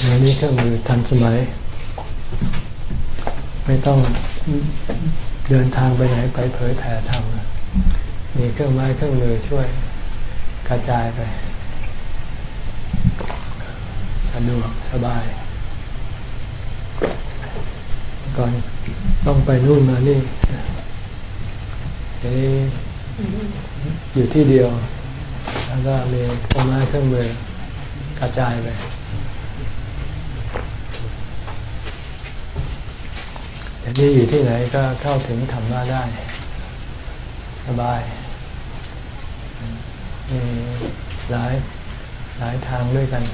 เดี๋ยวนี้เครื่องมือทันสมัย ไม่ต้องเดินทางไปไหนไปเผยแผ่ธรรมมีเครื่องไม้เครื่องมือช่วยกระจายไป สะดวกสบาย ก่อนต้องไปนู่นมานี่เดี๋ยวนี้อยู่ที่เดียว แล้วก็มีเครื่องไม้เครื่องมือกระจายไป ยวนี้อยู่ที่ไหนก็เข้าถึงธรรมะได้ สบายมีหลายหลายทางด้วยกัน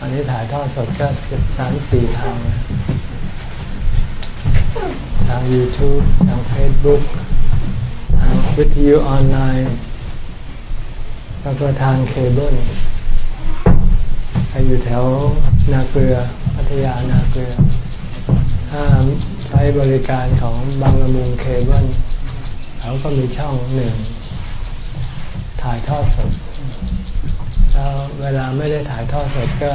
อันนี้ถ่ายทอดสดก็สิบสามสี่ทาง ทาง YouTube ทาง Facebook ทางวิทยุออนไลน์แล้วก็ทางเคเบิลใครอยู่แถวนาเกลือพัทยานาเกลือถ้า ใช้บริการของบางละมุงเคเบิลเขาก็มีช่องหนึ่ง ถ่ายทอดสด แล้วเวลาไม่ได้ถ่ายทอดสดก็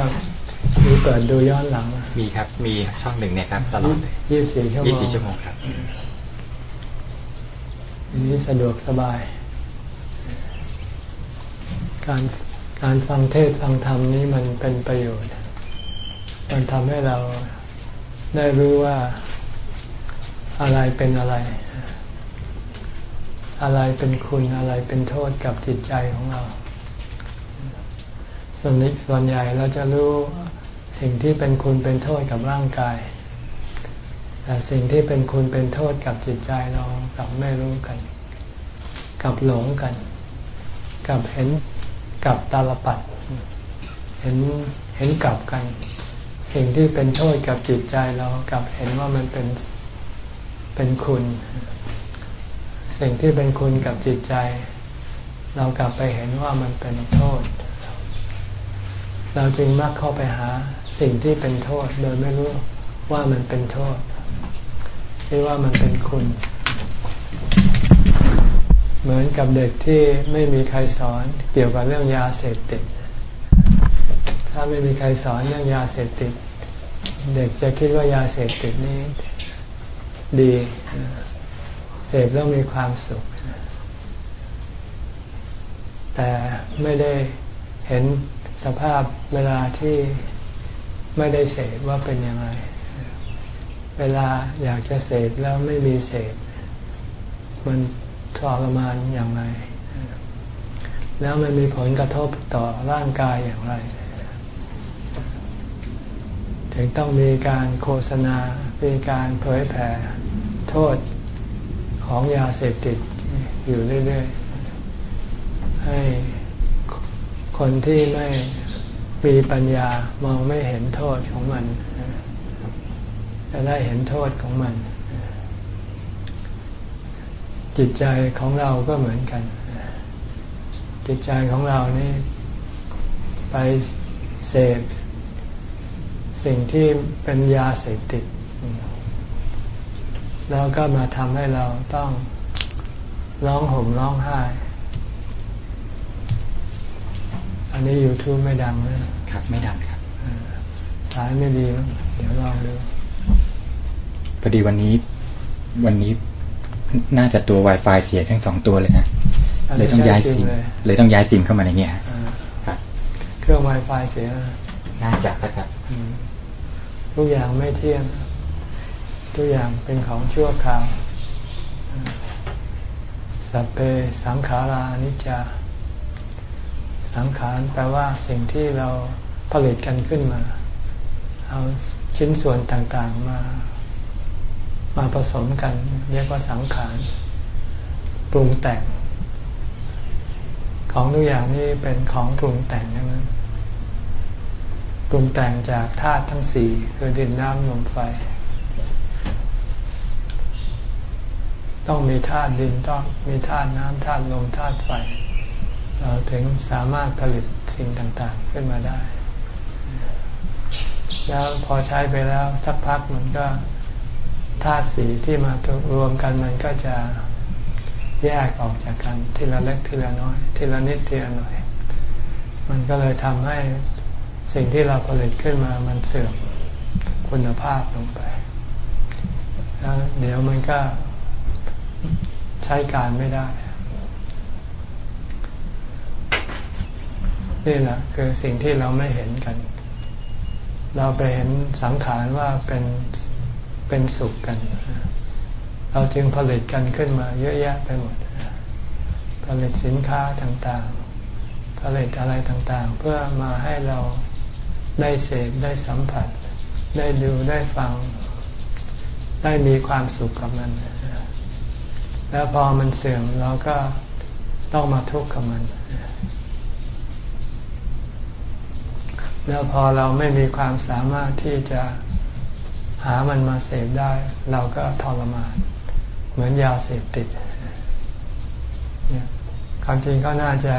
มีเปิดดูย้อนหลัง มีครับ มีช่องหนึ่งเนี่ยครับตลอดเลยยี่สิบสี่ชั่วโมงยี่สิบสี่ชั่วโมงครับอันนี้สะดวกสบาย การการฟังเทศฟังธรรมนี้มันเป็นประโยชน์ มันทำให้เราได้รู้ว่า อะไรเป็นอะไร อะไรเป็นคุณอะไรเป็นโทษกับจิตใจของเรา ส่วนนี้ส่วนใหญ่เราจะรู้สิ่งที่เป็นคุณเป็นโทษกับร่างกาย แต่สิ่งที่เป็นคุณเป็นโทษกับจิตใจเรากับไม่รู้กัน กับหลงกัน กับเห็นกับตาลปัดเห็นเห็นกลับกัน สิ่งที่เป็นโทษกับจิตใจเรากับเห็นว่ามันเป็น เป็นคุณ สิ่งที่เป็นคุณกับจิตใจ เรากลับไปเห็นว่ามันเป็นโทษ เราจึงมักเข้าไปหาสิ่งที่เป็นโทษ โดยไม่รู้ว่ามันเป็นโทษที่ว่ามันเป็นคุณ เหมือนกับเด็กที่ไม่มีใครสอนเกี่ยวกับเรื่องยาเสพติด ถ้าไม่มีใครสอนเรื่องยาเสพติด เด็กจะคิดว่ายาเสพติดนี้ ดี เสพแล้วมีความสุข แต่ไม่ได้เห็นสภาพเวลาที่ไม่ได้เสพว่าเป็นยังไง เวลาอยากจะเสพแล้วไม่มีเสพ มันทรมานอย่างไร แล้วมันมีผลกระทบต่อร่างกายอย่างไร ถึงต้องมีการโฆษณา มีการเผยแผ่โทษของยาเสพติดอยู่เรื่อยๆ ให้คนที่ไม่มีปัญญามองไม่เห็นโทษของมันจะได้เห็นโทษของมัน จิตใจของเราก็เหมือนกัน จิตใจของเรานี่ไปเสพ สิ่งที่เป็นยาเสพติด แล้วก็มาทำให้เราต้องร้องห่มร้องไห้ อันนี้ YouTube ไม่ดังนะครับ ไม่ดังครับ สายไม่ดีมั้งเดี๋ยวลองดูพอดีวันนี้ วันนี้น่าจะตัว Wi-Fi เสียทั้งสองตัวเลยนะเลยต้องย้ายซิมเลยต้องย้ายซิมเข้ามาในเนี้ยอ่าครับเครื่อง Wi-Fi เสียน่าจะนะครับอืม ทุกอย่างไม่เที่ยง ทุกอย่างเป็นของชั่วคราว สัพเพสังขารานิจจา สังขารแปลว่าสิ่งที่เราผลิตกันขึ้นมา เอาชิ้นส่วนต่างๆมา มาผสมกัน เรียกว่าสังขารปรุงแต่ง ของทุกอย่างนี่เป็นของปรุงแต่งทั้งนั้น ปรุงแต่งจากธาตุทั้งสี่คือดินน้ำลมไฟ ต้องมีธาตุดินต้องมีธาตุน้ำธาตุลมธาตุไฟ เราถึงสามารถผลิตสิ่งต่างๆขึ้นมาได้ แล้วพอใช้ไปแล้วสักพักมันก็ธาตุสีที่มารวมกันมันก็จะแยกออกจากกันทีละเล็กทีละน้อย ทีละนิดทีละหน่อย มันก็เลยทำให้ สิ่งที่เราผลิตขึ้นมามันเสื่อมคุณภาพลงไป แล้วเดี๋ยวมันก็ใช้การไม่ได้ นี่แหละคือสิ่งที่เราไม่เห็นกัน เราไปเห็นสังขารว่าเป็นเป็นสุขกัน เราจึงผลิตกันขึ้นมา เยอะแยะไปหมด ผลิตสินค้าต่างๆ ผลิตอะไรต่างๆ เพื่อมาให้เรา ได้เสพได้สัมผัส ได้ดูได้ฟัง ได้มีความสุขกับมัน แล้วพอมันเสื่อมเราก็ต้องมาทุกข์กับมัน แล้วพอเราไม่มีความสามารถที่จะหามันมาเสพได้ เราก็ทรมาน เหมือนยาเสพติดความจริงก็น่าจะ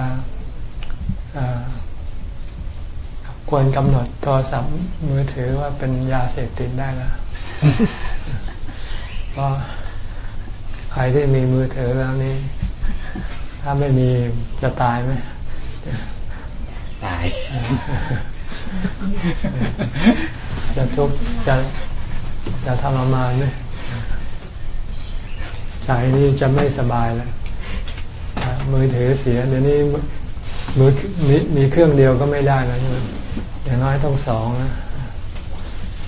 ควรกำหนดโทรศัพท์มือถือว่าเป็นยาเสพติดได้แล้วเพราะใครที่มีมือถือแล้วนี่ถ้าไม่มีจะตายไหมตาย จะทุกข์จะจะทรมานไหมใจนี่จะไม่สบายแล้วมือถือเสียเดี๋ยวนี้มือมีมีเครื่องเดียวก็ไม่ได้แล้วใช่ไหม อย่างน้อยต้องสองนะ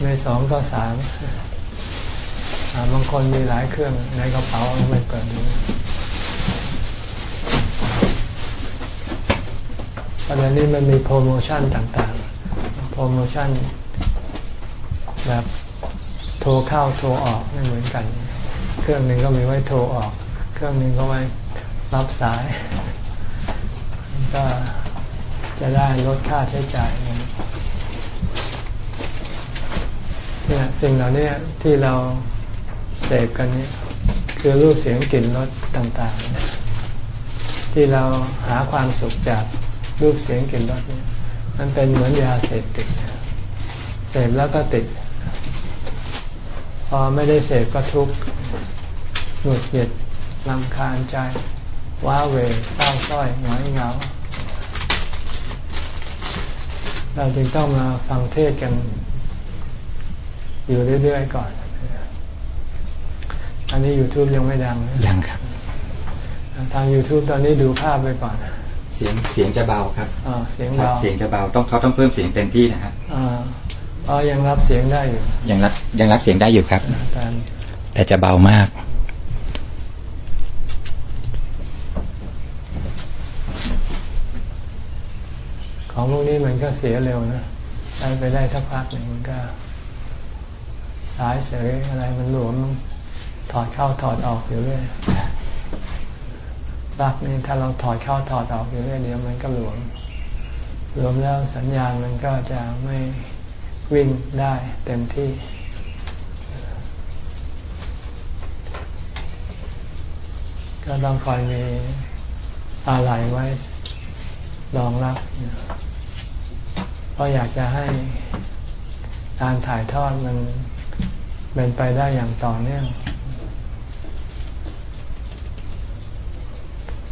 ไม่สองก็สามบางคนมีหลายเครื่องในกระเป๋าไม่เปิดดูตอนนี้มันมีโปรโมชั่นต่างๆ โปรโมชั่นแบบโทรเข้าโทรออกไม่เหมือนกัน เครื่องหนึ่งก็มีไว้โทรออก เครื่องหนึ่งก็ไว้รับสาย ก็จะได้ลดค่าใช้จ่าย เนี่ยสิ่งเหล่านี้ที่เราเสพกันนี้คือรูปเสียงกลิ่นรสต่างๆ ที่เราหาความสุขจากรูปเสียงกลิ่นรสนี่มันเป็นเหมือนยาเสพติดเสพแล้วก็ติด พอไม่ได้เสพก็ทุกข์หงุดหงิดลำคาญใจ ว้าเวเศร้าส้อยหงอยเหงาเราจึงต้องมาฟังเทศกัน อยู่เรื่อยๆก่อน อันนี้ YouTube ยังไม่ดัง ยังครับ ทาง YouTube ตอนนี้ดูภาพไปก่อน เสียงเสียงจะเบาครับอ่าเสียงเบาเสียงจะเบาต้องเขาต้องเพิ่มเสียงเต็มที่นะครับอ่าอ๋อยังรับเสียงได้อยู่ ยังรับยังรับเสียงได้อยู่ครับ แต่จะเบามากของพวกนี้มันก็เสียเร็วนะไปไปได้สักพักหนึ่งมันก็ สายเสยอะไรมันหลวมถอดเข้าถอดออกอยู่เรื่อยปลั๊กนี่ถ้าเราถอดเข้าถอดออกอยู่เรื่อยเดี๋ยวมันก็หลวมหลวมแล้วสัญญาณมันก็จะไม่วิ่งได้เต็มที่ ก็ต้องคอยมีอะไรไว้รองรับเพราะอยากจะให้การถ่ายทอดมัน เป็นไปได้อย่างต่อเนื่อง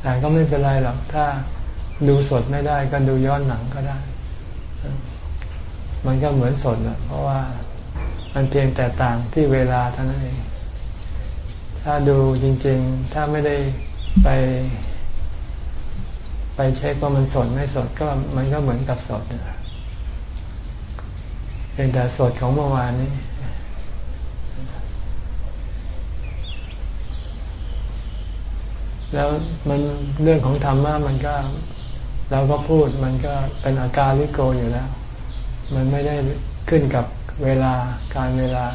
แต่ก็ไม่เป็นไรหรอกถ้าดูสดไม่ได้ก็ดูย้อนหนังก็ได้ มันก็เหมือนสดนะเพราะว่ามันเพียงแต่ต่างที่เวลาเท่านั้นเอง ถ้าดูจริง ๆ ถ้าไม่ได้ไป ไปเช็คว่ามันสดไม่สดก็มันก็เหมือนกับสดเป็นแต่สดของเมื่อวานนี้ แล้วมันเรื่องของธรรมะมันก็เราก็พูดมันก็เป็นอาการลิโกอยู่แล้ว มันไม่ได้ขึ้นกับเวลาการเวลา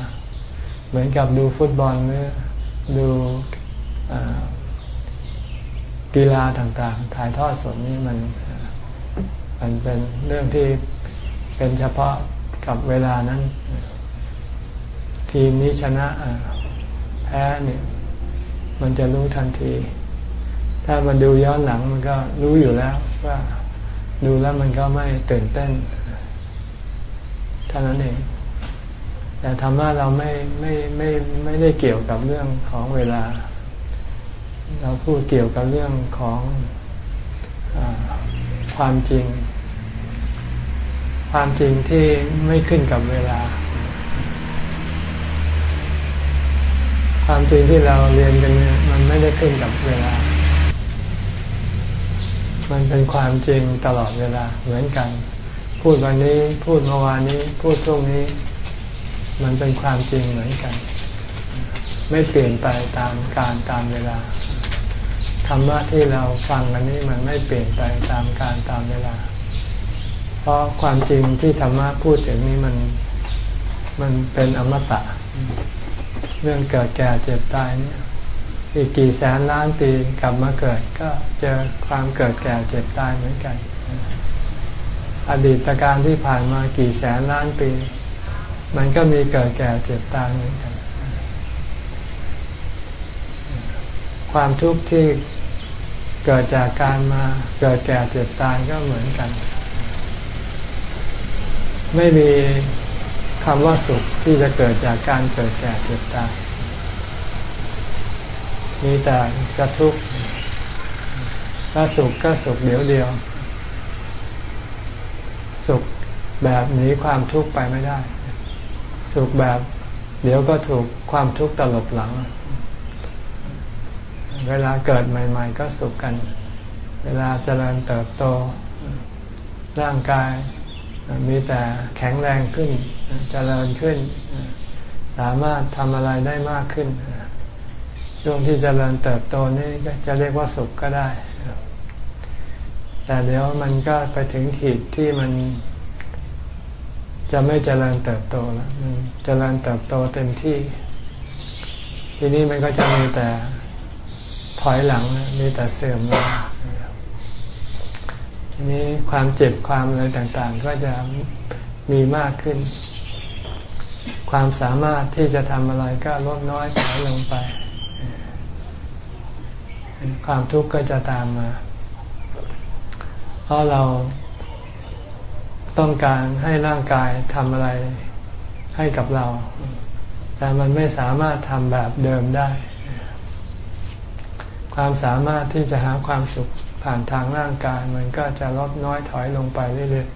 เหมือนกับดูฟุตบอลหรือดูกีฬาต่างๆ ถ่ายทอดสดนี่มันมันเป็นเรื่องที่เป็นเฉพาะกับเวลานั้น ทีมนี้ชนะแพ้เนี่ยมันจะรู้ทันที ถ้ามันดูย้อนหลังมันก็รู้อยู่แล้วว่าดูแล้วมันก็ไม่ตื่นเต้นเท่านั้นเอง แต่ธรรมะเราไม่ไม่ไม่ไม่ได้เกี่ยวกับเรื่องของเวลา เราพูดเกี่ยวกับเรื่องของอความจริงคความจริงที่ไม่ขึ้นกับเวลา ความจริงที่เราเรียนกันเนี่ยมันไม่ได้ขึ้นกับเวลา มันเป็นความจริงตลอดเวลาเหมือนกัน พูดวันนี้พูดเมื่อวานนี้ พูดพรุ่งนี้ มันเป็นความจริงเหมือนกัน ไม่เปลี่ยนไปตามการตามเวลาธรรมะที่เราฟังกันนี้มันไม่เปลี่ยนไปตามการตามเวลา เพราะความจริงที่ธรรมะพูดถึงนี้มันมันเป็นอมตะ เรื่องเกิดแก่เจ็บตายเนี่ย อีกกี่แสนล้านปีกลับมาเกิดก็เจอความเกิดแก่เจ็บตายเหมือนกัน อดีตการที่ผ่านมากี่แสนล้านปี มันก็มีเกิดแก่เจ็บตายเหมือนกัน ความทุกข์ที่เกิดจากการมาเกิดแก่เจ็บตายก็เหมือนกัน ไม่มีคำว่าสุขที่จะเกิดจากการเกิดแก่เจ็บตาย มีแต่จะทุกข์ถ้าสุขก็สุขเดียวเดียว สุขแบบหนีความทุกข์ไปไม่ได้ สุขแบบเดี๋ยวก็ถูกความทุกข์ตลบหลัง เวลาเกิดใหม่ ๆ ก็สุขกัน เวลาเจริญเติบโต ร่างกายมีแต่แข็งแรงขึ้น เจริญขึ้น สามารถทำอะไรได้มากขึ้น ช่วงที่เจริญเติบโตนี่จะเรียกว่าสุขก็ได้ แต่เดี๋ยวมันก็ไปถึงขีดที่มันจะไม่เจริญเติบโตแล้วเจริญเติบโตเต็มที่ ทีนี้มันก็จะมีแต่ถอยหลังมีแต่เสื่อมลงทีนี้ความเจ็บความอะไรต่างๆ ก็จะมีมากขึ้น ความสามารถที่จะทำอะไรก็ลดน้อยถอยลงไป ความทุกข์ก็จะตามมา เพราะเราต้องการให้ร่างกายทำอะไรให้กับเรา แต่มันไม่สามารถทำแบบเดิมได้ ความสามารถที่จะหาความสุขผ่านทางร่างกายมันก็จะลดน้อยถอยลงไปเรื่อย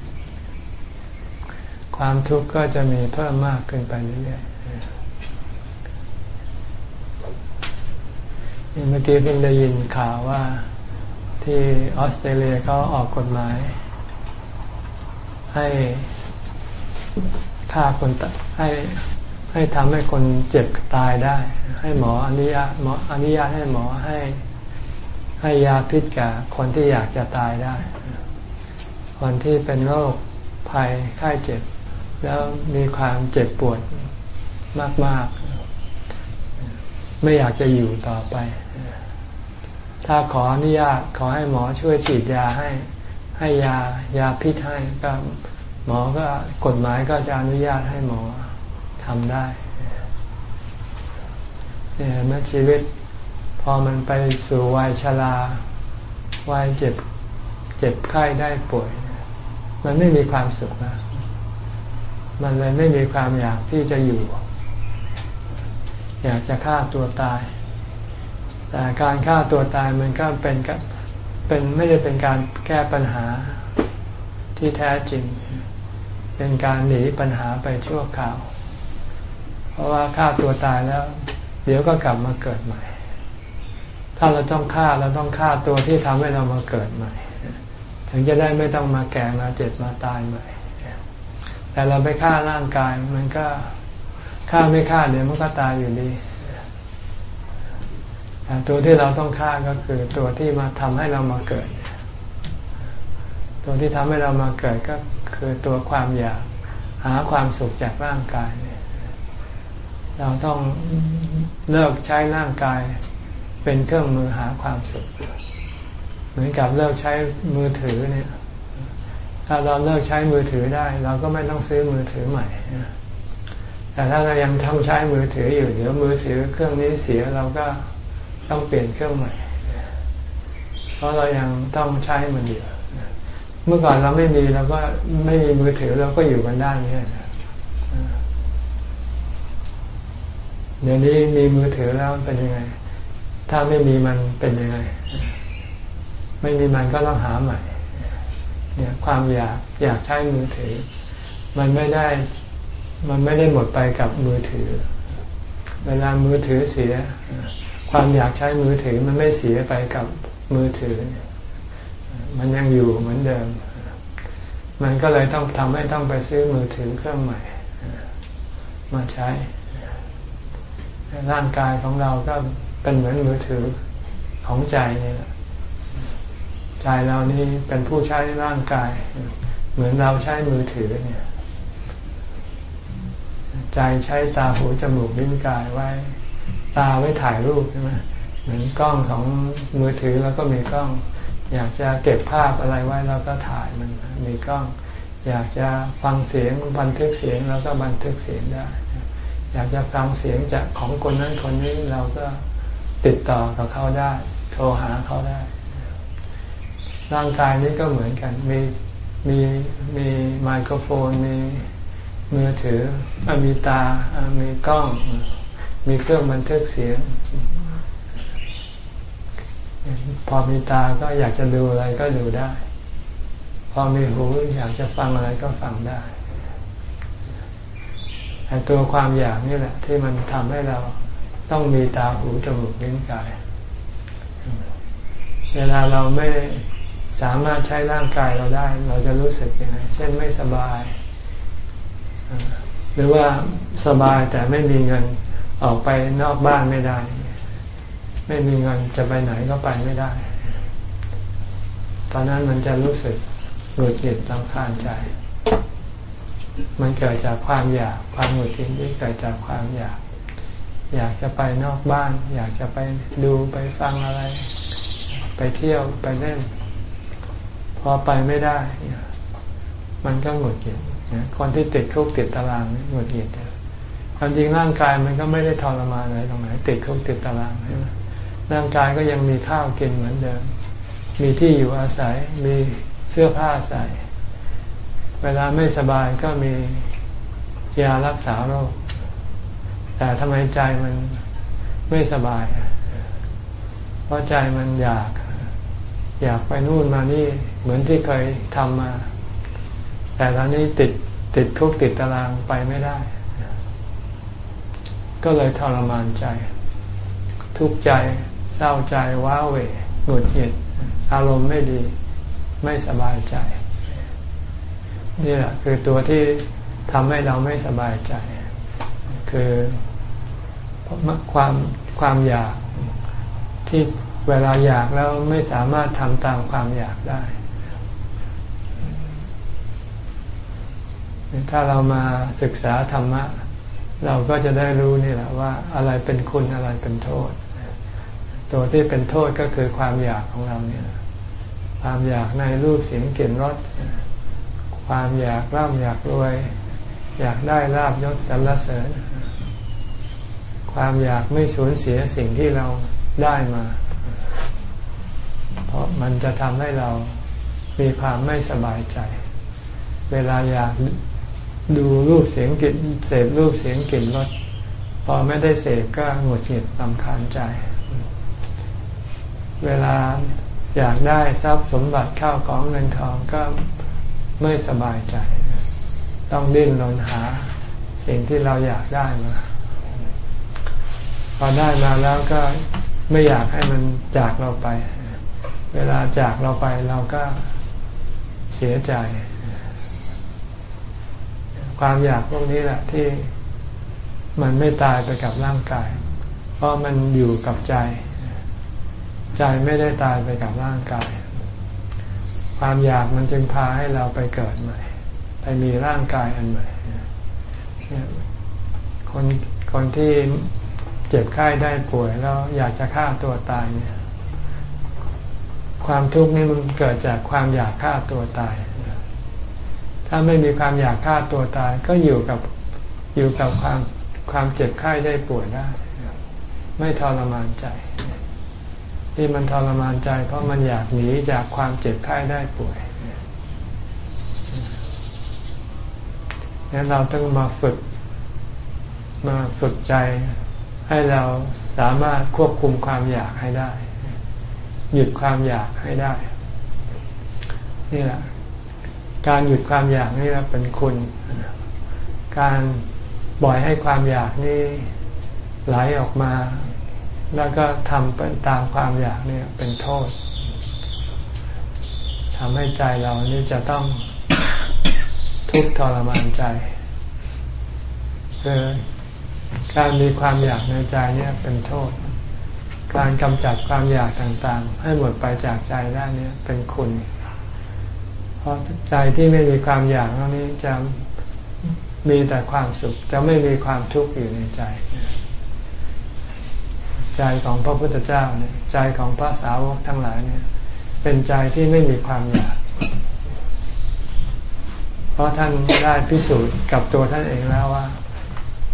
ๆ ความทุกข์ก็จะมีเพิ่มมากขึ้นไปเรื่อยๆ เมื่อกี้เพิ่งได้ยินข่าวว่าที่ออสเตรเลียเขาออกกฎหมาย ให้ฆ่าคนให้ให้ทำให้คนเจ็บตายได้ ให้หมออนุญาตหมออนุญาตให้หมอให้ให้ยาพิษกับคนที่อยากจะตายได้ คนที่เป็นโรคภัยไข้เจ็บ แล้วมีความเจ็บปวดมาก ๆ ไม่อยากจะอยู่ต่อไป ถ้าขออนุญาตขอให้หมอช่วยฉีดยาให้ ให้ยายาพิษให้ก็หมอก็กฎหมายก็จะอนุญาตให้หมอทำได้เนี่ยเมื่อชีวิต พอมันไปสู่วัยชราวัยเจ็บเจ็บไข้ได้ป่วย มันไม่มีความสุขนะ มันเลยไม่มีความอยากที่จะอยู่ อยากจะฆ่าตัวตาย แต่การฆ่าตัวตายมันก็เป็นเป็นไม่ได้เป็นการแก้ปัญหาที่แท้จริง เป็นการหนีปัญหาไปชั่วคราว เพราะว่าฆ่าตัวตายแล้ว เดี๋ยวก็กลับมาเกิดใหม่ ถ้าเราต้องฆ่าเราต้องฆ่าตัวที่ทำให้เรามาเกิดใหม่ ถึงจะได้ไม่ต้องมาแก่มาเจ็บมาตายใหม่ แต่เราไปฆ่าร่างกายมันก็ฆ่าไม่ฆ่าเดี๋ยวมันก็ตายอยู่ดี ต่ตัวที่เราต้องฆ่าก็คือตัวที่มาทำให้เรามาเกิด ตัวที่ทำให้เรามาเกิดก็คือตัวความอยากหาความสุขจากร่างกาย เราต้องเลิกใช้ร่างกายเป็นเครื่องมือหาความสุข เหมือนกับเลิกใช้มือถือเนี่ย ถ้าเราเลิกใช้มือถือได้ เราก็ไม่ต้องซื้อมือถือใหม่แต่ถ้าเรายังทำใช้มือถืออยู่เดี๋ยวมือถือเครื่องนี้เสียเราก็ ต้องเปลี่ยนเครื่องใหม่ เพราะเรายังต้องใช้มันอยู่เมื่อก่อนเราไม่มีเราก็ไม่มีมือถือเราก็อยู่กันได้เนี่ยเดี๋ยวนี้มีมือถือแล้วเป็นยังไง ถ้าไม่มีมันเป็นยังไง ไม่มีมันก็ต้องหาใหม่ เนี่ยความอยากอยากใช้มือถือ มันไม่ได้ มันไม่ได้หมดไปกับมือถือ เวลามือถือเสีย ความอยากใช้มือถือมันไม่เสียไปกับมือถือ มันยังอยู่เหมือนเดิม มันก็เลยต้องทำให้ต้องไปซื้อมือถือเครื่องใหม่ มาใช้ ร่างกายของเราก็เป็นเหมือนมือถือของใจนี่แหละใจเรานี่เป็นผู้ใช้ร่างกาย เหมือนเราใช้มือถือเนี่ย ใจใช้ตาหูจมูกลิ้นกายไว้ ตาไว้ถ่ายรูปใช่ไหมเหมือนกล้องของมือถือแล้วก็มีกล้อง อยากจะเก็บภาพอะไรไว้แล้วก็ถ่ายมันมีกล้อง อยากจะฟังเสียงบันทึกเสียงแล้วก็บันทึกเสียงได้ อยากจะฟังเสียงจากของคนนั้นคนนี้เราก็ติดต่อกับเขาได้ โทรหาเขาได้ ร่างกายนี้ก็เหมือนกัน มีมีมีไมโครโฟนมีมือถือมีตา มีกล้อง มีเครื่องบันทึกเสียง พอมีตาก็อยากจะดูอะไรก็ดูได้ พอมีหูอยากจะฟังอะไรก็ฟังได้ไอ้ตัวความอยากนี่แหละ ที่มันทำให้เราต้องมีตาหูจมูกลิ้นกาย เวลาเราไม่สามารถใช้ร่างกายเราได้ เราจะรู้สึกยังไง เช่นไม่สบาย หรือว่าสบายแต่ไม่มีเงิน ออกไปนอกบ้านไม่ได้ ไม่มีเงินจะไปไหนก็ไปไม่ได้ ตอนนั้นมันจะรู้สึกหงุดหงิดลำคาญใจ มันเกิดจากความอยากความหงุดหงิดที่เกิดจากความอยาก อยากจะไปนอกบ้าน อยากจะไปดูไปฟังอะไร ไปเที่ยวไปเล่น พอไปไม่ได้ มันก็หงุดหงิดคนที่ติดคุกติดตารางหงุดหงิด ความจริงร่างกายมันก็ไม่ได้ทรมานอะไรตรงไหนติดคุกติดตารางใช่ไหมร่างกายก็ยังมีข้าวกินเหมือนเดิม มีที่อยู่อาศัย มีเสื้อผ้าใส่ เวลาไม่สบายก็มียารักษาโรค แต่ทำไมใจมันไม่สบาย เพราะใจมันอยาก อยากไปนู่นมานี่เหมือนที่เคยทำมา แต่ตอนนี้ติดติดคุกติดตารางไปไม่ได้ ก็เลยทรมานใจ ทุกข์ใจเศร้าใจว้าเหวหงุดหงิดอารมณ์ไม่ดีไม่สบายใจ นี่แหละคือตัวที่ทำให้เราไม่สบายใจ คือความความอยากที่เวลาอยากแล้วไม่สามารถทำตามความอยากได้ ถ้าเรามาศึกษาธรรมะ เราก็จะได้รู้นี่แหละว่าอะไรเป็นคุณอะไรเป็นโทษ ตัวที่เป็นโทษก็คือความอยากของเราเนี่ยความอยากในรูปเสียงกลิ่นรสความอยากร่ำอยากรวย อยากได้ลาบยศสรรเสริญ ความอยากไม่สูญเสียสิ่งที่เราได้มา เพราะมันจะทำให้เรามีความไม่สบายใจ เวลาอยาก ดูรูปเสียงกลิ่นเสพรูปเสียงกลิ่นรสพอไม่ได้เสพก็หงุดหงิดลำคาญใจ เวลาอยากได้ทรัพย์สมบัติข้าวของเงินทองก็ไม่สบายใจ ต้องดิ้นรนหา สิ่งที่เราอยากได้มาพอได้มาแล้วก็ไม่อยากให้มันจากเราไป เวลาจากเราไปเราก็เสียใจ ความอยากพวกนี้แหละที่มันไม่ตายไปกับร่างกาย เพราะมันอยู่กับใจ ใจไม่ได้ตายไปกับร่างกาย ความอยากมันจึงพาให้เราไปเกิดใหม่ ไปมีร่างกายอันใหม่ คนคนที่เจ็บไข้ได้ป่วยแล้วอยากจะฆ่าตัวตายเนี่ย ความทุกข์นี่มันเกิดจากความอยากฆ่าตัวตาย ถ้าไม่มีความอยากฆ่าตัวตายก็อยู่กับอยู่กับความความเจ็บไข้ได้ป่วยได้ ไม่ทรมานใจ ที่มันทรมานใจ เพราะมันอยากหนีจากความเจ็บไข้ได้ป่วยงั้นเราต้องมาฝึก มาฝึกใจให้เราสามารถควบคุมความอยากให้ได้ หยุดความอยากให้ได้ นี่แหละ การหยุดความอยากนี่เป็นคุณ การบ่อยให้ความอยากนี่ไหลออกมา แล้วก็ทำเป็นตามความอยากนี่เป็นโทษทำให้ใจเรานี่จะต้องทุกข์ทรมานใจคือการมีความอยากในใจเนี่ยเป็นโทษ การกำจัดความอยากต่างๆ ให้หมดไปจากใจได้เนี่ยเป็นคุณ ราะใจที่ไม่มีความอยากเหล่านี้จะมีแต่ความสุข จะไม่มีความทุกข์อยู่ในใจ ใจของพระพุทธเจ้าเนี่ยใจของพระสาวกทั้งหลายเนี่ย เป็นใจที่ไม่มีความอยาก เพราะท่านได้พิสูจน์กับตัวท่านเองแล้วว่า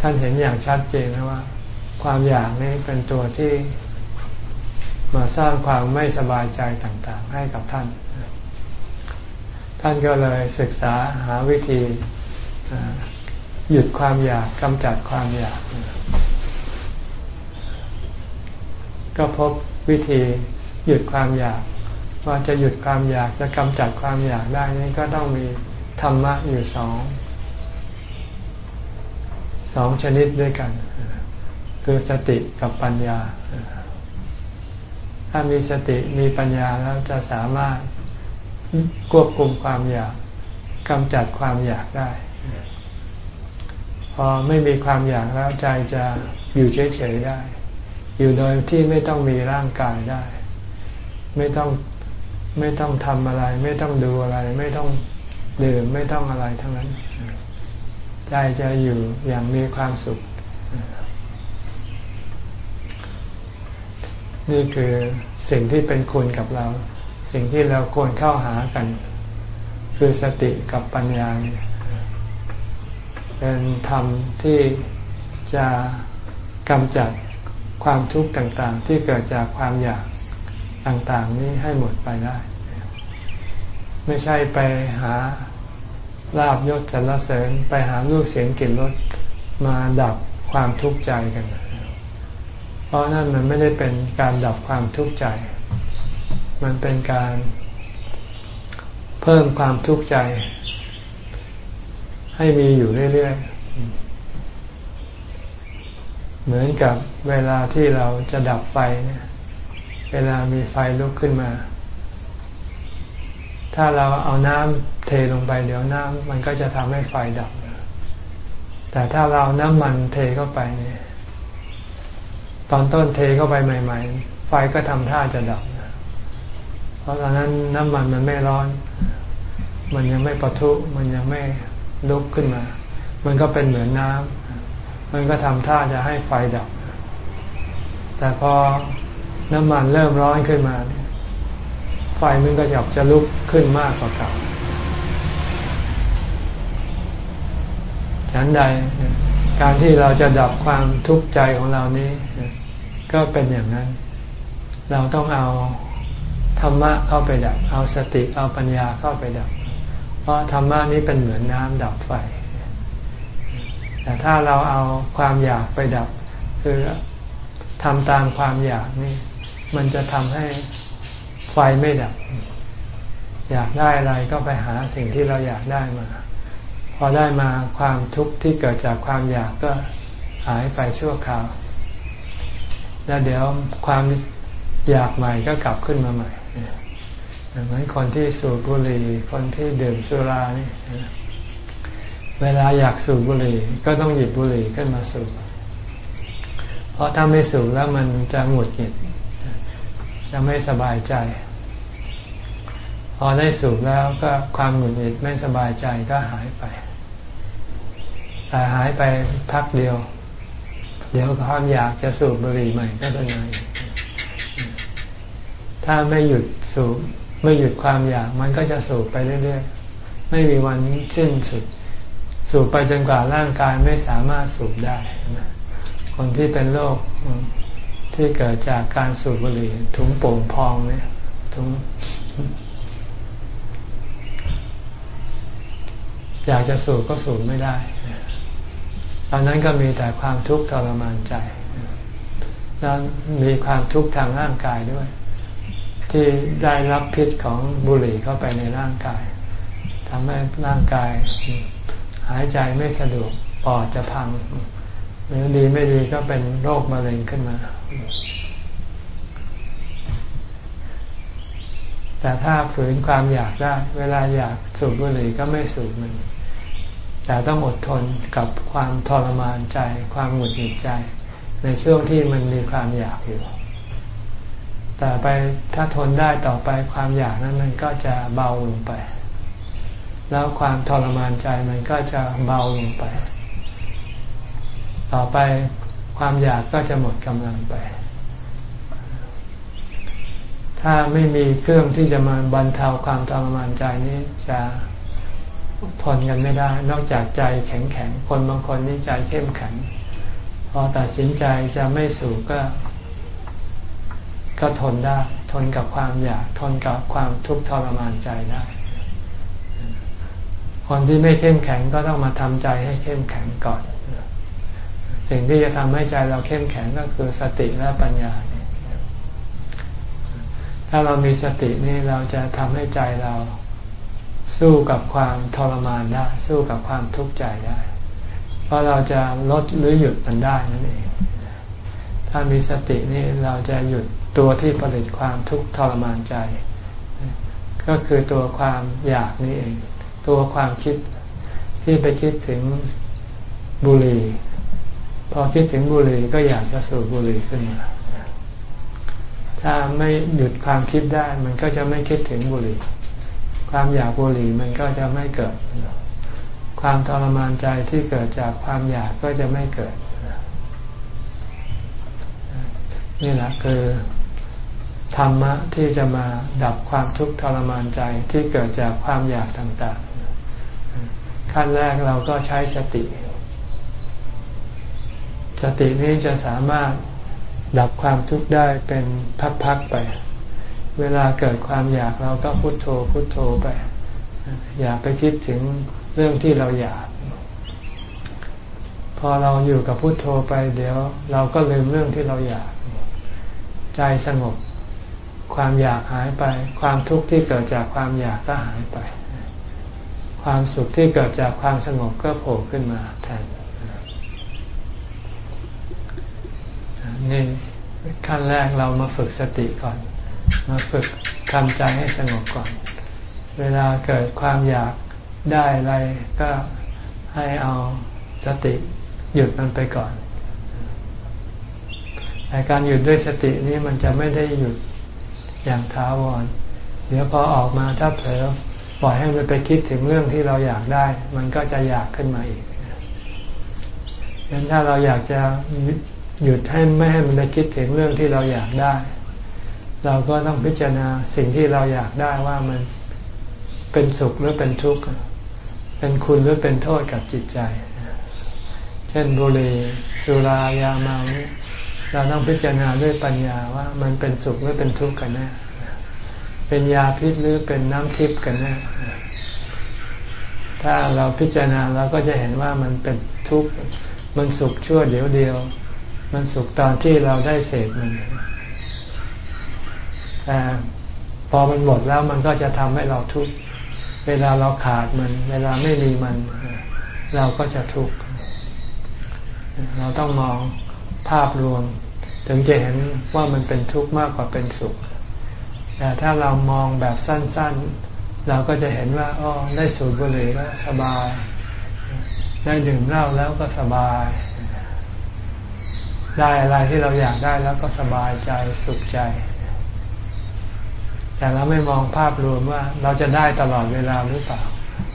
ท่านเห็นอย่างชัดเจนนะว่า ความอยากนี้เป็นตัวที่มาสร้างความไม่สบายใจต่าง ๆ ให้กับท่าน ท่านก็เลยศึกษาหาวิธีหยุดความอยากกำจัดความอยาก ก็พบวิธีหยุดความอยาก ว่าจะหยุดความอยากจะกำจัดความอยากได้นี้ก็ต้องมีธรรมะอยู่สองสองชนิดด้วยกัน คือสติกับปัญญา ถ้ามีสติมีปัญญาแล้วจะสามารถ ควบคุมความอยากกำจัดความอยากได้ พอไม่มีความอยากแล้วใจจะอยู่เฉยๆได้ อยู่โดยที่ไม่ต้องมีร่างกายได้ ไม่ต้องไม่ต้องทำอะไร ไม่ต้องดูอะไร ไม่ต้องดื่มไม่ต้องอะไรทั้งนั้น ใจจะอยู่อย่างมีความสุข นี่คือสิ่งที่เป็นคุณกับเรา สิ่งที่เราควรเข้าหากัน คือสติกับปัญญาเป็นธรรมที่จะกำจัดความทุกข์ต่างๆ ที่เกิดจากความอยากต่างๆ นี้ให้หมดไปได้ ไม่ใช่ไปหาลาบยศสรรเสริญไปหารูปเสียงกลิ่นรสมาดับความทุกข์ใจกัน เพราะนั่นมันไม่ได้เป็นการดับความทุกข์ใจ มันเป็นการเพิ่มความทุกข์ใจ ให้มีอยู่เรื่อยๆ เหมือนกับเวลาที่เราจะดับไฟเนี่ย เวลามีไฟลุกขึ้นมา ถ้าเราเอาน้ำเทลงไปเดี๋ยวน้ำมันก็จะทำให้ไฟดับ แต่ถ้าเราน้ำมันเทเข้าไปเนี่ย ตอนต้นเทเข้าไปใหม่ ๆ ไฟก็ทำท่าจะดับ เพราะตอนนั้นน้ำมันมันไม่ร้อน มันยังไม่ปะทุ มันยังไม่ลุกขึ้นมา มันก็เป็นเหมือนน้ำ มันก็ทำท่าจะให้ไฟดับ แต่พอน้ำมันเริ่มร้อนขึ้นมา ไฟมันก็จะจะลุกขึ้นมากกว่าเก่าฉันใดการที่เราจะดับความทุกข์ใจของเรานี้ ก็เป็นอย่างนั้น เราต้องเอา ธรรมะเข้าไปดับ เอาสติเอาปัญญาเข้าไปดับ เพราะธรรมะนี้เป็นเหมือนน้ำดับไฟ แต่ถ้าเราเอาความอยากไปดับ คือทำตามความอยากนี่ มันจะทำให้ไฟไม่ดับ อยากได้อะไรก็ไปหาสิ่งที่เราอยากได้มา พอได้มาความทุกข์ที่เกิดจากความอยากก็หายไปชั่วคราว แล้วเดี๋ยวความอยากใหม่ก็กลับขึ้นมาใหม่ เหมือนคนที่สูบบุหรี่คนที่ดื่มสุรานี่เวลาอยากสูบบุหรี่ ก็ต้องหยิบบุหรี่ขึ้นมาสูบ เพราะถ้าไม่สูบแล้วมันจะหงุดหงิด จะไม่สบายใจ พอได้สูบแล้วก็ความหงุดหงิดไม่สบายใจก็หายไป แต่หายไปพักเดียว เดี๋ยวความอยากจะสูบบุหรี่ใหม่ก็จะมาถ้าไม่หยุดสูบ ไม่หยุดความอยากมันก็จะสูบไปเรื่อยๆ ไม่มีวันสิ้นสุด สูบไปจนกว่าร่างกายไม่สามารถสูบได้ คนที่เป็นโรคที่เกิดจากการสูบบุหรี่ถุงโป่งพองเนี่ยถุงอยากจะสูบก็สูบไม่ได้ ตอนนั้นก็มีแต่ความทุกข์ทรมานใจ แล้วมีความทุกข์ทางร่างกายด้วย ที่ได้รับพิษของบุหรี่เข้าไปในร่างกายทำให้ร่างกาย หายใจไม่สะดวกปอดจะพังหรือดีไม่ดีก็เป็นโรคมะเร็งขึ้นมา แต่ถ้าฝืนความอยากได้ เวลาอยากสูบบุหรี่ก็ไม่สูบมัน แต่ต้องอดทนกับความทรมานใจ ความหงุดหงิดใจ ในช่วงที่มันมีความอยากอยู่ แต่ไปถ้าทนได้ต่อไปความอยากนั้นมันก็จะเบาลงไป แล้วความทรมานใจมันก็จะเบาลงไป ต่อไปความอยากก็จะหมดกำลังไป ถ้าไม่มีเครื่องที่จะมาบรรเทาความทรมานใจนี้จะทนกันไม่ได้ นอกจากใจแข็งแข็งคนบางคนนี่ใจเข้มแข็งพอตัดสินใจจะไม่สู่ก็ ก็ทนได้ ทนกับความอยากทนกับความทุกข์ทรมานใจได้ คนที่ไม่เข้มแข็งก็ต้องมาทำใจให้เข้มแข็งก่อน สิ่งที่จะทำให้ใจเราเข้มแข็งก็คือสติและปัญญา ถ้าเรามีสตินี่เราจะทำให้ใจเราสู้กับความทรมานได้ สู้กับความทุกข์ใจได้ เพราะเราจะลดหรือหยุดมันได้นั่นเอง ถ้ามีสตินี่เราจะหยุด ตัวที่ผลิตความทุกข์ทรมานใจ ก็คือตัวความอยากนี่เอง ตัวความคิดที่ไปคิดถึงบุหรี่พอคิดถึงบุหรี่ก็อยากจะสูบบุหรี่ขึ้นมาถ้าไม่หยุดความคิดได้มันก็จะไม่คิดถึงบุหรี่ ความอยากบุหรี่มันก็จะไม่เกิด ความทรมานใจที่เกิดจากความอยากก็จะไม่เกิด นี่แหละคือ ธรรมะที่จะมาดับความทุกข์ทรมานใจที่เกิดจากความอยากต่างๆ ขั้นแรกเราก็ใช้สติ สตินี้จะสามารถดับความทุกข์ได้เป็นพักๆไป เวลาเกิดความอยากเราก็พุโทโธพุโทโธไป อย่าไปคิดถึงเรื่องที่เราอยาก พอเราอยู่กับพุโทโธไปเดี๋ยว เราก็ลืมเรื่องที่เราอยาก ใจสงบ ความอยากหายไป ความทุกข์ที่เกิดจากความอยากก็หายไป ความสุขที่เกิดจากความสงบก็โผล่ขึ้นมาแทนนี่ขั้นแรกเรามาฝึกสติก่อน มาฝึกทำใจให้สงบก่อน เวลาเกิดความอยากได้อะไรก็ให้เอาสติหยุดมันไปก่อนแต่การหยุดด้วยสตินี้มันจะไม่ได้หยุด อย่างท้าวร เดี๋ยวพอออกมาถ้าเผลอปล่อยให้มันไปคิดถึงเรื่องที่เราอยากได้ มันก็จะอยากขึ้นมาอีกดังนั้นถ้าเราอยากจะหยุดให้ไม่ให้มันไปคิดถึงเรื่องที่เราอยากได้ เราก็ต้องพิจารณาสิ่งที่เราอยากได้ว่ามันเป็นสุขหรือเป็นทุกข์ เป็นคุณหรือเป็นโทษกับจิตใจ เช่นบุหรี่สุรายาเมา เราต้องพิจารณาด้วยปัญญาว่ามันเป็นสุขหรือเป็นทุกข์กันแน่เป็นยาพิษหรือเป็นน้ำทิพย์กันแน่ถ้าเราพิจารณาเราก็จะเห็นว่ามันเป็นทุกข์มันสุขชั่วเดียวเดียว มันสุขตอนที่เราได้เสพมันแต่พอมันหมดแล้วมันก็จะทำให้เราทุกข์เวลาเราขาดมัน เวลาไม่มีมัน เราก็จะทุกข์เราต้องมองภาพรวม ถึงจะเห็นว่ามันเป็นทุกข์มากกว่าเป็นสุข แต่ถ้าเรามองแบบสั้นๆ เราก็จะเห็นว่าอ๋อได้สูบบุหรี่แล้วสบาย ได้ดื่มเหล้าแล้วก็สบาย ได้อะไรที่เราอยากได้แล้วก็สบายใจสุขใจ แต่เราไม่มองภาพรวมว่าเราจะได้ตลอดเวลาหรือเปล่า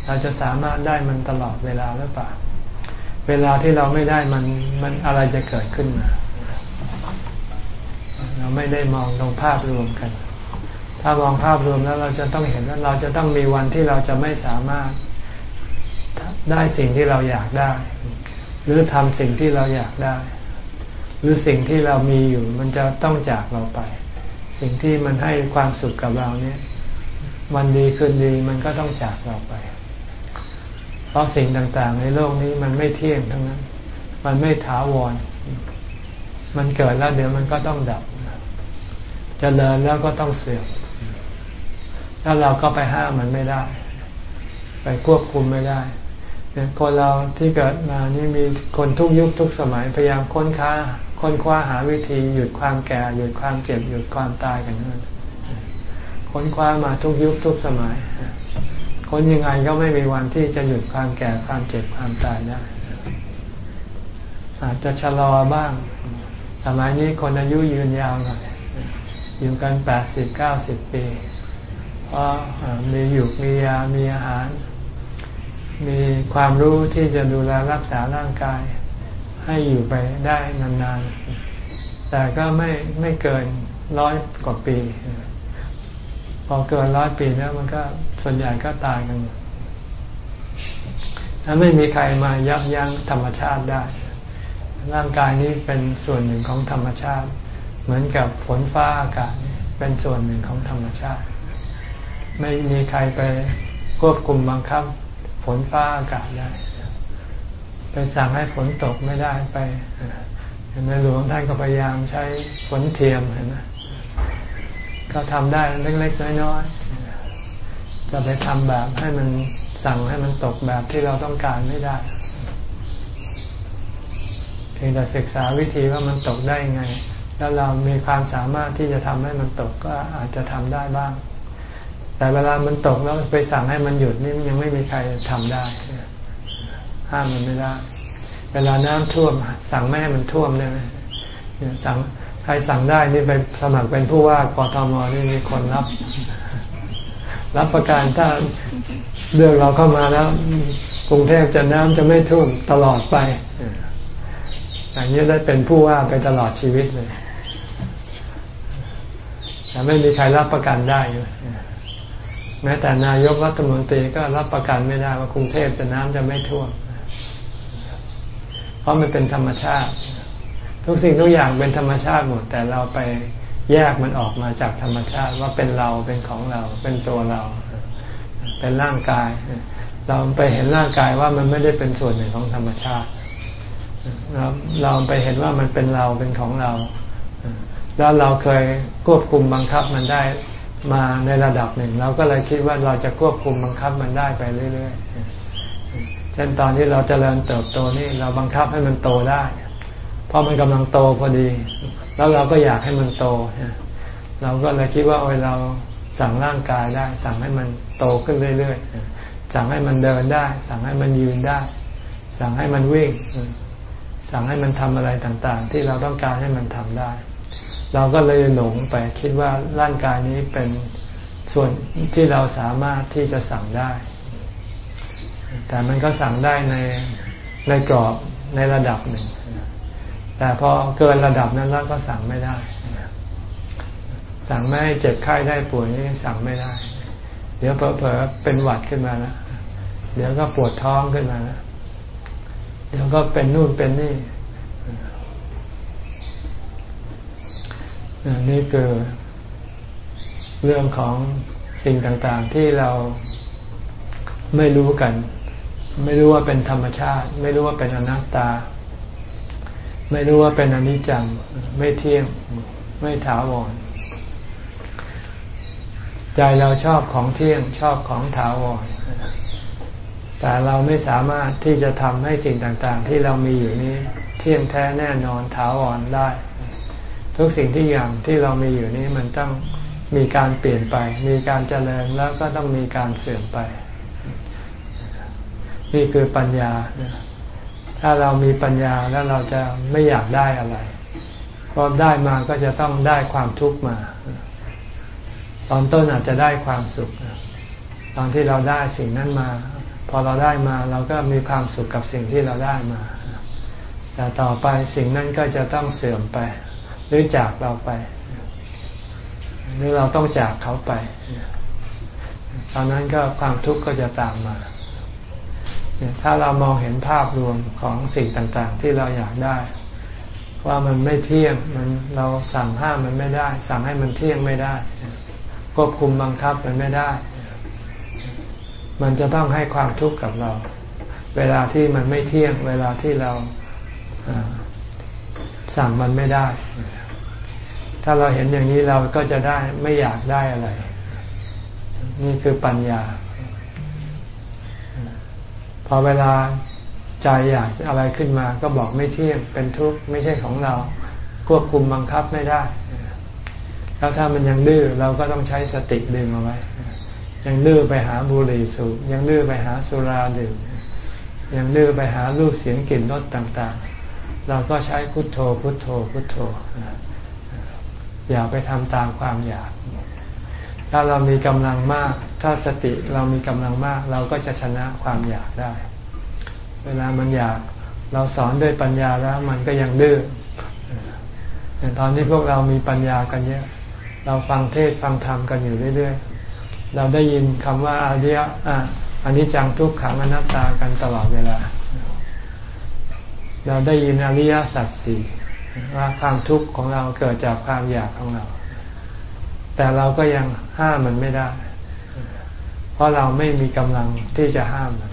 เราจะสามารถได้มันตลอดเวลาหรือเปล่า เวลาที่เราไม่ได้มันมันอะไรจะเกิดขึ้นมา เราไม่ได้มองตรงภาพรวมกัน ถ้ามองภาพรวมแล้วเราจะต้องเห็นว่าเราจะต้องมีวันที่เราจะไม่สามารถได้สิ่งที่เราอยากได้ หรือทำสิ่งที่เราอยากได้ หรือสิ่งที่เรามีอยู่ มันจะต้องจากเราไป สิ่งที่มันให้ความสุขกับเราเนี่ยวันดีคืนดีมันก็ต้องจากเราไป เพราะสิ่งต่างๆ ในโลกนี้มันไม่เที่ยงทั้งนั้น มันไม่ถาวร มันเกิดแล้วเดี๋ยวมันก็ต้องดับ จเจริญแล้วก็ต้องเสื่อมแล้วเราก็ไปห้ามมันไม่ได้ ไปควบคุมไม่ได้คนเราที่เกิดมานี่มีคนทุกยุคทุกสมัยพยายามค้นค้าค้นคว้าหาวิธีหยุดความแก่หยุดความเจ็บหยุดความตายกันนั่นค้นคว้ามาทุกยุคทุกสมัยคนยังไงก็ไม่มีวันที่จะหยุดความแก่ความเจ็บความตายได้อาจจะชะลอบ้างสมัยนี้คนอายุยืนยาวหน่อย อยู่กันแปดสิบเก้าสิบปีเพราะมีอยู่มียา มีอาหาร มีความรู้ที่จะดูแลรักษาร่างกาย ให้อยู่ไปได้นานๆ แต่ก็ไม่ไม่เกินร้อยกว่าปี พอเกินร้อยปีแล้วมันก็ส่วนใหญ่ก็ตายกันถ้าไม่มีใครมายับยั้งธรรมชาติได้ ร่างกายนี้เป็นส่วนหนึ่งของธรรมชาติ เหมือนกับฝนฟ้าอากาศเป็นส่วนหนึ่งของธรรมชาติ ไม่มีใครไปควบคุมบังคับฝนฟ้าอากาศได้ ไปสั่งให้ฝนตกไม่ได้ไปในหลวงท่านก็พยายามใช้ฝนเทียมเห็นไหมก็ทำได้เล็กๆน้อยๆจะไปทำแบบให้มันสั่งให้มันตกแบบที่เราต้องการไม่ได้เพียงแต่ศึกษาวิธีว่ามันตกได้ไง แล้วเรามีความสามารถที่จะทำให้มันตกก็อาจจะทำได้บ้าง แต่เวลามันตกแล้วไปสั่งให้มันหยุดนี่ยังไม่มีใครทำได้ ห้ามมันไม่ได้ เวลาน้ำท่วม สั่งไม่ให้มันท่วมได้ไหมสั่งใครสั่งได้นี่ไปสมัครเป็นผู้ว่ากทมนี่มีคนรับ รับประกันถ้าเรื่องเราเข้ามาแล้วกรุงเทพจะน้ำจะไม่ท่วมตลอดไปอย่างนี้ได้เป็นผู้ว่าไปตลอดชีวิตเลย แต่ไม่มีใครรับประกันได้แม้แต่นายกรัฐมนตรีก็รับประกันไม่ได้ว่ากรุงเทพจะน้ำจะไม่ท่วมเพราะมันเป็นธรรมชาติ ทุกสิ่งทุกอย่างเป็นธรรมชาติหมด แต่เราไปแยกมันออกมาจากธรรมชาติว่าเป็นเราเป็นของเรา เป็นตัวเรา เป็นร่างกาย เราไปเห็นร่างกายว่ามันไม่ได้เป็นส่วนหนึ่งของธรรมชาติเราเราไปเห็นว่ามันเป็นเราเป็นของเรา แล้วเราเคยควบคุมบังคับมันได้มาในระดับหนึ่ง เราก็เลยคิดว่าเราจะควบคุมบังคับมันได้ไปเรื่อยๆเช่นตอนที่เราจเจริญเติบโตนี่เราบังคับให้มันโตได้ เพราะมันกำลังโตพอดี แล้วเราก็อยากให้มันโต เราก็เลยคิดว่าเออเราสั่งร่างกายได้ สั่งให้มันโตขึ้นเรื่อยๆ สั่งให้มันเดินได้ สั่งให้มันยืนได้ สั่งให้มันวิ่ง สั่งให้มันทำอะไรต่างๆ ที่เราต้องการให้มันทำได้ เราก็เลยหลงไปคิดว่าร่างกายนี้เป็นส่วนที่เราสามารถที่จะสั่งได้ แต่มันก็สั่งได้ในในกรอบในระดับหนึ่ง แต่พอเกินระดับนั้นแล้วก็สั่งไม่ได้ สั่งไม่ให้เจ็บไข้ได้ป่วยนี่สั่งไม่ได้ เดี๋ยวเผลอๆเป็นหวัดขึ้นมาแล้วเดี๋ยวก็ปวดท้องขึ้นมาแล้วเดี๋ยวก็เป็นนู่นเป็นนี่ นี่คือเรื่องของสิ่งต่างๆที่เราไม่รู้กัน ไม่รู้ว่าเป็นธรรมชาติ ไม่รู้ว่าเป็นอนัตตา ไม่รู้ว่าเป็นอนิจจัง ไม่เที่ยง ไม่ถาวร ใจเราชอบของเที่ยงชอบของถาวร แต่เราไม่สามารถที่จะทำให้สิ่งต่างๆ ที่เรามีอยู่นี้ เที่ยงแท้แน่นอนถาวรได้ ทุกสิ่งที่อย่างที่เรามีอยู่นี้มันต้องมีการเปลี่ยนไป มีการเจริญแล้วก็ต้องมีการเสื่อมไป นี่คือปัญญา ถ้าเรามีปัญญาแล้วเราจะไม่อยากได้อะไรพอได้มาก็จะต้องได้ความทุกข์มา ตอนต้นอาจจะได้ความสุข ตอนที่เราได้สิ่งนั้นมา พอเราได้มาเราก็มีความสุขกับสิ่งที่เราได้มา แต่ต่อไปสิ่งนั้นก็จะต้องเสื่อมไป หรือจากเราไป หรือเราต้องจากเขาไป ตอนนั้นก็ความทุกข์ก็จะตามมา ถ้าเรามองเห็นภาพรวมของสิ่งต่างๆ ที่เราอยากได้ ว่ามันไม่เที่ยงมันเราสั่งห้ามมันไม่ได้ สั่งให้มันเที่ยงไม่ได้ ควบคุมบังคับมันไม่ได้ มันจะต้องให้ความทุกข์กับเรา เวลาที่มันไม่เที่ยง เวลาที่เราสั่งมันไม่ได้ ถ้าเราเห็นอย่างนี้เราก็จะได้ไม่อยากได้อะไร นี่คือปัญญา พอเวลาใจอยากอะไรขึ้นมา ก็บอกไม่เที่ยงเป็นทุกข์ไม่ใช่ของเรา ควบคุมบังคับไม่ได้ แล้วถ้ามันยังดื้อเราก็ต้องใช้สติดึงเอาไว้ ยังดื้อไปหาบุหรี่สูบยังดื้อไปหาสุราดื่มยังดื้อไปหารูปเสียงกลิ่นรสต่างๆ เราก็ใช้พุทโธพุทโธพุทโธ อย่าไปทำตามความอยาก ถ้าเรามีกำลังมาก ถ้าสติเรามีกำลังมาก เราก็จะชนะความอยากได้ เวลามันอยากเราสอนด้วยปัญญาแล้วมันก็ยังดื้ออย่างตอนนี้พวกเรามีปัญญากันเยอะ เราฟังเทศฟังธรรมกันอยู่เรื่อยๆ เราได้ยินคำว่าอาริยะอันนี้จังทุกขังอนัตตากันตลอดเวลา เราได้ยินอริยสัจสี่ ว่าความทุกข์ของเราเกิดจากความอยากของเรา แต่เราก็ยังห้ามมันไม่ได้ เพราะเราไม่มีกำลังที่จะห้ามมัน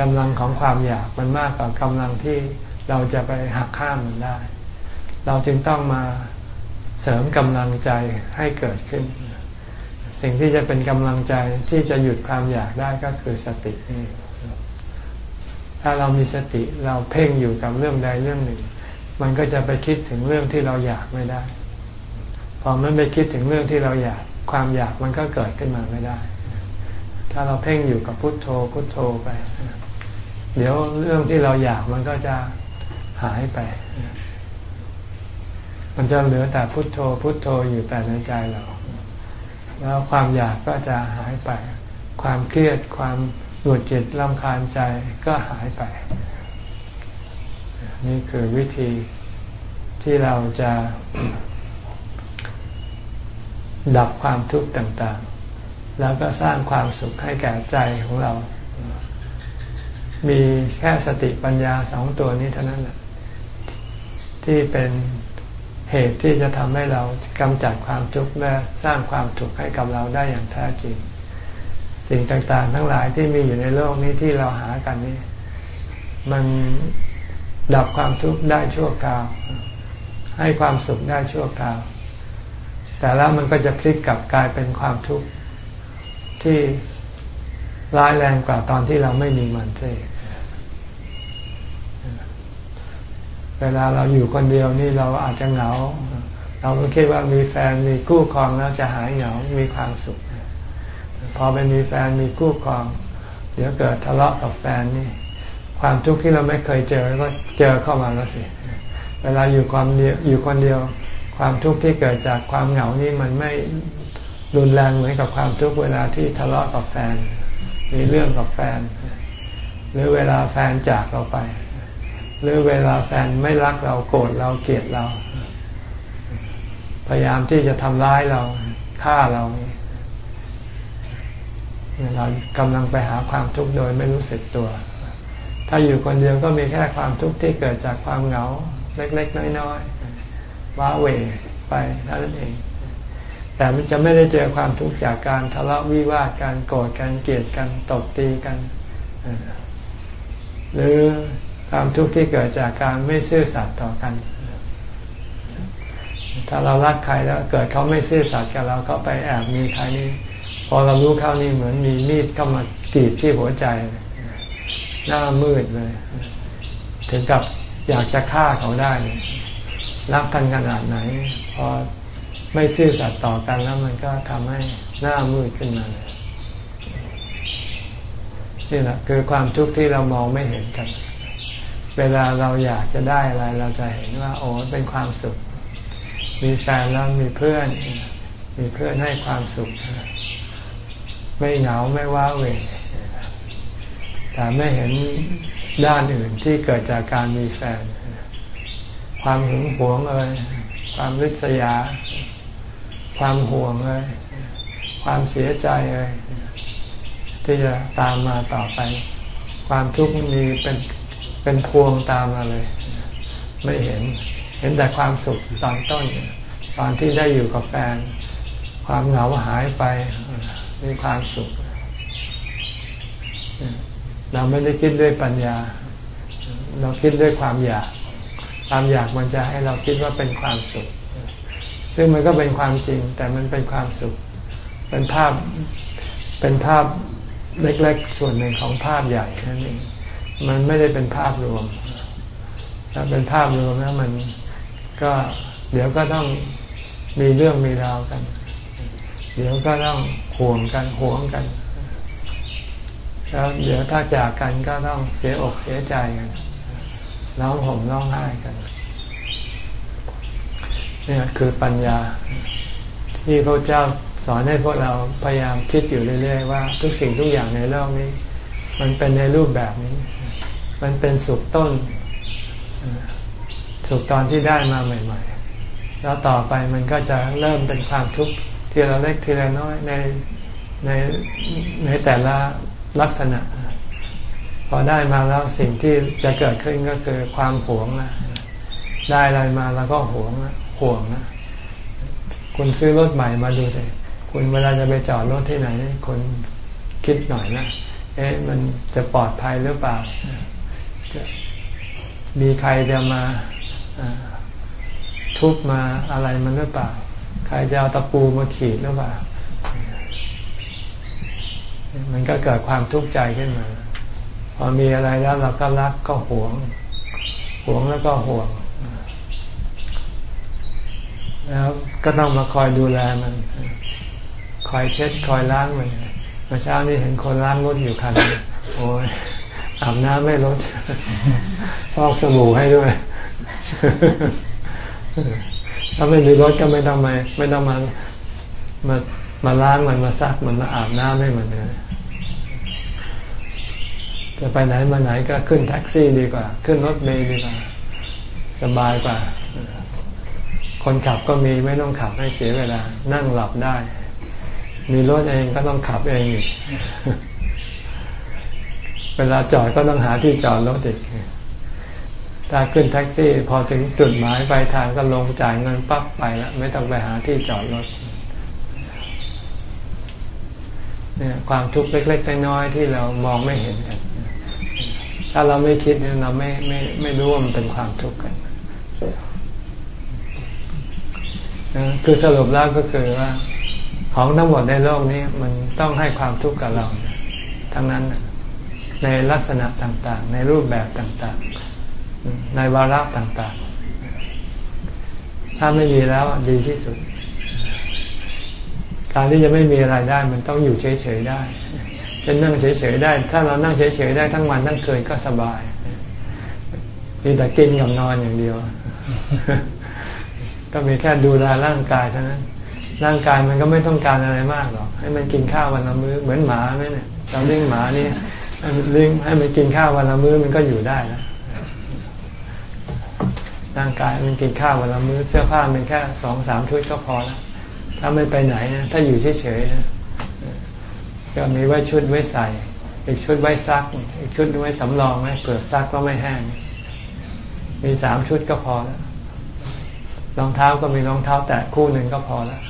กำลังของความอยากมันมากกว่ากำลังที่เราจะไปหักห้ามมันได้ เราจึงต้องมาเสริมกำลังใจให้เกิดขึ้น สิ่งที่จะเป็นกำลังใจที่จะหยุดความอยากได้ก็คือสติ ถ้าเรามีสติเราเพ่งอยู่กับเรื่องใดเรื่องหนึ่ง มันก็จะไปคิดถึงเรื่องที่เราอยากไม่ได้ พอมันไปคิดถึงเรื่องที่เราอยาก ความอยากมันก็เกิดขึ้นมาไม่ได้ ถ้าเราเพ่งอยู่กับพุทโธพุทโธไป เดี๋ยวเรื่องที่เราอยากมันก็จะหายไป มันจะเหลือแต่พุทโธ พุทโธอยู่แต่ในใจเรา แล้วความอยากก็จะหายไป ความเครียดความหงุดหงิดลำคาญใจก็หายไป นี่คือวิธีที่เราจะดับความทุกข์ต่างๆ แล้วก็สร้างความสุขให้แก่ใจของเรา มีแค่สติปัญญาสองตัวนี้เท่านั้นแหละที่เป็นเหตุที่จะทำให้เรากำจัดความทุกข์และสร้างความทุกข์ให้กับเราได้อย่างแท้จริง สิ่งต่างๆ ทั้งหลายที่มีอยู่ในโลกนี้ที่เราหากันนี้ มัน ดับความทุกข์ได้ชั่วคราว ให้ความสุขได้ชั่วคราว แต่แล้วมันก็จะพลิกกลับกลายเป็นความทุกข์ที่ร้ายแรงกว่าตอนที่เราไม่มีมันเองเวลาเราอยู่คนเดียวนี่เราอาจจะเหงา เราก็คิดว่ามีแฟนมีกู้ครองแล้วจะหายเหงา มีความสุข พอไปมีแฟนมีกู้ครอง เดี๋ยวเกิดทะเลาะกับแฟนนี่ ความทุกข์ที่เราไม่เคยเจอก็เจอเข้ามาแล้วสิ เวลาอยู่ความเดียวอยู่คนเดียว ความทุกข์ที่เกิดจากความเหงานี่มันไม่รุนแรงเหมือนกับความทุกข์เวลาที่ทะเลาะกับแฟน มีเรื่องกับแฟน หรือเวลาแฟนจากเราไป หรือเวลาแฟนไม่รักเราโกรธเราเกลียดเรา พยายามที่จะทำร้ายเราฆ่าเราเรากำลังไปหาความทุกข์โดยไม่รู้สึกตัว ถ้าอยู่คนเดียวก็มีแค่ความทุกข์ที่เกิดจากความเหงา เล็กๆ น้อยๆว้าเหวไปเท่านั้นเอง แต่มันจะไม่ได้เจอความทุกข์จากการทะเลาะวิวาทการโกรธกันเกลียดกันตบตีกัน หรือความทุกข์ที่เกิดจากการไม่ซื่อสัตย์ต่อกัน ถ้าเรารักใครแล้วเกิดเขาไม่ซื่อสัตย์กับเราก็ไปแอบมีใครนี่พอเรารู้เข้านี่เหมือนมีมีดเข้ามากรีดที่หัวใจ หน้ามืดเลย ถึงกับอยากจะฆ่าเขาได้รักกันขนาดไหนพอไม่ซื่อสัตย์ต่อกันแล้วมันก็ทำให้หน้ามืดขึ้นมาเลยนี่แหละคือความทุกข์ที่เรามองไม่เห็นกัน เวลาเราอยากจะได้อะไรเราจะเห็นว่า โอ้เป็นความสุข มีแฟนแล้วมีเพื่อน มีเพื่อนให้ความสุข ไม่เหงาไม่ว้าเหว แต่ไม่เห็นด้านอื่นที่เกิดจากการมีแฟน ความหึงหวงเลย ความริษยา ความห่วงเลย ความเสียใจเลยที่จะตามมาต่อไป ความทุกข์มีเป็นเป็นพวงตามมาเลย ไม่เห็น เห็นแต่ความสุขตอนต้น ตอนที่ได้อยู่กับแฟน ความเหงาหายไป มีความสุข เราไม่ได้คิดด้วยปัญญา เราคิดด้วยความอยาก ความอยากมันจะให้เราคิดว่าเป็นความสุข ซึ่งมันก็เป็นความจริง แต่มันเป็นความสุข เป็นภาพ เป็นภาพเล็กๆ ส่วนหนึ่งของภาพใหญ่นั่นเอง มันไม่ได้เป็นภาพรวม ถ้าเป็นภาพรวมแล้วมันก็เดี๋ยวก็ต้องมีเรื่องมีราวกัน เดี๋ยวก็ต้องห่วงกันห่วงกัน แล้วเดี๋ยวถ้าจากกันก็ต้องเสียอกเสียใจกันร้องห่มร้องไห้กันนี่คือปัญญา ที่พระเจ้าสอนให้พวกเราพยายามคิดอยู่เรื่อย ๆ ว่า ทุกสิ่งทุกอย่างในโลกนี้ มันเป็นในรูปแบบนี้ มันเป็นสุขต้น สุขตอนที่ได้มาใหม่ ๆ แล้วต่อไปมันก็จะเริ่มเป็นความทุกข์ทีละเล็กทีละน้อยในในในแต่ละ ลักษณะ พอได้มาแล้วสิ่งที่จะเกิดขึ้นก็คือความหวงนะได้อะไรมาแล้วก็หวงห่วงนะคุณซื้อรถใหม่มาดูสิคุณเวลาจะไปจอดรถที่ไหนคุณคิดหน่อยนะเอ๊ะมันจะปลอดภัยหรือเปล่าจะมีใครจะมาทุบมาอะไรมันหรือเปล่า ใครจะเอาตะปูมาขีดหรือเปล่า มันก็เกิดความทุกข์ใจขึ้นมา พอมีอะไรแล้วเราก็รักก็หวง หวงแล้วก็ห่วง แล้วก็ต้องมาคอยดูแลมัน คอยเช็ดคอยล้างมันเมื่อเช้านี้เห็นคนล้างรถอยู่คัน โอ้ยอาบน้ำไม่ลดฟอกสบู่ให้ด้วย ถ้าไม่มีรถก็ไม่ต้องมาไม่ต้องมามามาล้างมันมาซักมันมาอาบน้ำให้มันเลย จะไปไหนมาไหนก็ขึ้นแท็กซี่ดีกว่า ขึ้นรถเมล์ดีกว่า สบายกว่า คนขับก็มีไม่ต้องขับให้เสียเวลา นั่งหลับได้ มีรถเองก็ต้องขับเองอยู่เวลาจอดก็ต้องหาที่จอดรถอีกถ้าขึ้นแท็กซี่ พอถึงจุดหมายปลายทางก็ลงจ่ายเงินปั๊บไปแล้วไม่ต้องไปหาที่จอดรถเนี่ยความทุกข์เล็ก ๆ น้อยๆที่เรามองไม่เห็นกัน ถ้าเราไม่คิดเนี่ยเราไม่ไม่ไม่รู้ว่ามันเป็นความทุกข์กันคือสรุปแล้วก็คือว่า ของทั้งหมดในโลกนี้มันต้องให้ความทุกข์กับเรา ทั้งนั้นในลักษณะต่างๆ ในรูปแบบต่างๆ ในวาระต่างๆ ถ้าไม่มีแล้วดีที่สุด การที่จะไม่มีอะไรได้ มันต้องอยู่เฉยๆได้ จะนั่งเฉยๆได้ ถ้าเรานั่งเฉยๆได้ทั้งวันทั้งคืนก็สบาย มีแต่กินกับนอนอย่างเดียว ก็มีแค่ดูแลร่างกายเท่านั้น ร่างกายมันก็ไม่ต้องการอะไรมากหรอก ให้มันกินข้าววันละมื้อ เหมือนหมาไหมเนี่ยเราเลี้ยงหมานี่เลี้ยงให้มันกินข้าววันละมื้อมันก็อยู่ได้แล้วร่างกายมันกินข้าววันละมื้อ เสื้อผ้ามันแค่สองสามชุดก็พอแล้วถ้าไม่ไปไหนนะ ถ้าอยู่เฉยๆนะ ก็มีไว้ชุดไว้ใส่ อีกชุดไว้ซัก อีกชุดไว้สำรองไว้เผื่อซักก็ไม่แห้ง มีสามชุดก็พอแล้วรองเท้าก็มีรองเท้าแตะคู่หนึ่งก็พอแล้ว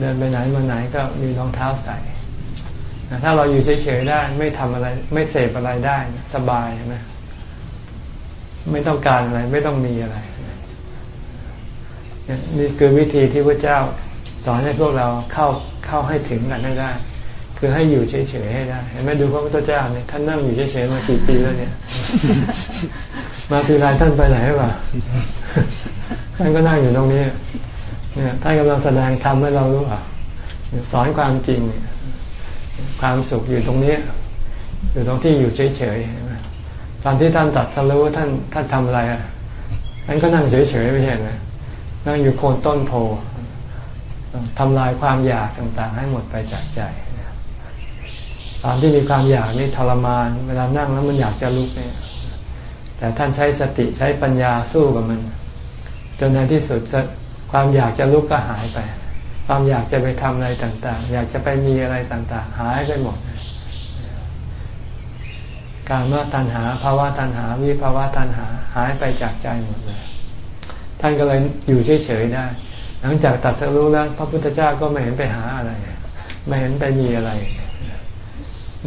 เดินไปไหนมาไหนก็มีรองเท้าใส่ถ้าเราอยู่เฉยๆได้ไม่ทำอะไร ไม่เสพอะไรได้สบายนะไม่ต้องการอะไร ไม่ต้องมีอะไร นี่คือวิธีที่พระเจ้าสอนให้พวกเราเข้าเข้าให้ถึงกันได้ คือให้อยู่เฉยๆให้ได้เห็นไหมดูพระพุทธเจ้าเนี่ยท่านนั่งอยู่เฉยๆมากี่ปีแล้วเนี่ย มาทีไรท่านไปไหนหรอเปล่าท่านก็นั่งอยู่ตรงนี้เนี่ยท่านกำลังแสดงธรรมให้เรารู้อะสอนความจริง ความสุขอยู่ตรงนี้ อยู่ตรงที่อยู่เฉยๆตอนที่ท่านตัดสรู้ท่านท่านทำอะไรอะท่านก็นั่งเฉยๆไม่ใช่ไหมนั่งอยู่โคนต้นโพทำลายความอยากต่างๆ ให้หมดไปจากใจ ตอนที่มีความอยากนี่ทรมาน เวลานั่งแล้วมันอยากจะลุกเนี่ยแต่ท่านใช้สติใช้ปัญญาสู้กับมัน จนในที่สุดความอยากจะลุกก็หายไป ความอยากจะไปทำอะไรต่างๆ อยากจะไปมีอะไรต่างๆ หายไปหมด การเมื่อตัณหาภาวะตัณหา วิภาวะตัณหาหายไปจากใจหมดเลยท่านก็เลยอยู่เฉยๆได้ หลังจากตัดสรู้แล้ว พระพุทธเจ้าก็ไม่เห็นไปหาอะไร ไม่เห็นไปมีอะไร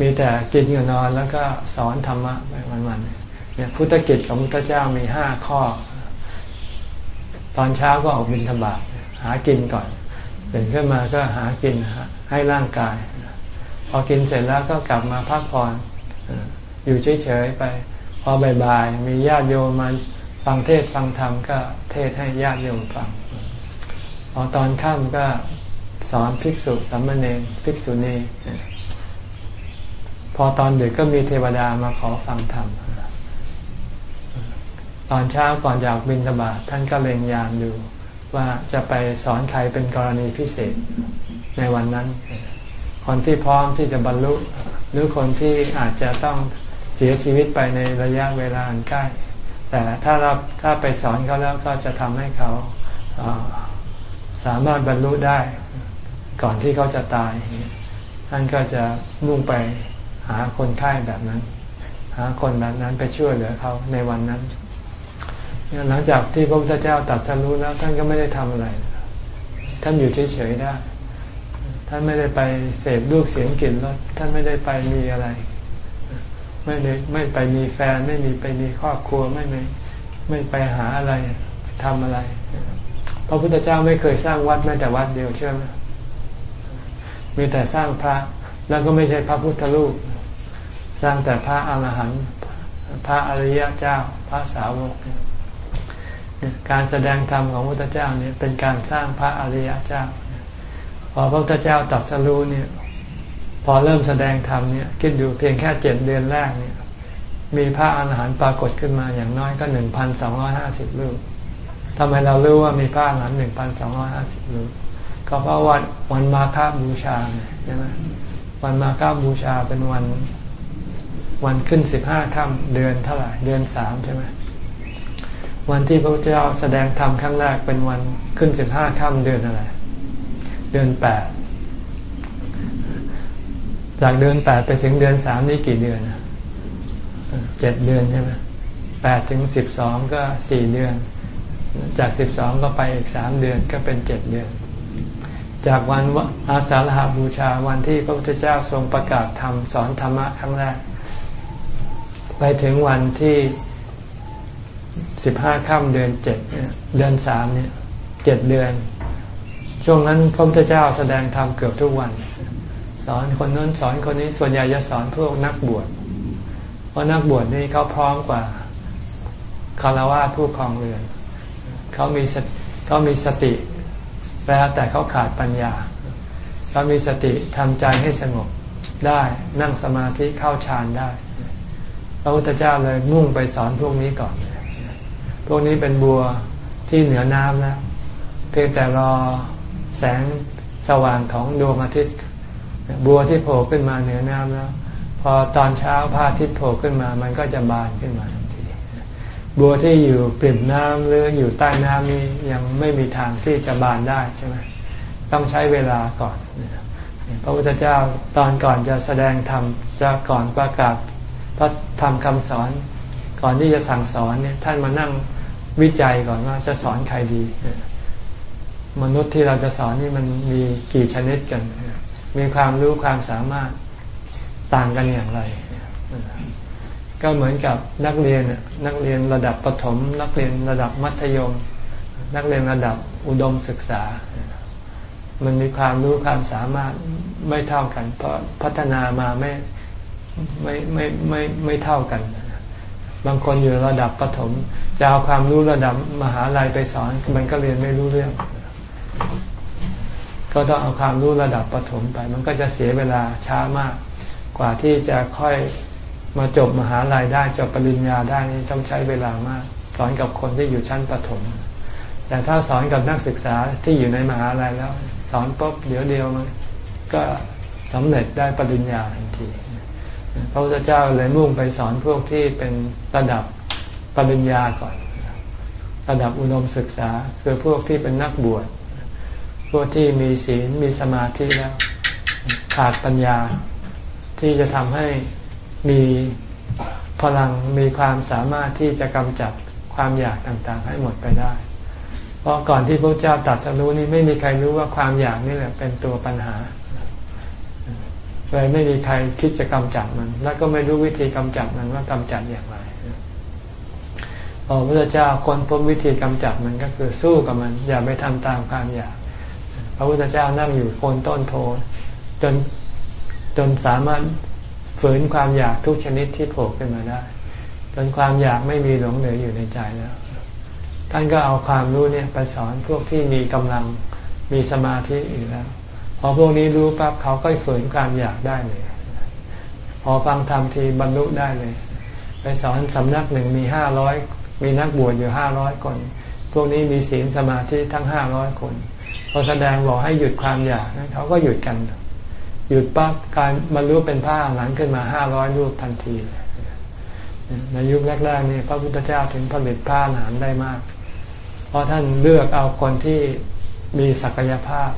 มีแต่กินกับนอนแล้วก็สอนธรรมะไปวันๆเนี่ยพุทธกิจของพุทธเจ้ามีห้าข้อ ตอนเช้าก็ออกบินธบาตหากินก่อนตื่นขึ้นมาก็หากินให้ร่างกาย พอกินเสร็จแล้วก็กลับมาพักผ่อนอยู่เฉยๆไป พอบ่ายๆมีญาติโยมมาฟังเทศฟังธรรมก็เทศให้ญาติโยมฟัง พอตอนค่ำก็สอนภิกษุสัมมเนรภิกษุณี อตอนดึกก็มีเทวดามาขอฟังธรรมตอนเช้าก่อนจากบินธบาตท่านก็เล็งยามดูว่าจะไปสอนใครเป็นกรณีพิเศษในวันนั้น คนที่พร้อมที่จะบรรลุ หรือคนที่อาจจะต้องเสียชีวิตไปในระยะเวลาอันใกล้ แต่ถ้าเราถ้าไปสอนเขาแล้วก็จะทำให้เขาสามารถบรรลุได้ ก่อนที่เขาจะตายท่านก็จะมุ่งไป หาคนไข้แบบนั้น หาคนแบบนั้นไปช่วยเหลือเขาในวันนั้นหลังจากที่พระพุทธเจ้าตัดสรู้แล้ว ท่านก็ไม่ได้ทำอะไร ท่านอยู่เฉยๆได้ ท่านไม่ได้ไปเสพรูปเสียงกลิ่นรสท่านไม่ได้ไปมีอะไร ไม่ได้ไม่ไปมีแฟน ไม่มีไปมีครอบครัวไม่ไม่ไม่ไปหาอะไรทำอะไร พระพุทธเจ้าไม่เคยสร้างวัดแม้แต่วัดเดียวเชื่อไหมมีแต่สร้างพระแล้วก็ไม่ใช่พระพุทธรูป สร้างแต่พระอรหันต์พระอริยเจ้า พระสาวกการแสดงธรรมของพระพุทธเจ้าเนี่ยเป็นการสร้างพระอริยเจ้า พอพระพุทธเจ้าตรัสรู้เนี่ย พอเริ่มแสดงธรรมเนี่ยคิดดูเพียงแค่เจ็ดเดือนแรกเนี่ย มีพระอรหันต์ปรากฏขึ้นมาอย่างน้อยก็หนึ่งพันสองร้อยห้าสิบรูปทำไมเรารู้ว่ามีพระอรหันต์หนึ่งพันสองร้อยห้าสิบรูปก็เพราะวันวันมาฆบูชาใช่ไหมวันมาฆบูชาเป็นวัน วันขึ้นสิบห้าค่ำเดือนเท่าไหร่เดือนสามใช่ไหมวันที่พระเจ้าแสดงธรรมครั้งแรกเป็นวันขึ้นสิบห้าค่ำเดือนอะไร เดือนแปดจากเดือนแปดไปถึงเดือนสามนี่กี่เดือนเจ็ดเดือนใช่ไหมแปดถึงสิบสองก็สี่เดือน จากสิบสองก็ไปอีกสามเดือนก็เป็นเจ็ดเดือน จากวันอาสาฬหาบูชาวันที่พระพุทธเจ้าทรงประกาศธรรมสอนธรรมะครั้งแรก ไปถึงวันที่สิบห้าค่ำเดือนเจ็ดเดือนสามเนี่ยเจ็ดเดือน ช่วงนั้นพระพุทธเจ้าแสดงธรรมเกือบทุกวัน สอนคนนั้นสอนคนนี้ส่วนใหญ่จะสอนพวกนักบวชเพราะนักบวชนี่เขาพร้อมกว่าคารวะผู้ครองเรือนเขามีเขามีสติแล้วแต่เขาขาดปัญญาเขามีสติทำใจให้สงบได้นั่งสมาธิเข้าฌานได้ พระพุทธเจ้าเลยมุ่งไปสอนพวกนี้ก่อนพวกนี้เป็นบัวที่เหนือน้ำแล้วเพียงแต่รอแสงสว่างของดวงอาทิตย์ บัวที่โผล่ขึ้นมาเหนือน้ำแล้ว พอตอนเช้าพระอาทิตย์โผล่ขึ้นมา มันก็จะบานขึ้นมาทันที บัวที่อยู่ปริ่มน้ำหรืออยู่ใต้น้ำนี้ยังไม่มีทางที่จะบานได้ใช่ไหมต้องใช้เวลาก่อนพระพุทธเจ้าตอนก่อนจะแสดงธรรมจะก่อนประกาศพระ ธรรมคำสอน ก่อนที่จะสั่งสอนเนี่ยท่านมานั่งวิจัยก่อนว่าจะสอนใครดี มนุษย์ที่เราจะสอนนี่มันมีกี่ชนิดกัน มีความรู้ความสามารถต่างกันอย่างไร ก็เหมือนกับนักเรียนนักเรียนระดับประถม นักเรียนระดับมัธยม นักเรียนระดับอุดมศึกษา มันมีความรู้ความสามารถไม่เท่ากัน เพราะพัฒนามาไม่ ไม่ไม่ไม่ไม่เท่ากัน บางคนอยู่ระดับประถมจะเอาความรู้ระดับมหาลัยไปสอน มันก็เรียนไม่รู้เรื่อง ก็ต้องเอาความรู้ระดับประถมไป มันก็จะเสียเวลาช้ามาก กว่าที่จะค่อยมาจบมหาลัยได้จบปริญญาได้นี่ต้องใช้เวลามาก สอนกับคนที่อยู่ชั้นประถม แต่ถ้าสอนกับนักศึกษาที่อยู่ในมหาลัยแล้ว สอนปุ๊บเดี๋ยวเดียวมันก็สำเร็จได้ปริญญาทันที พระพุทธเจ้าเลยมุ่งไปสอนพวกที่เป็นระดับปริญญาก่อน ระดับอุดมศึกษา คือพวกที่เป็นนักบวช พวกที่มีศีลมีสมาธิแล้ว ขาดปัญญาที่จะทำให้มีพลังมีความสามารถที่จะกำจัดความอยากต่างๆ ให้หมดไปได้ เพราะก่อนที่พระเจ้าตัดสรู้นี้ไม่มีใครรู้ว่าความอยากนี่แหละเป็นตัวปัญหา เลยไม่มีใครคิดจะกำจัดมัน แล้วก็ไม่รู้วิธีกำจัดมันว่ากำจัดอย่างไรพอพระเจ้าคนพบวิธีกำจัดมันก็คือสู้กับมัน อย่าไปทำตามความอยาก พระพุทธเจ้านั่งอยู่โคนต้นโพจนจนสามารถฝืนความอยากทุกชนิดที่โผล่ขึ้นมาได้ จนความอยากไม่มีหลงเหลืออยู่ในใจแล้ว ท่านก็เอาความรู้เนี่ยไปสอนพวกที่มีกำลังมีสมาธิอยู่แล้ว พอพวกนี้รู้ปั๊บเขาก็ฝืนความอยากได้เลย พอฟังธรรมทีบรรลุได้เลย ไปสอนสำนักหนึ่งมีห้าร้อยมีนักบวชอยู่ห้าร้อยคน พวกนี้มีศีลสมาธิทั้งห้าร้อยคนพอแสดงบอกให้หยุดความอยากเขาก็หยุดกัน หยุดปั๊บการบรรลุเป็นพระหลังขึ้นมาห้าร้อยรูปทันทีเลยในยุคแรกๆนี่พระพุทธเจ้าถึงผลิตผ้าหนานได้มาก เพราะท่านเลือกเอาคนที่มีศักยภาพ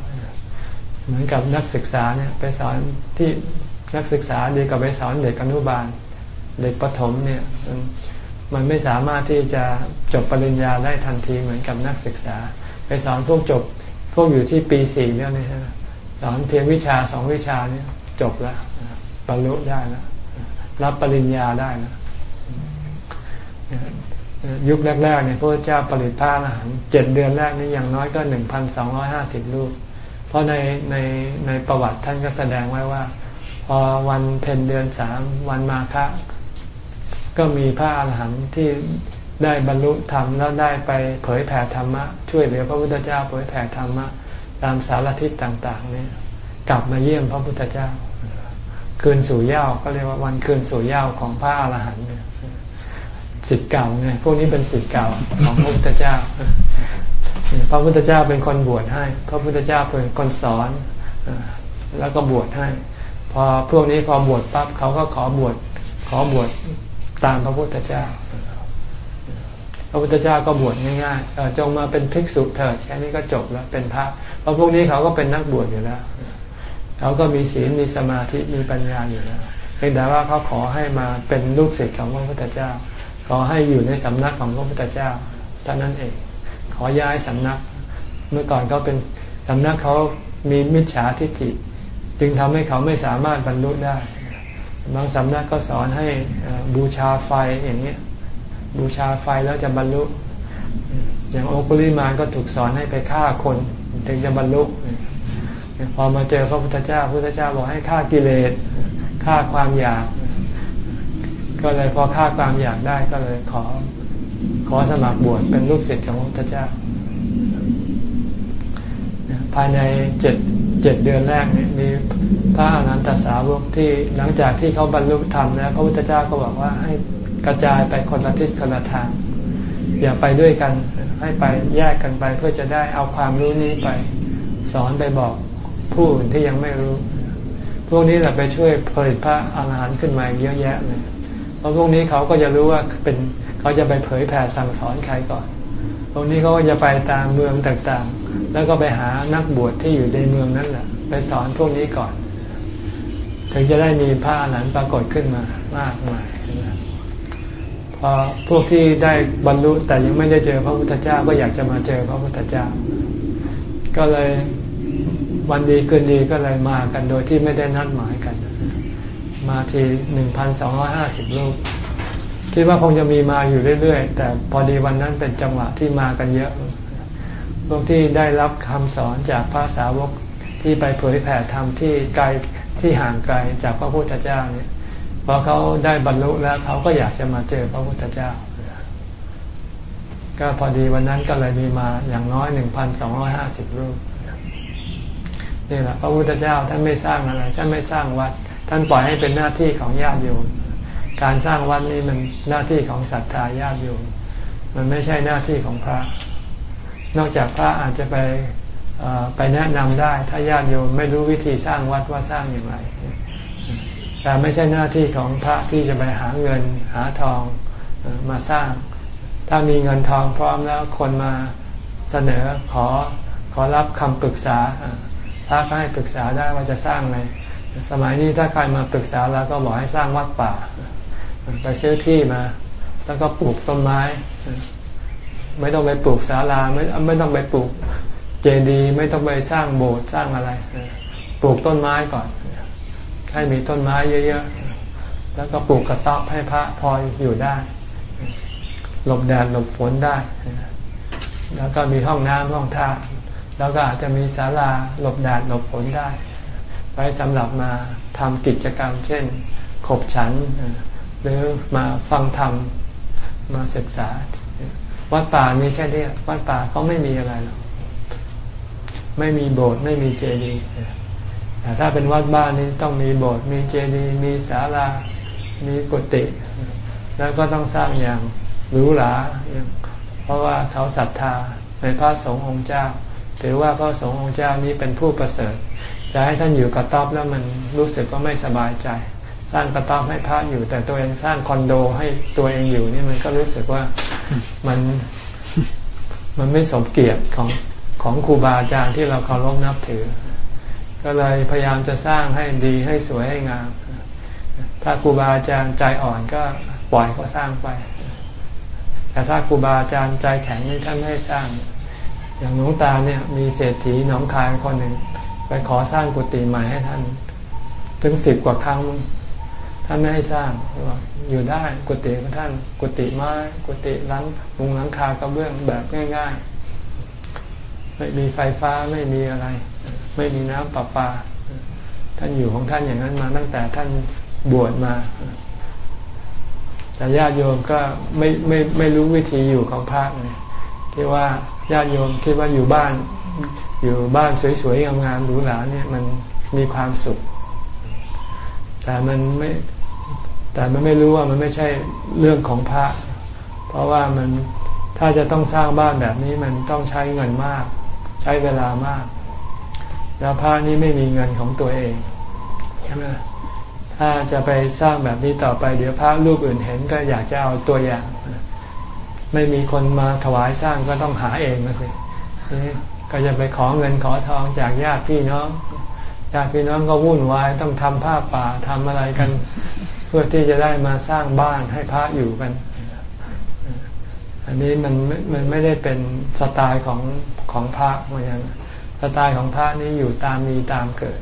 เหมือนกับนักศึกษาเนี่ยไปสอนที่นักศึกษาดีกว่าไปสอนเด็กอนุบาล เด็กประถมเนี่ยมันไม่สามารถที่จะจบปริญญาได้ทันทีเหมือนกับนักศึกษา ไปสอนพวกจบพวกอยู่ที่ปีสี่เนี่ยนะสอนเพียงวิชาสองวิชาเนี่ยจบแล้วบรรลุได้แล้วรับปริญญาได้แล้วยุคแรกๆเนี่ยพระเจ้าผลิตผ้าอาหารเจ็ดเดือนแรกนี่อย่างน้อยก็หนึ่งพันสองร้อยห้าสิบรูป เพราะในในในประวัติท่านก็แสดงไว้ว่า พอวันเพ็ญเดือนสามวันมาฆะก็มีพระอาหารหันต์ที่ได้บรรลุธรรมแล้วได้ไปเผยแผ่ธรรมะ ช่วยเหลือพระพุทธเจ้าเผยแผ่ธรรมะตามสารทิศต่าง ๆ เนี่ย กลับมาเยี่ยมพระพุทธเจ้า คืนสู่เย้าก็เรียกว่าวันคืนสู่เย้าของพระอาหารหันต์เนี่ยสิทธิ์เก่าไงพวกนี้เป็นสิทธิ์เก่าของพระพุทธเจ้า พระพุทธเจ้าเป็นคนบวชให้ พระพุทธเจ้าเป็นคนสอนแล้วก็บวชให้ พอพวกนี้พอบวชปั๊บเขาก็ขอบวชขอบวชตามพระพุทธเจ้า พระพุทธเจ้าก็บวชง่ายๆจงมาเป็นภิกษุเถิดแค่นี้ก็จบแล้วเป็นพระเพราะพวกนี้เขาก็เป็นนักบวชอยู่แล้วเขาก็มีศีลมีสมาธิมีปัญญาอยู่แล้วเพียงแต่ว่าเขาขอให้มาเป็นลูกศิษย์ของพระพุทธเจ้า ขอให้อยู่ในสำนักของพระพุทธเจ้าเท่านั้นเอง ขอย้ายสำนัก เมื่อก่อนเขาเป็นสำนักเขามีมิจฉาทิฏฐิ จึงทำให้เขาไม่สามารถบรรลุได้บางสำนักก็สอนให้บูชาไฟอย่างนี้บูชาไฟแล้วจะบรรลุ อย่างโอปุลิมานก็ถูกสอนให้ไปฆ่าคนถึงจะบรรลุพอมาเจอพระพุทธเจ้าพระพุทธเจ้าบอกให้ฆ่ากิเลสฆ่าความอยาก ก็เลยพอฆ่าความอยากได้ก็เลยขอ ขอสมัครบวชเป็นลูกศิษย์ของพระพุทธเจ้า ภายในเจ็ดเจ็ดเดือนแรกเนี่ยมีพระอนันตสาวกที่หลังจากที่เขาบรรลุธรรมแล้วพระพุทธเจ้าก็บอกว่าให้กระจายไปคนละทิศคนละทาง อย่าไปด้วยกันให้ไปแยกกันไปเพื่อจะได้เอาความรู้นี้ไป สอนไปบอกผู้อื่นที่ยังไม่รู้ พวกนี้แหละไปช่วยผลิตพระอาหารหันต์ขึ้นมาเยอะแยะเลยเพราะพวกนี้เขาก็จะรู้ว่าเป็น เขาจะไปเผยแผ่สั่งสอนใครก่อนพวกนี้เขาก็จะไปตามเมืองต่างๆ แล้วก็ไปหานักบวชที่อยู่ในเมืองนั้นแหละไปสอนพวกนี้ก่อน ถึงจะได้มีพระอนันต์ปรากฏขึ้นมามากมายพอพวกที่ได้บรรลุแต่ยังไม่ได้เจอพระพุทธเจ้าก็อยากจะมาเจอพระพุทธเจ้า ก็เลยวันดีคืนดีก็เลยมากันโดยที่ไม่ได้นัดหมายกัน มาทีหนึ่งพันสองร้อยห้าสิบลูก คิดว่าคงจะมีมาอยู่เรื่อยๆ แต่พอดีวันนั้นเป็นจังหวะที่มากันเยอะ พวกที่ได้รับคำสอนจากพระสาวกที่ไปเผยแผ่ธรรมที่ไกลที่ห่างไกลจากพระพุทธเจ้าเนี่ยพอเขาได้บรรลุแล้วเขาก็อยากจะมาเจอพระพุทธเจ้า ก็พอดีวันนั้นก็เลยมีมาอย่างน้อยหนึ่งพันสองร้อยห้าสิบรูปนี่แหละพระพุทธเจ้าท่านไม่สร้างอะไรท่านไม่สร้างวัด ท่านปล่อยให้เป็นหน้าที่ของญาติโยม การสร้างวัดนี้มันหน้าที่ของศรัทธาญาติโยมมันไม่ใช่หน้าที่ของพระ นอกจากพระอาจจะไปไปแนะนำได้ ถ้าญาติโยมไม่รู้วิธีสร้างวัดว่าสร้างอย่างไร แต่ไม่ใช่หน้าที่ของพระที่จะไปหาเงินหาทองมาสร้าง ถ้ามีเงินทองพร้อมแล้วคนมาเสนอขอขอรับคำปรึกษาพระก็ให้ปรึกษาได้ว่าจะสร้างอะไร สมัยนี้ถ้าใครมาปรึกษาแล้วก็บอกให้สร้างวัดป่า ไปซื้อที่มา แล้วก็ปลูกต้นไม้ ไม่ต้องไปปลูกศาลาไม่ไม่ต้องไปปลูกเจดีย์ไม่ต้องไปสร้างโบสถ์สร้างอะไร ปลูกต้นไม้ก่อน ให้มีต้นไม้เยอะๆ แล้วก็ปลูกกระต๊อบให้พระพออยู่ได้ หลบแดดหลบฝนได้ แล้วก็มีห้องน้ำห้องท่าแล้วก็อาจจะมีศาลาหลบแดดหลบฝนได้ ไว้สำหรับมาทำกิจกรรม เช่น ขบฉัน หรือมาฟังธรรมมาศึกษา วัดป่ามีแค่นี้วัดป่าเขาไม่มีอะไรหรอกไม่มีโบสถ์ไม่มีเจดีย์แต่ถ้าเป็นวัดบ้านนี้ต้องมีโบสถ์มีเจดีย์มีศาลา มีกุฏิแล้วก็ต้องสร้างอย่างหรูหราเพราะว่าเขาศรัทธาในพระสงฆ์องค์เจ้าถือว่าพระสงฆ์องค์เจ้านี้เป็นผู้ประเสริฐ จะให้ท่านอยู่กระต๊อบแล้วมันรู้สึกก็ไม่สบายใจ สร้างกระต๊อบให้พระอยู่ แต่ตัวเองสร้างคอนโดให้ตัวเองอยู่นี่มันก็รู้สึกว่ามันมันไม่สมเกียรติของของครูบาอาจารย์ที่เราเคารพนับถือ ก็เลยพยายามจะสร้างให้ดีให้สวยให้งาม ถ้าครูบาอาจารย์ใจอ่อนก็ปล่อยเขาสร้างไป แต่ถ้าครูบาอาจารย์ใจแข็งนี่ท่านไม่ให้สร้าง อย่างหลวงตาเนี่ย มีเศรษฐีหนองคายคนหนึ่งไปขอสร้างกุฏิใหม่ให้ท่าน ถึงสิบกว่าครั้ง ท่านไม่ให้สร้างอยู่ได้กุฏิของท่านกุฏิไม้กุฏิหลังมุงหลังคากระเบื้องแบบง่ายๆ ไม่มีไฟฟ้าไม่มีอะไร ไม่มีน้ำประปา ท่านอยู่ของท่านอย่างนั้นมาตั้งแต่ท่านบวชมา แต่ญาติโยมก็ไม่ไม่ไม่รู้วิธีอยู่ของพระเลยที่ว่าญาติโยมคิดว่าอยู่บ้าน อยู่บ้านสวยๆงามๆหรูหราเนี่ยมันมีความสุข แต่มันไม่แต่มันไม่รู้ว่ามันไม่ใช่เรื่องของพระ เพราะว่ามันถ้าจะต้องสร้างบ้านแบบนี้มันต้องใช้เงินมาก ใช้เวลามาก แล้วพระนี้ไม่มีเงินของตัวเองใช่ไหมถ้าจะไปสร้างแบบนี้ต่อไปเดี๋ยวพระรูปอื่นเห็นก็อยากจะเอาตัวอย่าง ไม่มีคนมาถวายสร้างก็ต้องหาเองนะสิก็จะไปขอเงินขอทองจากญาติพี่น้อง ญาติพี่น้องก็วุ่นวายต้องทำผ้าป่าทำอะไรกัน เพื่อที่จะได้มาสร้างบ้านให้พระอยู่กัน อันนี้มันมันไม่ได้เป็นสไตล์ของของพระเหมือนกันสไตล์ของพระนี้อยู่ตามมีตามเกิด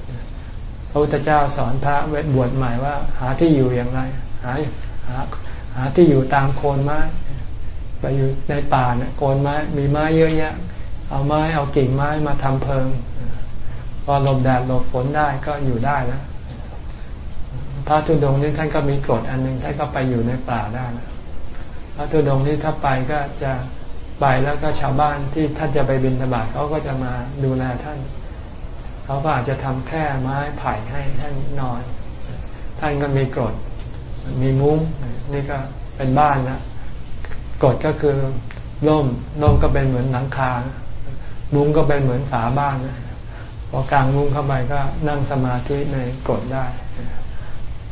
พระพุทธเจ้าสอนพระเวทบวชใหม่ว่า หาที่อยู่อย่างไร หาหาหาที่อยู่ตามโคนไม้ไปอยู่ในป่าเนี่ยโคนไม้มีไม้เยอะแยะเอาไม้เอากิ่งไม้มาทำเพิง พอหลบแดดหลบฝนได้ก็อยู่ได้แล้วพระธุดงค์นี่ท่านก็มีกฎอันหนึ่งท่านก็ไปอยู่ในป่าได้นะพระธุดงค์นี่ถ้าไปก็จะไปแล้วก็ชาวบ้านที่ท่านจะไปบินธบาตเขาก็จะมาดูแลท่าน เขาก็อาจจะทำแค่ไม้ไผ่ให้ท่านนอน ท่านก็มีกฎมีมุ้งนี่ก็เป็นบ้านนะกฎก็คือร่มร่มก็เป็นเหมือนหลังคา มุ้งก็เป็นเหมือนฝาบ้านนะ พอกลางมุ้งเข้าไปก็นั่งสมาธิในกดได้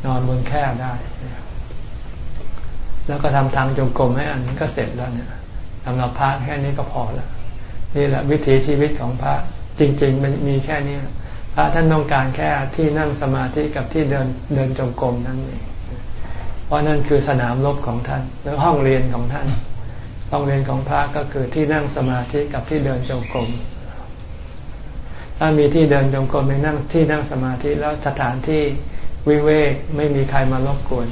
นอนบนแค่ได้ แล้วก็ทำทางจงกรมให้อันนี้ก็เสร็จแล้วเนี่ยสำหรับพระแค่นี้ก็พอแล้วนี่แหละวิถีชีวิตของพระจริง ๆ มันมีแค่นี้พระท่านต้องการแค่ที่นั่งสมาธิกับที่เดินเดินจงกรมนั่นเองเพราะนั่นคือสนามรบของท่านหรือห้องเรียนของท่านห้องเรียนของพระก็คือที่นั่งสมาธิกับที่เดินจงกรม ถ้ามีที่เดินจงกรมไปนั่งที่นั่งสมาธิแล้วสถานที่วิเวกไม่มีใครมารบกวน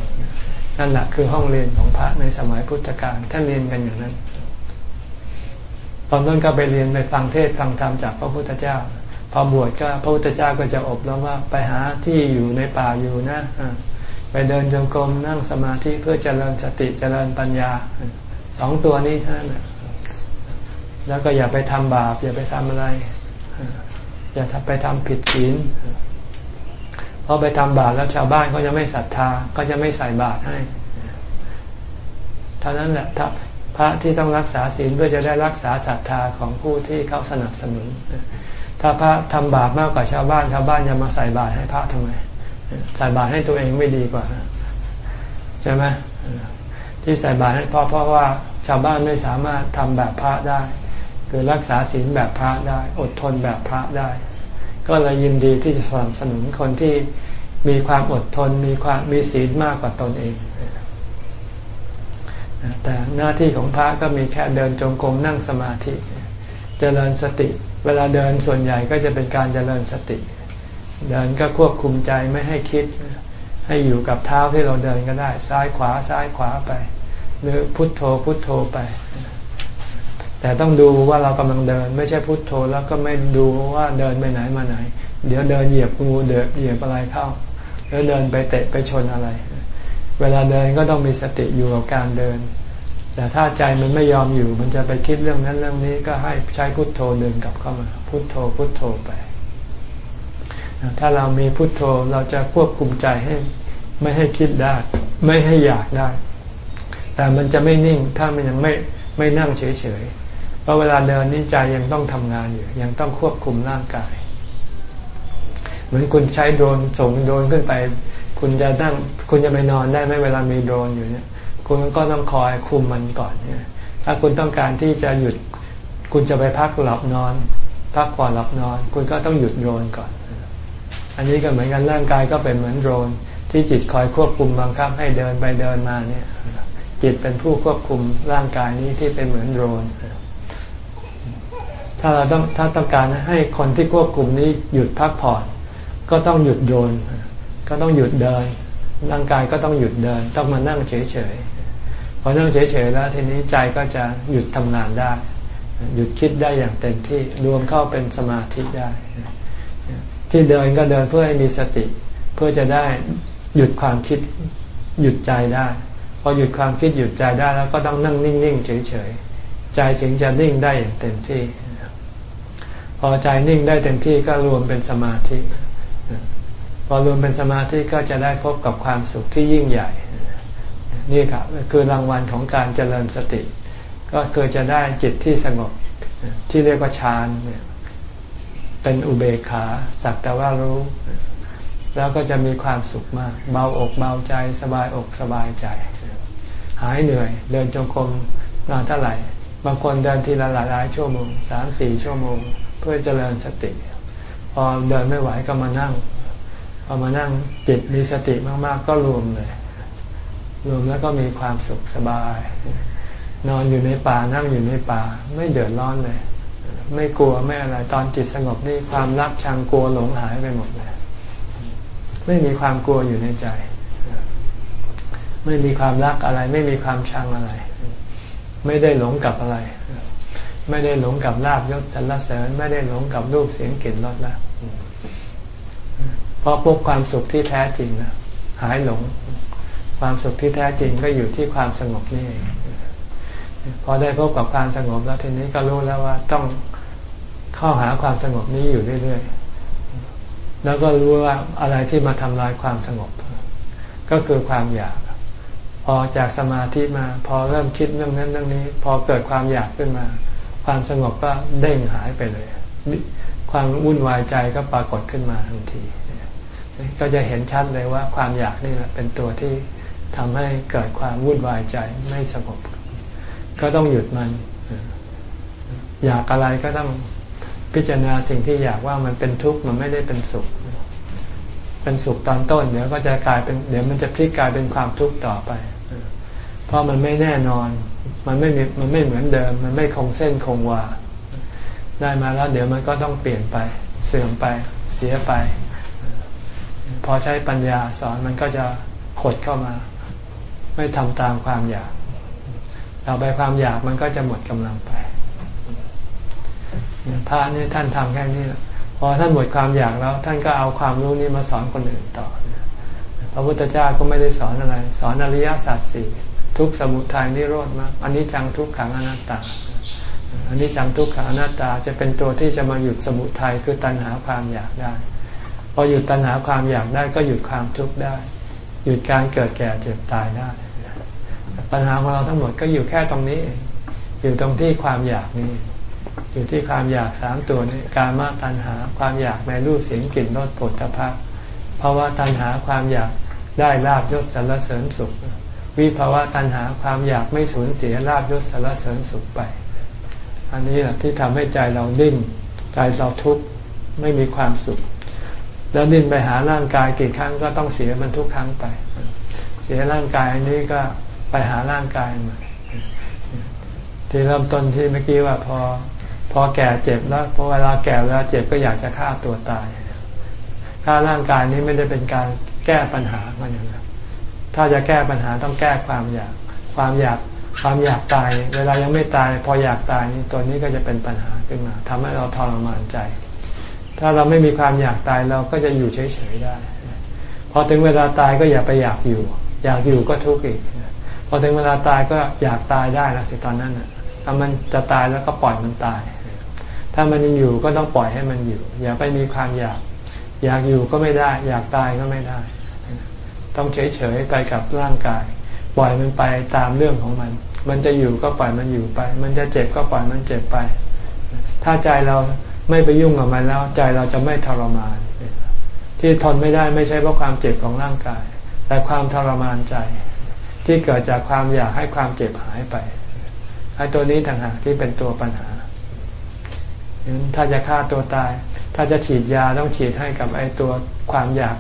นั่นแหละคือห้องเรียนของพระในสมัยพุทธกาลท่านเรียนกันอย่างนั้น ตอนนั้นก็ไปเรียนไปฟังเทศฟังธรรมจากพระพุทธเจ้า พอบวชก็พระพุทธเจ้าก็จะอบรมว่าไปหาที่อยู่ในป่าอยู่นะไปเดินจงกรมนั่งสมาธิเพื่อเจริญสติเจริญปัญญาสองตัวนี้ท่านั้นแล้วก็อย่าไปทำบาป อย่าไปทำอะไร อย่าไปทำผิดศีลเพราะไปทำบาปแล้วชาวบ้านเขาจะไม่ศรัทธา ก็จะไม่ใส่บาตรให้เท่านั้นแหละพระที่ต้องรักษาศีลเพื่อจะได้รักษาศรัทธาของผู้ที่เขาสนับสนุน ถ้าพระทำบาปมากกว่าชาวบ้านชาวบ้านจะมาใส่บาตรให้พระทำไมใส่บาตรให้ตัวเองไม่ดีกว่าใช่ไหมที่ใส่บาตรให้พ่อเพราะว่าชาวบ้านไม่สามารถทำแบบพระได้ คือรักษาศีลแบบพระได้ อดทนแบบพระได้ ก็เลยยินดีที่จะสนับสนุนคนที่มีความอดทนมีความมีศีลมากกว่าตนเอง แต่หน้าที่ของพระก็มีแค่เดินจงกรมนั่งสมาธิเจริญสติ เวลาเดินส่วนใหญ่ก็จะเป็นการเจริญสติ เดินก็ควบคุมใจไม่ให้คิด ให้อยู่กับเท้าที่เราเดินก็ได้ ซ้ายขวาซ้ายขวาไป หรือพุทโธพุทโธไป แต่ต้องดูว่าเรากำลังเดิน ไม่ใช่พุทโธแล้วก็ไม่ดูว่าเดินไปไหนมาไหน เดี๋ยวเดินเหยียบงูเดือเหยียบอะไรเข้าแล้วเดินไปเตะไปชนอะไร เวลาเดินก็ต้องมีสติอยู่กับการเดิน แต่ถ้าใจมันไม่ยอมอยู่ มันจะไปคิดเรื่องนั้นเรื่องนี้ก็ให้ใช้พุทโธเดึงกลับเข้ามา พุทโธพุทโธไป ถ้าเรามีพุทโธเราจะควบคุมใจให้ไม่ให้คิดได้ ไม่ให้อยากได้ แต่มันจะไม่นิ่งถ้ามันยังไม่ไม่นั่งเฉยๆ ราะเวลาเดินนี่ใจยังต้องทำงานอยู่ ยังต้องควบคุมร่างกาย เหมือนคุณใช้โดรนส่งโดรนขึ้นไป คุณจะนั่งคุณจะไปนอนได้ไหมเวลามีโดรนอยู่เนี่ย คุณก็ต้องคอยคุมมันก่อนเนี่ยถ้าคุณต้องการที่จะหยุด คุณจะไปพักหลับนอน พักผ่อนหลับนอน คุณก็ต้องหยุดโดรนก่อน อันนี้ก็เหมือนกันร่างกายก็เป็นเหมือนโดรน ที่จิตคอยควบคุมบังคับให้เดินไปเดินมาเนี่ย จิตเป็นผู้ควบคุมร่างกายนี้ที่เป็นเหมือนโดรน ถ้าเราต้องถ้าต้องการให้คนที่ควบคุมนี้หยุดพักผ่อน ก็ต้องหยุดโดนก็ต้องหยุดเดิน ร่างกายก็ต้องหยุดเดิน ต้องมานั่งเฉยๆพอนั่งเฉยๆแล้วทีนี้ใจก็จะหยุดทำงานได้ หยุดคิดได้อย่างเต็มที่รวมเข้าเป็นสมาธิได้ ที่เดินก็เดินเพื่อให้มีสติ เพื่อจะได้หยุดความคิดหยุดใจได้ พอหยุดความคิดหยุดใจได้แล้วก็ต้องนั่งนิ่งๆเฉยๆใจถึงจะนิ่งได้อย่างเต็มที่ พอใจนิ่งได้เต็มที่ก็รวมเป็นสมาธิ พอรวมเป็นสมาธิก็จะได้พบกับความสุขที่ยิ่งใหญ่ นี่ครับคือรางวัลของการเจริญสติ ก็คือจะได้จิตที่สงบที่เรียกว่าฌานเป็นอุเบกขาสักแต่ว่ารู้ แล้วก็จะมีความสุขมาก เบาอกเบาใจสบายอกสบายใจ หายเหนื่อย เดินจงกรมนานเท่าไหร่ บางคนเดินทีละหลายหลายชั่วโมงสามสี่ชั่วโมง เพื่อเจริญสติ พอเดินไม่ไหวก็มานั่งพอมานั่งจิตมีสติมาก ๆ ก็รวมเลย รวมแล้วก็มีความสุขสบาย นอนอยู่ในป่านั่งอยู่ในป่า ไม่เดือดร้อนเลย ไม่กลัวไม่อะไรตอนจิตสงบนี่ความรักชังกลัวหลงหายไปหมดเลยไม่มีความกลัวอยู่ในใจ ไม่มีความรักอะไร ไม่มีความชังอะไร ไม่ได้หลงกับอะไร ไม่ได้หลงกับลาบยศสรรเสริญ ไม่ได้หลงกับรูปเสียงกลิ่นรสล้วเพราะพบความสุขที่แท้จริงนะหายหลง ความสุขที่แท้จริงก็อยู่ที่ความสงบนี่เองพอได้พบกับความสงบแล้วทีนี้ก็รู้แล้วว่าต้องเข้าหาความสงบนี้อยู่เรื่อยๆแล้วก็รู้ว่าอะไรที่มาทำลายความสงบ ก็คือความอยาก พอจากสมาธิมา พอเริ่มคิดเรื่องนั้นเรื่องนี้ พอเกิดความอยากขึ้นมา ความสงบก็เด้งหายไปเลย ความวุ่นวายใจก็ปรากฏขึ้นมาทันที ก็จะเห็นชัดเลยว่าความอยากนี่แหละเป็นตัวที่ทำให้เกิดความวุ่นวายใจไม่สงบ ก็ต้องหยุดมัน อยากอะไรก็ต้องพิจารณาสิ่งที่อยากว่ามันเป็นทุกข์มันไม่ได้เป็นสุข เป็นสุขตอนต้นเดี๋ยวก็จะกลายเป็นเดี๋ยวมันจะพลิกกลายเป็นความทุกข์ต่อไป เพราะมันไม่แน่นอน มันไม่มีมันไม่เหมือนเดิม มันไม่คงเส้นคงวา ได้มาแล้วเดี๋ยวมันก็ต้องเปลี่ยนไป เสื่อมไป เสียไป พอใช้ปัญญาสอนมันก็จะขดเข้ามา ไม่ทำตามความอยากต่อไปความอยากมันก็จะหมดกำลังไปพระนี่ท่านทำแค่นี้พอท่านหมดความอยากแล้ว ท่านก็เอาความรู้นี้มาสอนคนอื่นต่อ พระพุทธเจ้าก็ไม่ได้สอนอะไร สอนอริยสัจสี่ ทุกสมุทัยนิโรธมากอันนี้จังทุกขังอนัตตาอันนี้จังทุกขังอนัตตาจะเป็นตัวที่จะมาหยุดสมุทัยคือตัณหาความอยากได้พอหยุดตัณหาความอยากได้ก็หยุดความทุกข์ได้ หยุดการเกิดแก่เจ็บตายได้ ปัญหาของเราทั้งหมดก็อยู่แค่ตรงนี้ อยู่ตรงที่ความอยากนี้ อยู่ที่ความอยากสามตัวนี้การมาตัณหาความอยากในรูปเสียงกลิ่นรสผลตภะภาวะตัณหาความอยากได้ลาบยศสรรเสริญสุข วิภาวะตัณหาความอยากไม่สูญเสียลาบยศสรรเสริญสุขไป อันนี้แหละที่ทำให้ใจเราดิ้นใจเราทุกข์ไม่มีความสุข แล้วดิ้นไปหาร่างกายกี่ครั้งก็ต้องเสียมันทุกครั้งไป เสียร่างกายอันนี้ก็ไปหาร่างกายใหม่ที่เริ่มต้นที่เมื่อกี้ว่าพอพอแก่เจ็บแล้วพอเวลาแก่แล้วเจ็บก็อยากจะฆ่าตัวตายฆ่าร่างกายนี้ไม่ได้เป็นการแก้ปัญหามันอย่างนั้น ถ้าจะแก้ปัญหาต้องแก้ความอยาก ความอยากความอยากตาย เวลายังไม่ตายพออยากตายนี่ตัวนี้ก็จะเป็นปัญหาขึ้นมาทำให้เราทรมานใจ ถ้าเราไม่มีความอยากตายเราก็จะอยู่เฉยๆได้ พอถึงเวลาตายก็อย่าไปอยากอยู่ อยากอยู่ก็ทุกข์อีก พอถึงเวลาตายก็อยากตายได้แล้วสิตอนนั้นอะถ้ามันจะตายแล้วก็ปล่อยมันตาย ถ้ามันยังอยู่ก็ต้องปล่อยให้มันอยู่ อย่าไปมีความอยาก อยากอยู่ก็ไม่ได้ อยากตายก็ไม่ได้ ต้องเฉยๆไปกับร่างกาย ปล่อยมันไปตามเรื่องของมัน มันจะอยู่ก็ปล่อยมันอยู่ไป มันจะเจ็บก็ปล่อยมันเจ็บไป ถ้าใจเราไม่ไปยุ่งกับมันแล้ว ใจเราจะไม่ทรมาน ที่ทนไม่ได้ไม่ใช่เพราะความเจ็บของร่างกาย แต่ความทรมานใจ ที่เกิดจากความอยากให้ความเจ็บหายไปไอ้ตัวนี้ต่างหากที่เป็นตัวปัญหา ถ้าจะฆ่าตัวตาย ถ้าจะฉีดยาต้องฉีดให้กับไอ้ตัวความอยาก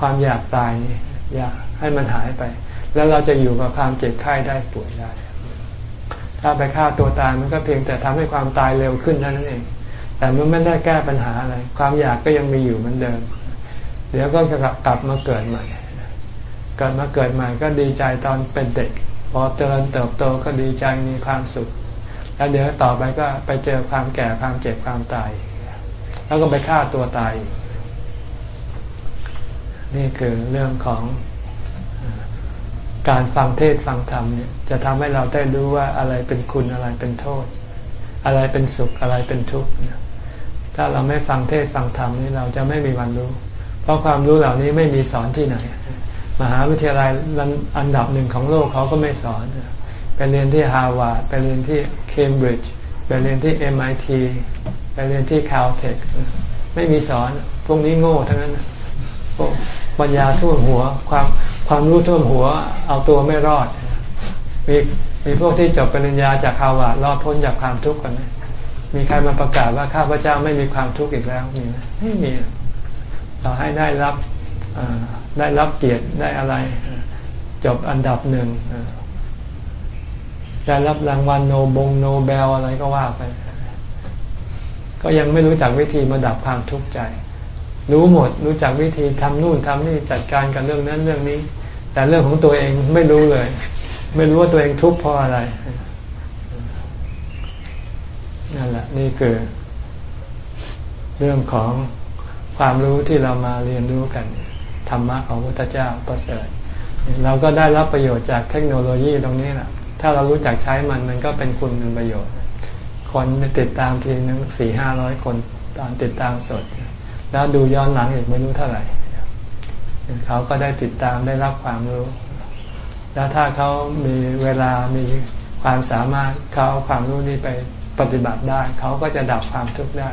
ความอยากตายนี่ อยากให้มันหายไป แล้วเราจะอยู่กับความเจ็บไข้ได้ป่วยได้ ถ้าไปฆ่าตัวตายมันก็เพียงแต่ทำให้ความตายเร็วขึ้นเท่านั้นเอง แต่มันไม่ได้แก้ปัญหาอะไร ความอยากก็ยังมีอยู่เหมือนเดิม เดี๋ยวก็จะกลับมาเกิดใหม่เกิดมาเกิดใหม่ก็ดีใจตอนเป็นเด็ก พอเจริญเติบโตก็ดีใจมีความสุข แล้วเดี๋ยวต่อไปก็ไปเจอความแก่ความเจ็บความตาย แล้วก็ไปฆ่าตัวตาย นี่คือเรื่องของการฟังเทศฟังธรรมเนี่ยจะทำให้เราได้รู้ว่าอะไรเป็นคุณอะไรเป็นโทษ อะไรเป็นสุขอะไรเป็นทุกข์ถ้าเราไม่ฟังเทศฟังธรรมนี่เราจะไม่มีวันรู้ เพราะความรู้เหล่านี้ไม่มีสอนที่ไหน มหาวิทยาลัยอันดับหนึ่งของโลกเขาก็ไม่สอนไปเรียนที่ฮาวาดไปเรียนที่เคมบริดจ์ไปเรียนที่ MIT ไปเรียนที่คาลเทคไม่มีสอนพวกนี้โง่ทั้งนั้น ปัญญาท่วมหัว ความความรู้ท่วมหัว เอาตัวไม่รอด มีมีพวกที่จบปริญญาจากฮาวาดรอดพ้นจากความทุกข์กันไหมมีใครมาประกาศว่าข้าพเจ้าไม่มีความทุกข์อีกแล้วมีไหมไม่มีต่อให้ได้รับได้รับเกียรติได้อะไร จบอันดับหนึ่งได้รับรางวัลโนบงโนเบลอะไรก็ว่าไป ก็ยังไม่รู้จักวิธีมาดับความทุกข์ใจ รู้หมด รู้จักวิธีทำนู่นทำนี่จัดการกับเรื่องนั้นเรื่องนี้ แต่เรื่องของตัวเองไม่รู้เลย ไม่รู้ว่าตัวเองทุกข์เพราะอะไรนั่นแหละนี่คือ เรื่องของความรู้ที่เรามาเรียนรู้กันธรรมะของพระพุทธเจ้าประเสริฐเราก็ได้รับประโยชน์จากเทคโนโลยีตรงนี้แหละถ้าเรารู้จักใช้มันมันก็เป็นคุณเป็นประโยชน์ คนติดตามทีนึงสี่ห้าร้อยคนตอนติดตามสด แล้วดูย้อนหลังอีกไม่รู้เท่าไหร่เขาก็ได้ติดตามได้รับความรู้ แล้วถ้าเขามีเวลามีความสามารถเขาเอาความรู้นี้ไปปฏิบัติได้ เขาก็จะดับความทุกข์ได้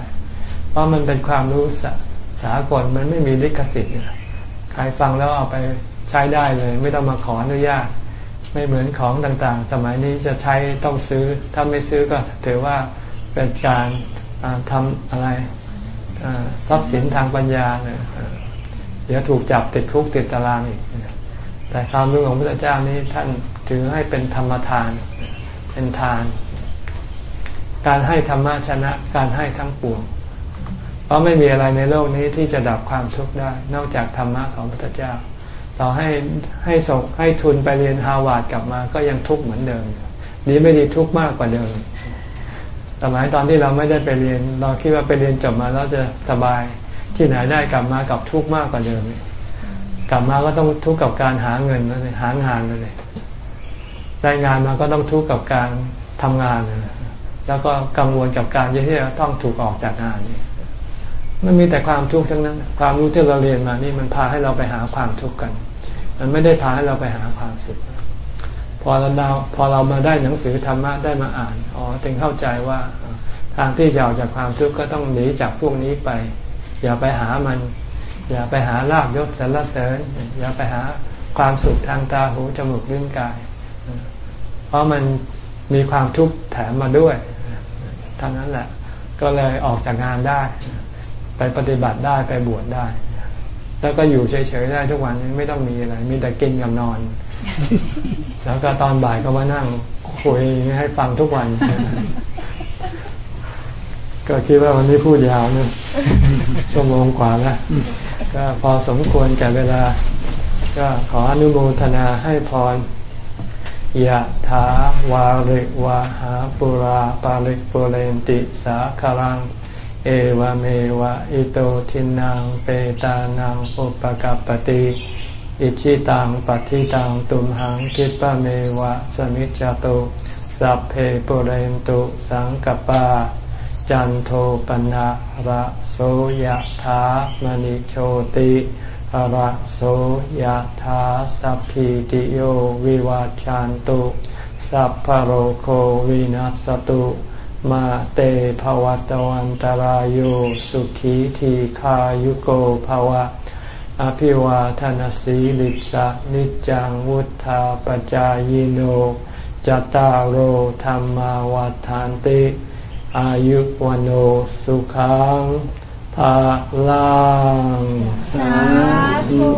เพราะมันเป็นความรู้สากลมันไม่มีลิขสิทธิ์ใครฟังแล้วเอาไปใช้ได้เลย ไม่ต้องมาขออนุญาต ไม่เหมือนของต่างๆ สมัยนี้จะใช้ต้องซื้อ ถ้าไม่ซื้อก็ถือว่าเป็นการทำอะไร ทรัพย์สินทางปัญญาเนี่ยเดี๋ยวถูกจับติดคุกติดตารางอีก แต่ความรู้ของพระเจ้านี้ท่านถือให้เป็นธรรมทาน เป็นทาน การให้ธรรมะชนะ การให้ทั้งปวง เพราะไม่มีอะไรในโลกนี้ที่จะดับความทุกข์ได้ นอกจากธรรมะของพระเจ้า ต่อให้ให้ส่งให้ทุนไปเรียนฮาวาดกลับมาก็ยังทุกข์เหมือนเดิม ดีไม่ดีทุกข์มากกว่าเดิม สมัยตอนที่เราไม่ได้ไปเรียน เราคิดว่าไปเรียนจบมาแล้วจะสบายที่ไหนได้กลับมากับทุกข์มากกว่าเดิมกลับมาก็ต้องทุกข์กับการหาเงินแล้วเลยหางานเลยได้งานมาก็ต้องทุกข์กับการทำงานแล้วก็กังวลกับการที่จะต้องถูกออกจากงานนี่มันมีแต่ความทุกข์ทั้งนั้น ความรู้ที่เราเรียนมานี่มันพาให้เราไปหาความทุกข์กัน มันไม่ได้พาให้เราไปหาความสุข พอเราดาวพอเรามาได้หนังสือธรรมะได้มาอ่านอ๋อจึงเข้าใจว่าทางที่จะออกจากความทุกข์ก็ต้องหนีจากพวกนี้ไป อย่าไปหามัน อย่าไปหาลาบยศสรรเสริญ อย่าไปหาความสุขทางตาหูจมูกลิ้นกาย เพราะมันมีความทุกข์แถมมาด้วยท่านั้นแหละ ก็เลยออกจากงานได้ ไปปฏิบัติได้ไปบวชได้ แล้วก็อยู่เฉยๆได้ทุกวันไม่ต้องมีอะไร มีแต่กินกับนอน แล้วก็ตอนบ่ายก็มานั่งคุยให้ฟังทุกวัน ก็คิดว่าวันนี้พูดยาวนี่ยชั่วโมงกว่าแล้วก็พอสมควรแก่เวลา ก็ขออนุโมทนาให้พรยะถาวาริวาหาปุราปาริปุเรนติสาคารัง เอวเมวะอิโตทินังเปตานังอุปกัปติ อิชิตังปฏิตังตุมหังคิปะเมวะสมิจจตุสัพเพปุเรนตุสังกปา จันโทปนะระโสยธามณิโชติระโสยธาสัพพิติโยวิวาจันตุ สัพพโรโควินัสตุมาเตภวัตวันตารโยสุขีทีขายุโกภวะ อภิวาทนสีลิสะนิจังวุธาปจายโนจตารโหธรรมาวาทานติ อายุวันโอสุขังภาลังสาธุ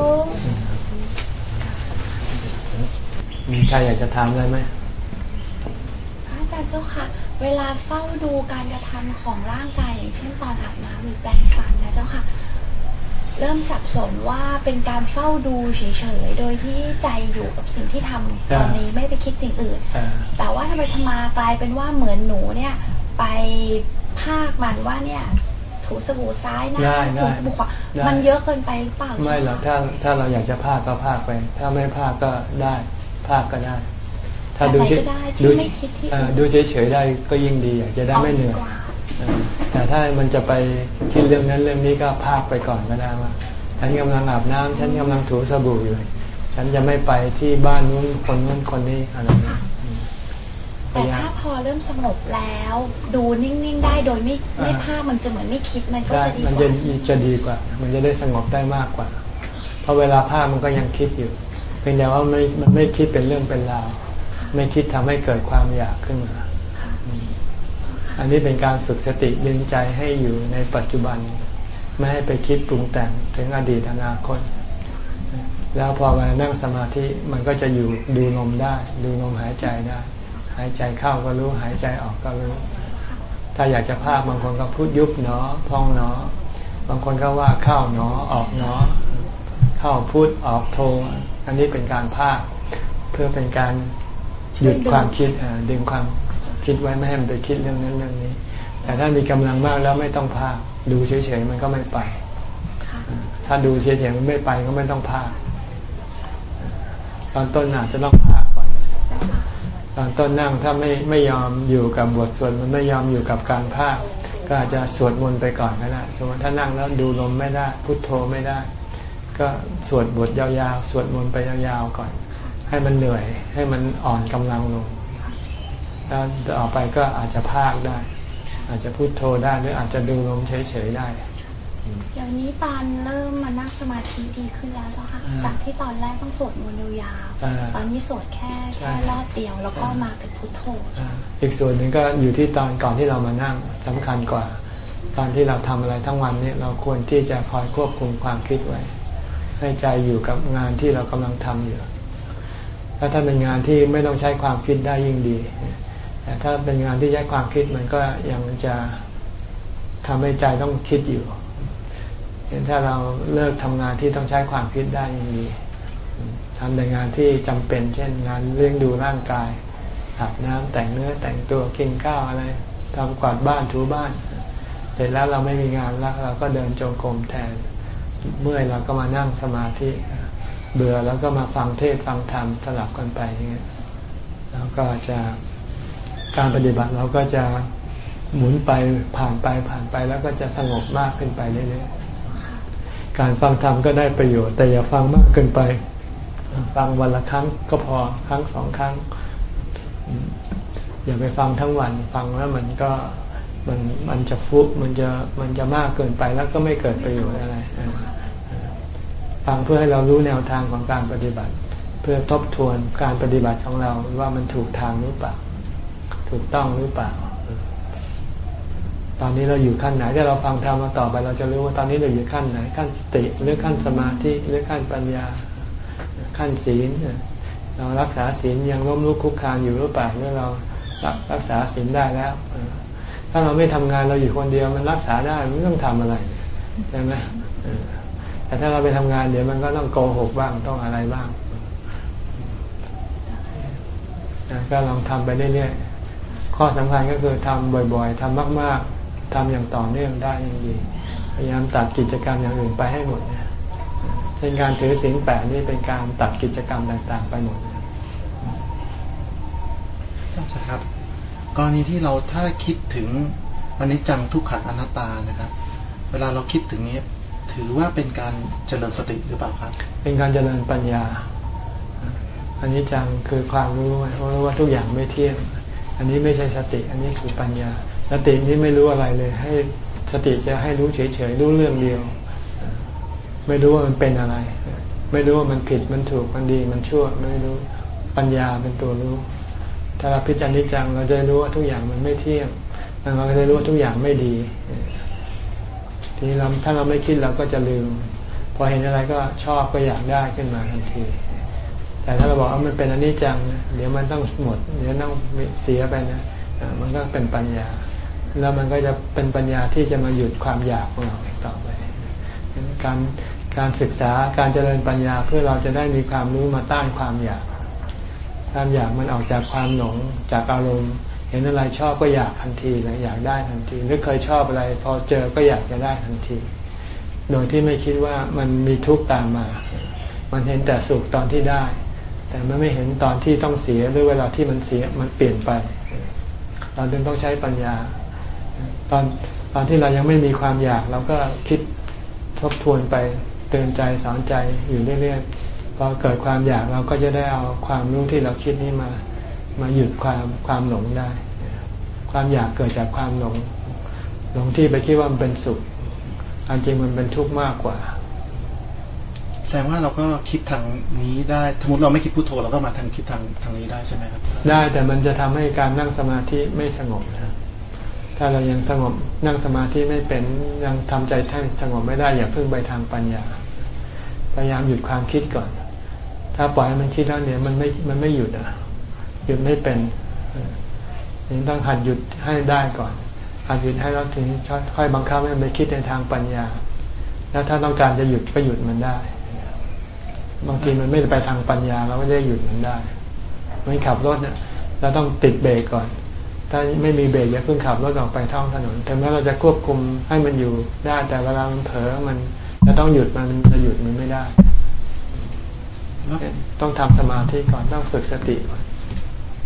มีใครอยากจะถามอะไรไหมพระอาจารย์เจ้าค่ะ เวลาเฝ้าดูการกระทำของร่างกายอย่างเช่นตอนอาบน้ำหรือแปรงฟันนะเจ้าค่ะ เริ่มสับสนว่าเป็นการเฝ้าดูเฉยๆ โดยที่ใจอยู่กับสิ่งที่ทำตอนนี้ไม่ไปคิดสิ่งอื่น แต่ว่าทำไมธรรมากลายเป็นว่าเหมือนหนูเนี่ย ไปภาคมันว่าเนี่ยถูสบู่ซ้ายนะถูสบู่ขวามันเยอะเกินไปเปล่าไม่หรอกถ้าถ้าเราอยากจะภาคก็ภาคไป ถ้าไม่ภาคก็ได้ภาคก็ได้ ถ้าดูเฉยดูดูเฉยๆได้ก็ยิ่งดีอยากจะได้ไม่เหนื่อย แต่ถ้ามันจะไปคิดเรื่องนั้นเรื่องนี้ก็ภาคไปก่อนก็ได้ว่าฉันกำลังอาบน้ำฉันกำลังถูสบู่อยู่ ฉันจะไม่ไปที่บ้านนู้นคนนู้นคนนี้อะไรนี้แต่ถ้าพอเริ่มสงบแล้ว ดูนิ่งๆได้โดยไม่ไม่ภาพมันจะเหมือนไม่คิดมันก็จะดีกว่ามันจะจะดีกว่า มันจะได้สงบได้มากกว่า เพราะเวลาภาพมันก็ยังคิดอยู่ เพียงแต่ว่าไม่มันไม่คิดเป็นเรื่องเป็นราว ไม่คิดทำให้เกิดความอยากขึ้นมา อันนี้เป็นการฝึกสติดึงใจให้อยู่ในปัจจุบัน ไม่ให้ไปคิดปรุงแต่งถึงอดีตอนาคต แล้วพอมานั่งสมาธิมันก็จะอยู่ดูลมได้ ดูลมหายใจได้ หายใจเข้าก็รู้หายใจออกก็รู้ ถ้าอยากจะภาคบางคนก็พูดยุบเนาะพองเนาะบางคนก็ว่าเข้าเนาะออกเนาะเข้าพูดออกโทอันนี้เป็นการภาคเพื่อเป็นการหยุดความคิดดึงความ คิดไว้ไม่ให้มันไปคิดเรื่องนั้นเรื่องนี้ แต่ถ้ามีกำลังมากแล้วไม่ต้องภาคดูเฉยๆมันก็ไม่ไป ถ้าดูเฉยๆมันไม่ไปก็ไม่ต้องภาคตอนต้นอาจจะต้องภาคก่อน ตอนต้นนั่งถ้าไม่ไม่ยอมอยู่กับบทสวดมันไม่ยอมอยู่กับการภาคก็อาจจะสวดมนต์ไปก่อนก็ได้สมมติถ้านั่งแล้วดูลมไม่ได้ พุทโธไม่ได้ ก็สวดบทยาวๆ สวดมนต์ไปยาวๆก่อน ให้มันเหนื่อย ให้มันอ่อนกำลังลง แล้วต่อไปก็อาจจะภาคได้ อาจจะพุโทโธได้หรืออาจจะดูลมเฉยๆได้เดี๋ยวนี้ตอนเริ่มมานั่งสมาธิดีขึ้นแล้วเจ้าค่ะ จากที่ตอนแรกต้องสวดมนต์ยาวๆตอนนี้สวดแค่แค่รอบเดียวแล้วก็มาเป็นพุทโธอีกส่วนหนึ่งก็อยู่ที่ตอนก่อนที่เรามานั่งสำคัญกว่า ตอนที่เราทำอะไรทั้งวันนี้เราควรที่จะคอยควบคุมความคิดไว้ ให้ใจอยู่กับงานที่เรากำลังทำอยู่ถ้าถ้าเป็นงานที่ไม่ต้องใช้ความคิดได้ยิ่งดี แต่ถ้าเป็นงานที่ใช้ความคิดมันก็ยังจะทำให้ใจต้องคิดอยู่เห็นถ้าเราเลิกทำงานที่ต้องใช้ความคิดได้ยังดีทำแต่งานที่จำเป็น เช่น งานเลี้ยงดูร่างกายอาบน้ำแต่งเนื้อแต่งตัวกินข้าวอะไรทำกวาดบ้านถูบ้าน เสร็จแล้วเราไม่มีงานแล้วเราก็เดินจงกรมแทน เมื่อยเราก็มานั่งสมาธิเบื่อแล้วก็มาฟังเทศฟังธรรมสลับกันไปอย่างเงี้ยแล้วก็จะ การปฏิบัติเราก็จะหมุนไปผ่านไปผ่านไปแล้วก็จะสงบมากขึ้นไปเรื่อยๆการฟังธรรมก็ได้ประโยชน์ แต่อย่าฟังมากเกินไป ฟังวันละครั้งก็พอครั้งสองครั้ง อย่าไปฟังทั้งวัน ฟังแล้วมันก็มันมันจะฟุมันจะมันจะมากเกินไปแล้วก็ไม่เกิดประโยชน์อะไรฟังเพื่อให้เรารู้แนวทางของการปฏิบัติ เพื่อทบทวนการปฏิบัติของเราว่ามันถูกทางหรือเปล่า ถูกต้องหรือเปล่า ตอนนี้เราอยู่ขั้นไหนถ้าเราฟังธรรมมาต่อไป เราจะรู้ว่าตอนนี้เราอยู่ขั้นไหน ขั้นสติหรือขั้นสมาธิหรือขั้นปัญญา ขั้นศีลเรารักษาศีลยังล้มลุกคุกคานอยู่หรือเปล่าเมื่อเรารักษาศีลได้แล้วถ้าเราไม่ทำงานเราอยู่คนเดียวมันรักษาได้ไม่ต้องทำอะไรใช่ไหมแต่ถ้าเราไปทำงานเดี๋ยวมันก็ต้องโกหกบ้างต้องอะไรบ้างก็ลองทำไปเรื่อยๆ ข้อสำคัญก็คือทำบ่อยๆทำมากๆทำอย่างต่อเนื่องได้ยังดี พยายามตัดกิจกรรมอย่างอื่นไปให้หมดเป็นการถือศีลแปดนี่เป็นการตัดกิจกรรมต่างๆ ไปหมดใช่ครับ กรณีที่เราถ้าคิดถึงอนิจจังทุกขังอนัตตานะครับ เวลาเราคิดถึงนี้ถือว่าเป็นการเจริญสติหรือเปล่าครับ เป็นการเจริญปัญญาอันนี้จังคือความรู้รู้ว่าทุกอย่างไม่เที่ยง อันนี้ไม่ใช่สติ อันนี้คือปัญญา สตินี้ไม่รู้อะไรเลย ให้สติจะให้รู้เฉยๆรู้เรื่องเดียว ไม่รู้ว่ามันเป็นอะไร ไม่รู้ว่ามันผิดมันถูกมันดีมันชั่ว ไม่รู้ปัญญาเป็นตัวรู้ ถ้าเราพิจารณาจังเราจะรู้ว่าทุกอย่างมันไม่เที่ยงเราจะรู้ว่าทุกอย่างไม่ดีทีนี้เราถ้าเราไม่คิดเราก็จะลืม พอเห็นอะไรก็ชอบก็อยากได้ขึ้นมาทันที แต่ถ้าเราบอกว่ามันเป็นอนิจจัง เดี๋ยวมันต้องหมด เดี๋ยวต้องเสียไปนะมันก็เป็นปัญญา แล้วมันก็จะเป็นปัญญาที่จะมาหยุดความอยากของเราต่อไป การการศึกษาการเจริญปัญญาเพื่อเราจะได้มีความรู้มาต้านความอยาก ความอยากมันออกจากความหลงจากอารมณ์ เห็นอะไรชอบก็อยากทันทีเลยอยากได้ทันที หรือเคยชอบอะไร พอเจอก็อยากจะได้ทันที โดยที่ไม่คิดว่ามันมีทุกข์ตามมา มันเห็นแต่สุขตอนที่ได้ แต่มันไม่เห็นตอนที่ต้องเสียหรือเวลาที่มันเสียมันเปลี่ยนไป เราจึงต้องใช้ปัญญา ตอนตอนที่เรายังไม่มีความอยากเราก็คิดทบทวนไปเตือนใจสอนใจอยู่เรื่อยๆพอเกิดความอยากเราก็จะได้เอาความรู้ที่เราคิดนี้มามาหยุดความความหลงได้ ความอยากเกิดจากความหลงหลงที่ไปคิดว่ามันเป็นสุขอันจริงมันเป็นทุกข์มากกว่า แสดงว่าเราก็คิดทางนี้ได้สมมติเราไม่คิดพุโทโธเราก็มาทางคิดทางทางนี้ได้ใช่ไหมครับ ได้แต่มันจะทำให้การนั่งสมาธิไม่สงบนะถ้าเรายังสงบนั่งสมาธิไม่เป็นยังทำใจท่านสงบไม่ได้อย่าเพิ่งไปทางปัญญา พยายามหยุดความคิดก่อน ถ้าปล่อยมันคิดแล้วเนี่ยมันไม่มันไม่หยุดอะหยุดไม่เป็นยังต้องหัดหยุดให้ได้ก่อนหัดหยุดให้แล้วถึงค่อยบังคับให้มันไปคิดในทางปัญญา แล้วถ้าต้องการจะหยุดก็หยุดมันได้ บางทีมันไม่ได้ไปทางปัญญาเราก็ได้หยุดมันได้ไม่ขับรถเนี่ยเราต้องติดเบรกก่อน ถ้าไม่มีเบรกอย่าเพิ่งขับรถออกไปท่องถนนถึงแม้เราจะควบคุมให้มันอยู่ได้ แต่เวลามันเผลอมันจะต้องหยุดมันจะหยุดมันไม่ได้ ต้องทำสมาธิก่อนต้องฝึกสติก่อน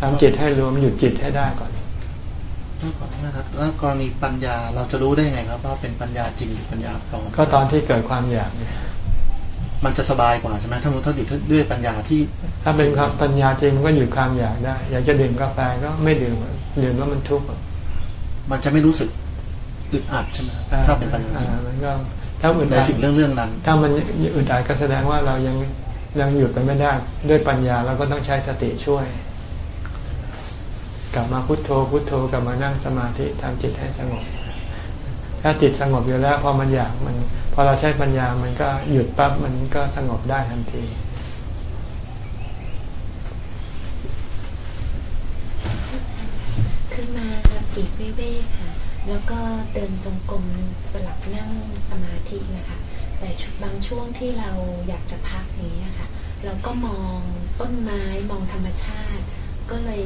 ทำจิตให้รวมหยุดจิตให้ได้ก่อนแล้วก่อนนะครับแล้วกรณีปัญญาเราจะรู้ได้ไงครับว่าเป็นปัญญาจริงหรือปัญญาปลอมก็ตอนที่เกิดความอยากเนี่ย มันจะสบายกว่าใช่ไหมถ้ามันถ้าอยู่ด้วยปัญญาที่ ถ้าเป็นความปัญญาจริงมันก็หยุดความอยากได้ อยากจะดื่มกาแฟก็ไม่ดื่มดื่มแล้วมันทุกข์มันจะไม่รู้สึกอึดอัดใช่ไหมถ้าเป็นปัญญามันก็ถ้าอึดอัดสิ่งเรื่องเรื่องนั้น ถ้ามันอึดอัดก็แสดงว่าเรายังยังหยุดไปไม่ได้ด้วยปัญญาเราก็ต้องใช้สติช่วย กลับมาพุโทโธพุโทโธกลับมานั่งสมาธิทำจิตให้สงบ ถ้าจิตสงบอยู่แล้วพอมันอยากมัน พอเราใช้ปัญญามันก็หยุดปั๊บมันก็สงบได้ทันที คือมาปีกวิเวกค่ะ แล้วก็เดินจงกรมสลับนั่งสมาธินะคะ แต่บางช่วงที่เราอยากจะพักนี้ค่ะเราก็มองต้นไม้มองธรรมชาติ ก็เลย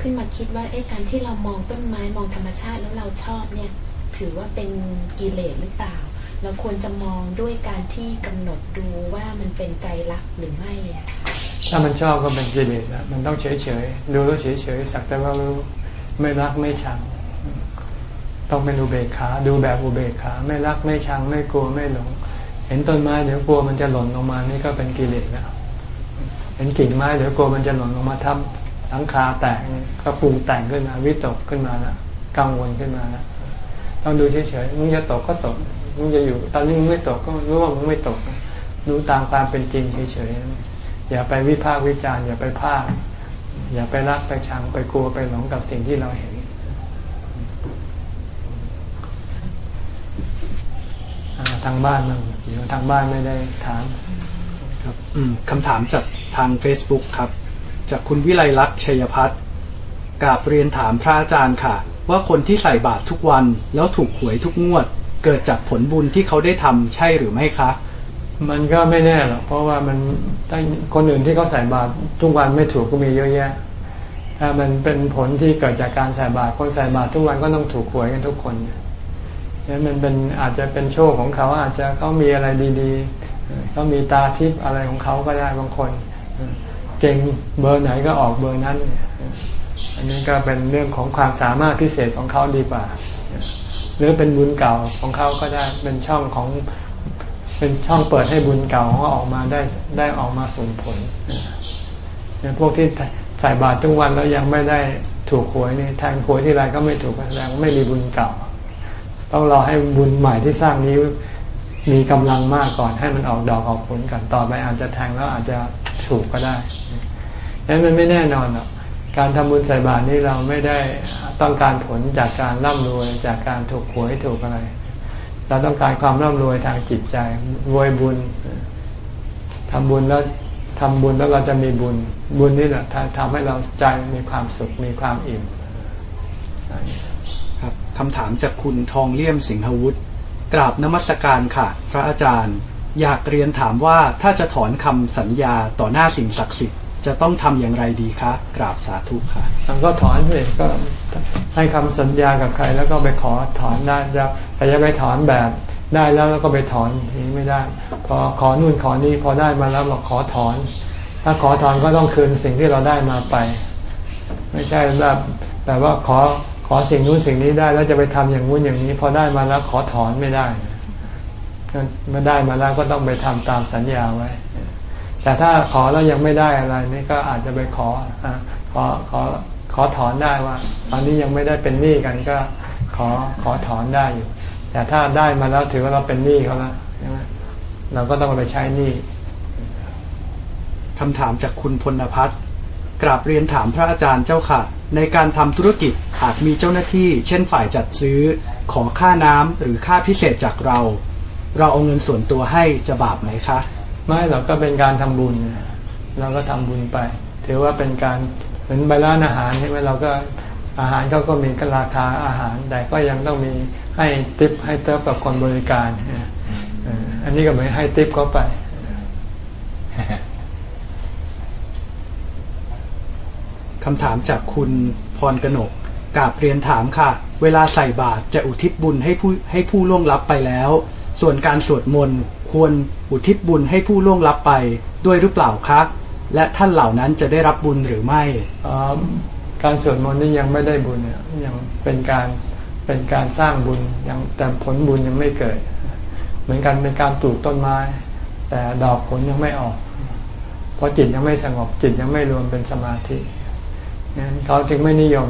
ขึ้นมาคิดว่าเอ๊ะการที่เรามองต้นไม้มองธรรมชาติแล้วเราชอบเนี่ย ถือว่าเป็นกิเลสหรือเปล่า เราควรจะมองด้วยการที่กำหนดดูว่ามันเป็นไกลลักหรือไม่ถ้ามันชอบก็เป็นกิเลสมันต้องเฉยเฉยดูแล้วเฉยเฉยสักแต่ว่ารู้ไม่รักไม่ชัง ต้องเป็นอุเบกขาดูแบบอุเบกขา ไม่รักไม่ชัง ไม่กลัวไม่หลง เห็นต้นไม้เดี๋ยวกลัวมันจะหล่นลงมานี่ก็เป็นกิเลสแล้วเห็นกิ่งไม้เดี๋ยวกลัวมันจะหล่นลงมาทับทั้งคาแตกก็ปรุงแต่งขึ้นมาวิตกขึ้นมาล้วกังวลขึ้นมาล้วต้องดูเฉยๆมึงจะตกก็ตก มึงจะอยู่ ตอนนี้มึงไม่ตกก็รู้ว่ามึงไม่ตกรู้ตามความเป็นจริงเฉยๆอย่าไปวิพากษ์วิจารณ์อย่าไปภาคอย่าไปรักไปชังไปกลัวไปหลงกับสิ่งที่เราเห็นทางบ้านมั่งอยู่ทางบ้านไม่ได้ถามครับคำถามจากทาง Facebook ครับ จากคุณวิไลลักษณ์ชัยพัฒน์กาบเรียนถามพระอาจารย์ค่ะ ว่าคนที่ใส่บาตรทุกวันแล้วถูกหวยทุกงวด เกิดจากผลบุญที่เขาได้ทำใช่หรือไม่คะ มันก็ไม่แน่หรอกเพราะว่ามันตั้งคนอื่นที่เขาใส่บาตรทุกวันไม่ถูกก็มีเยอะแยะ ถ้ามันเป็นผลที่เกิดจากการใส่บาตรคนใส่บาตรทุกวันก็ต้องถูกหวยกันทุกคนนั้นมันเป็นอาจจะเป็นโชคของเขาอาจจะเขามีอะไรดีๆเขามีตาทิพย์อะไรของเขาก็ได้บางคนเก่งเบอร์ไหนก็ออกเบอร์นั้น อันนี้ก็เป็นเรื่องของความสามารถพิเศษของเขาดีกว่า หรือเป็นบุญเก่าของเขาก็ได้เป็นช่องของเป็นช่องเปิดให้บุญเก่าเขาออกมาได้ได้ออกมาส่งผลพวกที่ใส่บาตรทุกวันแล้วยังไม่ได้ถูกหวยนี่แทงหวยที่ไรก็ไม่ถูกแสดงไม่มีบุญเก่า ต้องรอให้บุญใหม่ที่สร้างนี้มีกำลังมากก่อนให้มันออกดอกออกผลกันต่อไปอาจจะแทงแล้วอาจจะถูกก็ได้ดังนั้นมันไม่แน่นอนหรอกการทำบุญใส่บาตรนี่เราไม่ได้ ต้องการผลจากการร่ำรวยจากการถูกหวยถูกอะไร เราต้องการความร่ำรวยทางจิตใจรวยบุญทำบุญแล้วทำบุญแล้วเราจะมีบุญ บุญนี่แหละทำให้เราใจมีความสุขมีความอิ่มครับคำถามจากคุณทองเลี่ยมสิงหวุฒิกราบนมัสการค่ะ พระอาจารย์ อยากเรียนถามว่าถ้าจะถอนคำสัญญาต่อหน้าสิ่งศักดิ์สิทธิ์ จะต้องทำอย่างไรดีคะกราบสาธุค่ะก็ถอนเลยก็ให้คำสัญญากับใคร แล้วก็ไปขอถอนได้แต่จะไปถอนแบบได้แล้วแล้วก็ไปถอนนี้ไม่ได้ พอขอนู่นขอนี่พอได้มาแล้วบอกขอถอน ถ้าขอถอนก็ต้องคืนสิ่งที่เราได้มาไป ไม่ใช่แบบแบบว่าขอขอสิ่งนู้นสิ่งนี้ได้แล้วจะไปทำอย่างนู้นอย่างนี้ พอได้มาแล้วขอถอนไม่ได้เมื่อได้มาแล้วก็ต้องไปทำตามสัญญาไว้ แต่ถ้าขอแล้วยังไม่ได้อะไรนี่ก็อาจจะไปขอขอขอขอถอนได้ว่า ตอนนี้ยังไม่ได้เป็นหนี้กันก็ขอขอถอนได้อยู่ แต่ถ้าได้มาแล้วถือว่าเราเป็นหนี้เขาแล้วใช่ไหมเราก็ต้องไปใช้หนี้คำถามจากคุณพลพัฒน์กราบเรียนถามพระอาจารย์เจ้าค่ะ ในการทำธุรกิจหากมีเจ้าหน้าที่ เช่นฝ่ายจัดซื้อ ขอค่าน้ำหรือค่าพิเศษจากเรา เราเอาเงินส่วนตัวให้จะบาปไหมคะ ไม่เราก็เป็นการทำบุญเราก็ทำบุญไป ถือว่าเป็นการเหมือนใบร้านอาหารใช่ไหมเราก็อาหารเขาก็มีราคาอาหาร แต่ก็ยังต้องมีให้ติปให้เติบกับคนบริการอันนี้ก็เหมือนให้ติปเขาไปคำถามจากคุณพรกนกกาบเรียนถามค่ะ เวลาใส่บาตรจะอุทิศบุญให้ผู้ให้ผู้ล่วงลับไปแล้ว ส่วนการสวดมนต์ ควรอุทิศบุญให้ผู้ล่วงลับไปด้วยหรือเปล่าคะ และท่านเหล่านั้นจะได้รับบุญหรือไม่ การสวดมนต์นี่ยังไม่ได้บุญเนี่ยยังเป็นการเป็นการสร้างบุญยังแต่ผลบุญยังไม่เกิด เหมือนกันเป็นการปลูกต้นไม้ แต่ดอกผลยังไม่ออก เพราะจิตยังไม่สงบจิตยังไม่รวมเป็นสมาธินั้นเขาจึงไม่นิยม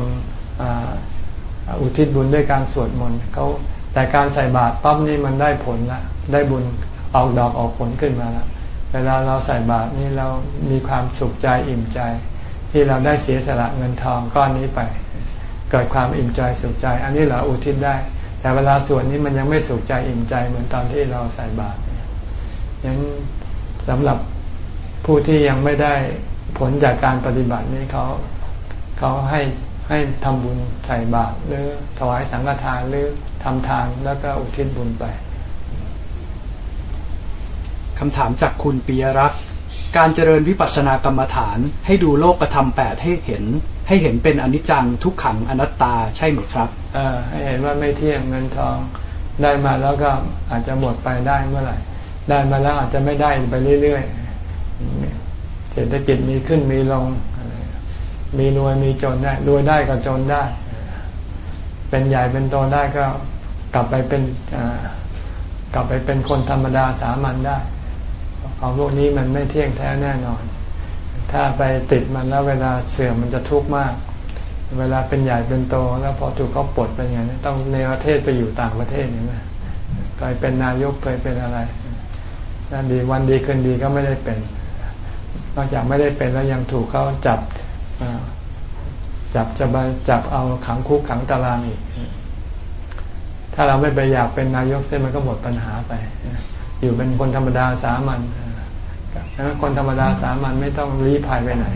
อุทิศบุญด้วยการสวดมนต์เขาแต่การใส่บาตรปั๊บนี่มันได้ผลละได้บุญ ออกดอกออกผลขึ้นมาแล้วเวลาเราใส่บาตรนี่เรามีความสุขใจอิ่มใจ ที่เราได้เสียสละเงินทองก้อนนี้ไป เกิดความอิ่มใจสุขใจ อันนี้เราอุทิศได้ แต่เวลาส่วนนี้มันยังไม่สุขใจอิ่มใจเหมือนตอนที่เราใส่บาตรยังสำหรับผู้ที่ยังไม่ได้ผลจากการปฏิบัตินี้เขาเขาให้ให้ทำบุญใส่บาตรหรือถวายสังฆทานหรือทำทานแล้วก็อุทิศบุญไป คำถามจากคุณปิยรักษ์การเจริญวิปัสสนากรรมฐานให้ดูโลกธรรมแปดให้เห็น ให้เห็นเป็นอนิจจังทุกขังอนัตตาใช่ไหมครับเออให้เห็นว่าไม่เที่ยงเงินทองได้มาแล้วก็อาจจะหมดไปได้เมื่อไหร่ ได้มาแล้วอาจจะไม่ได้ไปเรื่อยๆเศรษฐกิจมีขึ้นมีลง มีรวยมีจนได้รวยได้ก็จนได้ เป็นใหญ่เป็นโตได้ก็กลับไปเป็นกลับไปเป็นคนธรรมดาสามัญได้ ของพวกนี้มันไม่เที่ยงแท้แน่นอน ถ้าไปติดมันแล้วเวลาเสื่อมมันจะทุกข์มาก เวลาเป็นใหญ่เป็นโต แล้วพอถูกเขาปลดเป็นอย่างนี้ต้องในประเทศไปอยู่ต่างประเทศนี่ไหมเคยเป็นนายกเคยเป็นอะไรนั่นดีวันดีคืนดีก็ไม่ได้เป็น นอกจากไม่ได้เป็นแล้วยังถูกเขาจับจับจะมาจับเอาขังคุกขังตารางอีก ถ้าเราไม่ไปอยากเป็นนายกเส้นมันก็หมดปัญหาไป อยู่เป็นคนธรรมดาสามัญ คนธรรมดาสามัญไม่ต้องรีภัยไปไหน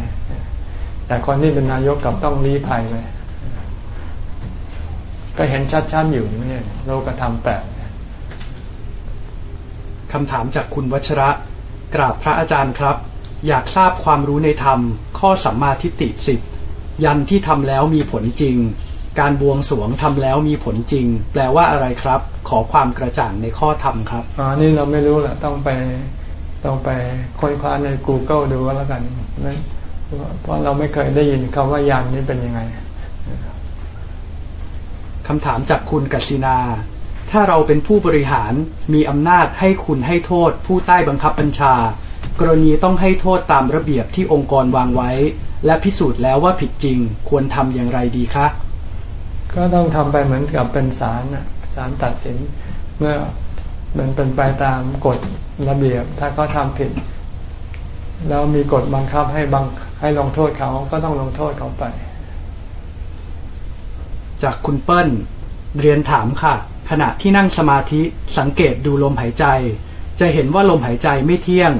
แต่คนที่เป็นนายกกับต้องรีภัยไปก็เห็นชัดๆอยู่นี่โลกธรรมแปดคำถามจากคุณวัชระกราบพระอาจารย์ครับ อยากทราบความรู้ในธรรม ข้อสัมมาทิฏฐิสิบยันที่ทำแล้วมีผลจริง การบวงสวงทำแล้วมีผลจริง แปลว่าอะไรครับ ขอความกระจ่างในข้อธรรมครับอ๋อนี่เราไม่รู้แหละต้องไป ต้องไปค้นคว้าใน Google ดูก็แล้วกันเพราะเราไม่เคยได้ยินคำว่ายานนี้เป็นยังไงคำถามจากคุณกัตินา ถ้าเราเป็นผู้บริหารมีอำนาจให้คุณให้โทษ ผู้ใต้บังคับบัญชา กรณีต้องให้โทษตามระเบียบที่องค์กรวางไว้ และพิสูจน์แล้วว่าผิดจริง ควรทำอย่างไรดีคะ ก็ต้องทำไปเหมือนกับเป็นศาลศาลตัดสิน เมื่อ มันเป็นไปตามกฎระเบียบ ถ้าเขาทาผิด แล้วมีกฎบังคับให้บังให้ลงโทษเขาก็ต้องลงโทษเขาไป จากคุณเปิ้ลเรียนถามค่ะ ขณะที่นั่งสมาธิสังเกตดูลมหายใจ จะเห็นว่าลมหายใจไม่เที่ยง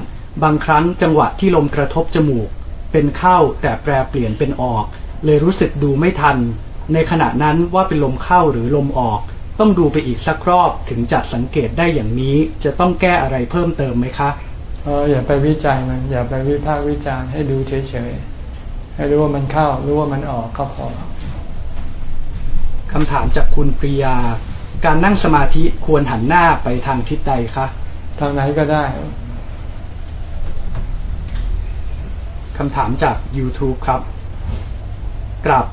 บางครั้งจังหวะที่ลมกระทบจมูก เป็นเข้าแต่แปรเปลี่ยนเป็นออก เลยรู้สึกดูไม่ทัน ในขณะนั้นว่าเป็นลมเข้าหรือลมออก ต้องดูไปอีกสักรอบถึงจะสังเกตได้อย่างนี้ จะต้องแก้อะไรเพิ่มเติมไหมคะเอออย่าไปวิจัยมัน อย่าไปวิพากษ์วิจารณ์ให้ดูเฉยๆให้รู้ว่ามันเข้ารู้ว่ามันออกก็พอคำถามจากคุณปริยา การนั่งสมาธิควรหันหน้าไปทางทิศใดคะทางไหนก็ได้คำถามจาก YouTube ครับกราบ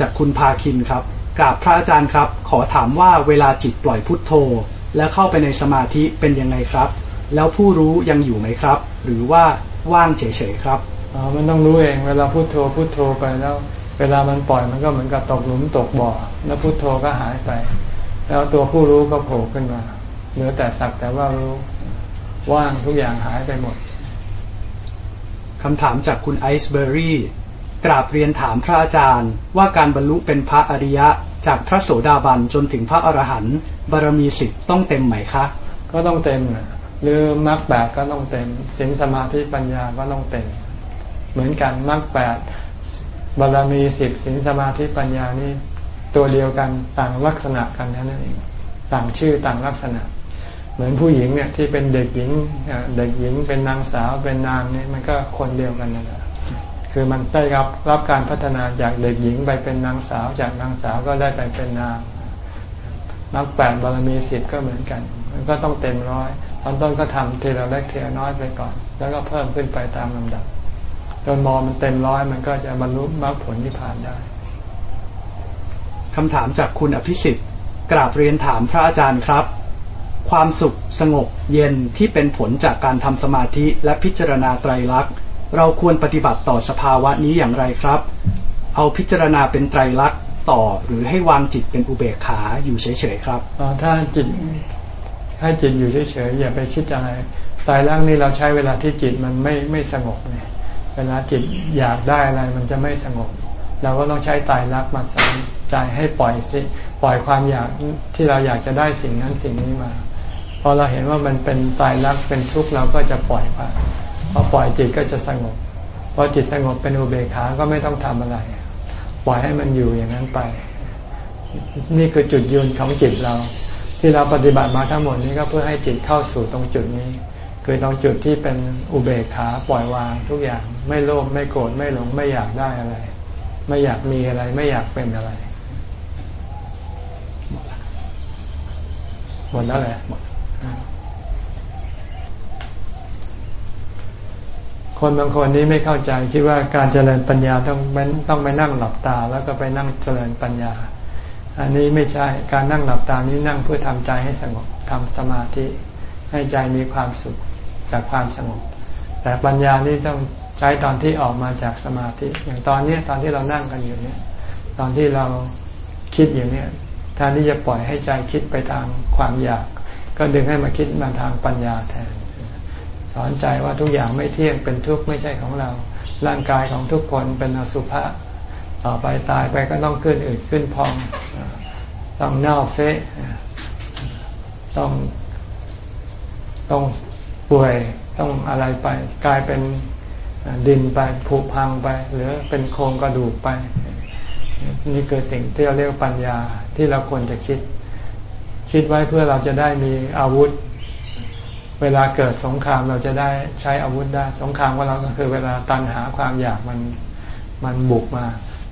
จากคุณพาคินครับ กราบพระอาจารย์ครับ ขอถามว่าเวลาจิตปล่อยพุทโธ แล้วเข้าไปในสมาธิเป็นยังไงครับ แล้วผู้รู้ยังอยู่ไหมครับ หรือว่าว่างเฉยๆครับอ๋อมันต้องรู้เองเวลาพุทโธพุทโธไปแล้ว เวลามันปล่อยมันก็เหมือนกับตกหลุมตกบ่อแล้วพุโทโธก็หายไป แล้วตัวผู้รู้ก็โผล่ขึ้นมาเหลือแต่สักแต่ว่ารู้ว่างทุกอย่างหายไปหมดคำถามจากคุณไอซ์เบอรี่กราบเรียนถามพระอาจารย์ว่าการบรรลุเป็นพระอริยะ จากพระโสดาบันจนถึงพระอรหันต์บารมีสิบต้องเต็มไหมคะ ก็ต้องเต็มหรือมรรคแปดก็ต้องเต็มสิงสมาธิปัญญาก็ต้องเต็ม เหมือนกันมรรคแปดบารมีสิบสินสมาธิปัญญานี่ตัวเดียวกันต่างลักษณะกันนั่นเองต่างชื่อต่างลักษณะ เหมือนผู้หญิงเนี่ยที่เป็นเด็กหญิงเด็กหญิงเป็นนางสาวเป็นนางเนี่ยมันก็คนเดียวกันนั่นแหละ คือมันได้รับรับการพัฒนาจากเด็กหญิงไปเป็นนางสาวจากนางสาวก็ได้ไปเป็นนางนักแปดบารมีสิบก็เหมือนกัน มันก็ต้องเต็มร้อยตอนต้นก็ทำทีละเล็กทีละน้อยไปก่อน แล้วก็เพิ่มขึ้นไปตามลำดับจนมอมันเต็มร้อยมันก็จะบรรลุมรรคผลนิพพานได้คำถามจากคุณอภิสิทธิ์กราบเรียนถามพระอาจารย์ครับ ความสุขสงบเย็นที่เป็นผลจากการทำสมาธิและพิจารณาไตรลักษณ์ เราควรปฏิบัติต่อสภาวะนี้อย่างไรครับ เอาพิจารณาเป็นไตรลักษณ์ต่อหรือให้วางจิตเป็นอุเบกขาอยู่เฉยๆครับถ้าจิตให้จิตอยู่เฉยๆอย่าไปคิดอะไรไตรลักษณ์นี่เราใช้เวลาที่จิตมันไม่ไม่สงบเนี่ยเวลาจิตอยากได้อะไรมันจะไม่สงบ เราก็ต้องใช้ตายรักมาสอนใจให้ปล่อยสิปล่อยความอยากที่เราอยากจะได้สิ่งนั้นสิ่งนี้มา พอเราเห็นว่ามันเป็นตายรักเป็นทุกข์เราก็จะปล่อยไป อปล่อยจิตก็จะสงบพอจิตสงบเป็นอุเบกขา ก็ไม่ต้องทำอะไร ปล่อยให้มันอยู่อย่างนั้นไป นี่คือจุดยืนของจิตเรา ที่เราปฏิบัติมาทั้งหมดนี้ก็เพื่อให้จิตเข้าสู่ตรงจุดนี้ คือตรงจุดที่เป็นอุเบกขาปล่อยวางทุกอย่างไม่โลภไม่โกรธไม่หลงไม่อยากได้อะไร ไม่อยากมีอะไรไม่อยากเป็นอะไรหมดแล้วแหละ คนบางคนนี้ไม่เข้าใจคิดว่าการเจริญปัญญาต้องต้องไปนั่งหลับตาแล้วก็ไปนั่งเจริญปัญญา อันนี้ไม่ใช่การนั่งหลับตานี้นั่งเพื่อทำใจให้สงบทำสมาธิ ให้ใจมีความสุขจากความสงบ แต่ปัญญานี่ต้องใช้ตอนที่ออกมาจากสมาธิ อย่างตอนนี้ตอนที่เรานั่งกันอยู่เนี่ย ตอนที่เราคิดอยู่เนี่ยแทนที่จะปล่อยให้ใจคิดไปทางความอยาก ก็ดึงให้มาคิดมาทางปัญญาแทน สอนใจว่าทุกอย่างไม่เที่ยงเป็นทุกข์ไม่ใช่ของเรา ร่างกายของทุกคนเป็นอสุภะต่อไปตายไปก็ต้องขึ้นอืดขึ้นพอง ต้องเน่าเฟะต้องต้องป่วยต้องอะไรไป กลายเป็นดินไปผุพังไป หรือเป็นโครงกระดูกไป นี่คือสิ่งที่เราเรียกปัญญาที่เราควรจะคิด คิดไว้เพื่อเราจะได้มีอาวุธ เวลาเกิดสงครามเราจะได้ใช้อาวุธได้ สงครามของเราก็คือเวลาตันหาความอยากมันมันบุกมา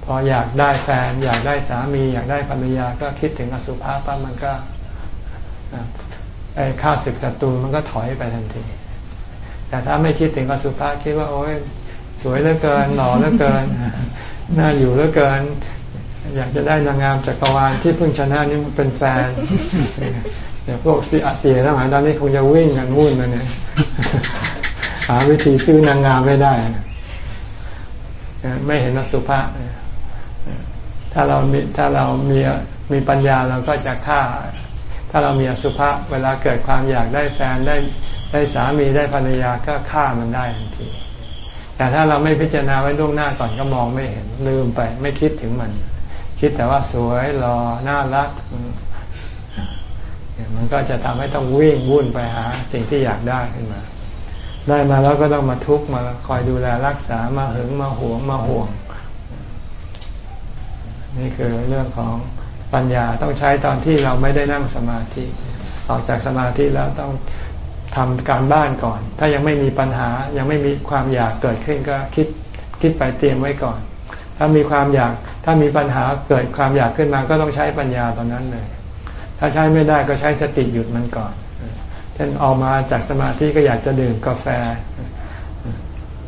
พออยากได้แฟน อยากได้สามี อยากได้ภรรยาก็คิดถึงอสุภะปั๊บมันก็ไอ้ข้าศึกศัตรูมันก็ถอยไปทันที แต่ถ้าไม่คิดถึงอสุภะคิดว่า โอ้ยสวยเหลือเกินหล่อเหลือเกินน่าอยู่เหลือเกิน อยากจะได้นางงามจักรวาลที่เพิ่งชนะนี่มันเป็นแฟน เดี๋ยวพวกซีอาเซียทั้งหลายตอนนี้คงจะวิ่งกันวุ่นมาเนี่ยหาวิธีซื้อนางงามไม่ได้ ไม่เห็นสุภะถ้าเรามีถ้าเรามีมีปัญญาเราก็จะฆ่า ถ้าเรามีอสุภะเวลาเกิดความอยากได้แฟนได้ได้สามีได้ภรรยาก็ฆ่ามันได้ทันที แต่ถ้าเราไม่พิจารณาไว้ล่วงหน้าก่อนก็มองไม่เห็นลืมไป ไม่คิดถึงมัน คิดแต่ว่าสวยรอน่ารัก มันก็จะทำให้ต้องวิ่งวุ่นไปหาสิ่งที่อยากได้ขึ้นมา ได้มาแล้วก็ต้องมาทุกข์มาคอยดูแลรักษามาหึงมาหวงมาห่วง นี่คือเรื่องของปัญญาต้องใช้ตอนที่เราไม่ได้นั่งสมาธิ ออกจากสมาธิแล้วต้องทำการบ้านก่อน ถ้ายังไม่มีปัญหายังไม่มีความอยากเกิดขึ้นก็คิดคิดไปเตรียมไว้ก่อน ถ้ามีความอยากถ้ามีปัญหาเกิดความอยากขึ้นมาก็ต้องใช้ปัญญาตอนนั้นเลย ถ้าใช้ไม่ได้ก็ใช้สติหยุดมันก่อนเช่นออกมาจากสมาธิก็อยากจะดื่มกาแฟ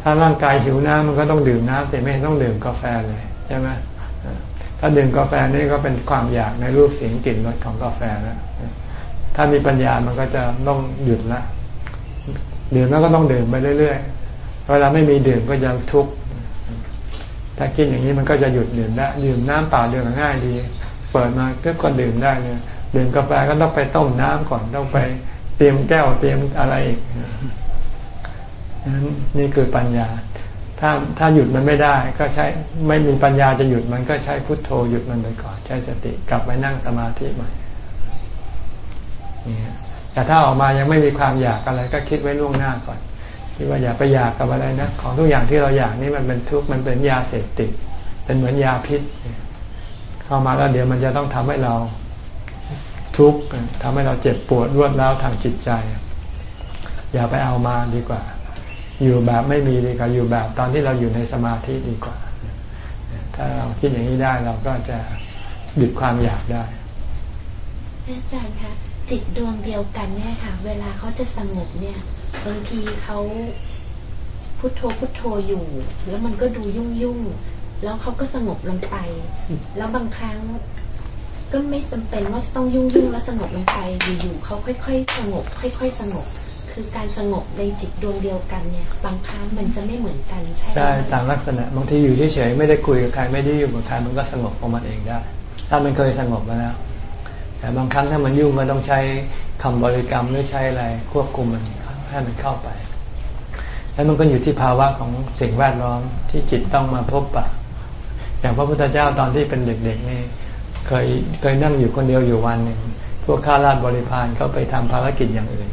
ถ้าร่างกายหิวน้ำมันก็ต้องดื่มน้ำแต่ไม่ต้องดื่มกาแฟเลยใช่ไหมถ้าดื่มกาแฟนี่ก็เป็นความอยากในรูปเสียงกลิ่นรสของกาแฟแล้วถ้ามีปัญญามันก็จะต้องหยุดละดื่มแล้วก็ต้องดื่มไปเรื่อยๆเวลาไม่มีดื่มก็จะทุกข์ถ้ากินอย่างนี้มันก็จะหยุดดื่มได้ดื่มน้ำเปล่าดื่มง่ายดี เปิดมาก็คนดื่มได้เนี่ย ดื่มกาแฟก็ต้องไปต้มน้ำก่อนต้องไปเตรียมแก้วเตรียมอะไรอีกนั้นนี่คือปัญญา ถ้าถ้าหยุดมันไม่ได้ ก็ใช้ไม่มีปัญญาจะหยุดมันก็ใช้พุทโธหยุดมันไปก่อน ใช้สติกลับไปนั่งสมาธิใหม่แต่ถ้าออกมายังไม่มีความอยากอะไร ก็คิดไว้ล่วงหน้าก่อนคิดว่าอย่าไปอยากกับอะไรนะของทุกอย่างที่เราอยากนี่มันเป็นทุกข์มันเป็นยาเสพติดเป็นเหมือนยาพิษเข้ามาแล้วเดี๋ยวมันจะต้องทำให้เรา ทุกข์ทำให้เราเจ็บปวดรวดแล้วทางจิตใจ อย่าไปเอามาดีกว่า อยู่แบบไม่มีดีกว่า อยู่แบบตอนที่เราอยู่ในสมาธิดีกว่า ถ้าเราคิดอย่างนี้ได้เราก็จะหยุดความอยากได้อาจารย์คะจิตดวงเดียวกันเนี่ยค่ะ เวลาเขาจะสงบเนี่ยบางทีเขาพุโทโธพุโทโธอยู่ แล้วมันก็ดูยุ่งยุ่งแล้วเขาก็สงบลงไป แล้วบางครั้ง ก็ไม่จาเป็นว่าจะต้องยุ่งยุ่งแล้วสงบลงไปอยู่ๆเขาค่อยๆสงบ ค่อย ๆ สงบ คือการสงบในจิตดวงเดียวกันเนี่ย บางครั้งมันจะไม่เหมือนกันใช่ไหมใช่ต่างลักษณะบางทีอยู่เฉยๆไม่ได้คุยกับใครไม่ได้อยู่กับใครมันก็สงบของมันเองได้ ถ้ามันเคยสงบมาแล้ว แต่บางครั้งถ้ามันยุ่งมันต้องใช้คำบริกรรมหรือใช้อะไรควบคุมมันให้มันเข้าไป แล้วมันก็อยู่ที่ภาวะของสิ่งแวดล้อมที่จิตต้องมาพบปะอย่างพระพุทธเจ้าตอนที่เป็นเด็กๆนี่ เคยเคยนั่งอยู่คนเดียวอยู่วันหนึ่งพวกข้าราชบริพารเขาไปทำภารกิจอย่างอื่น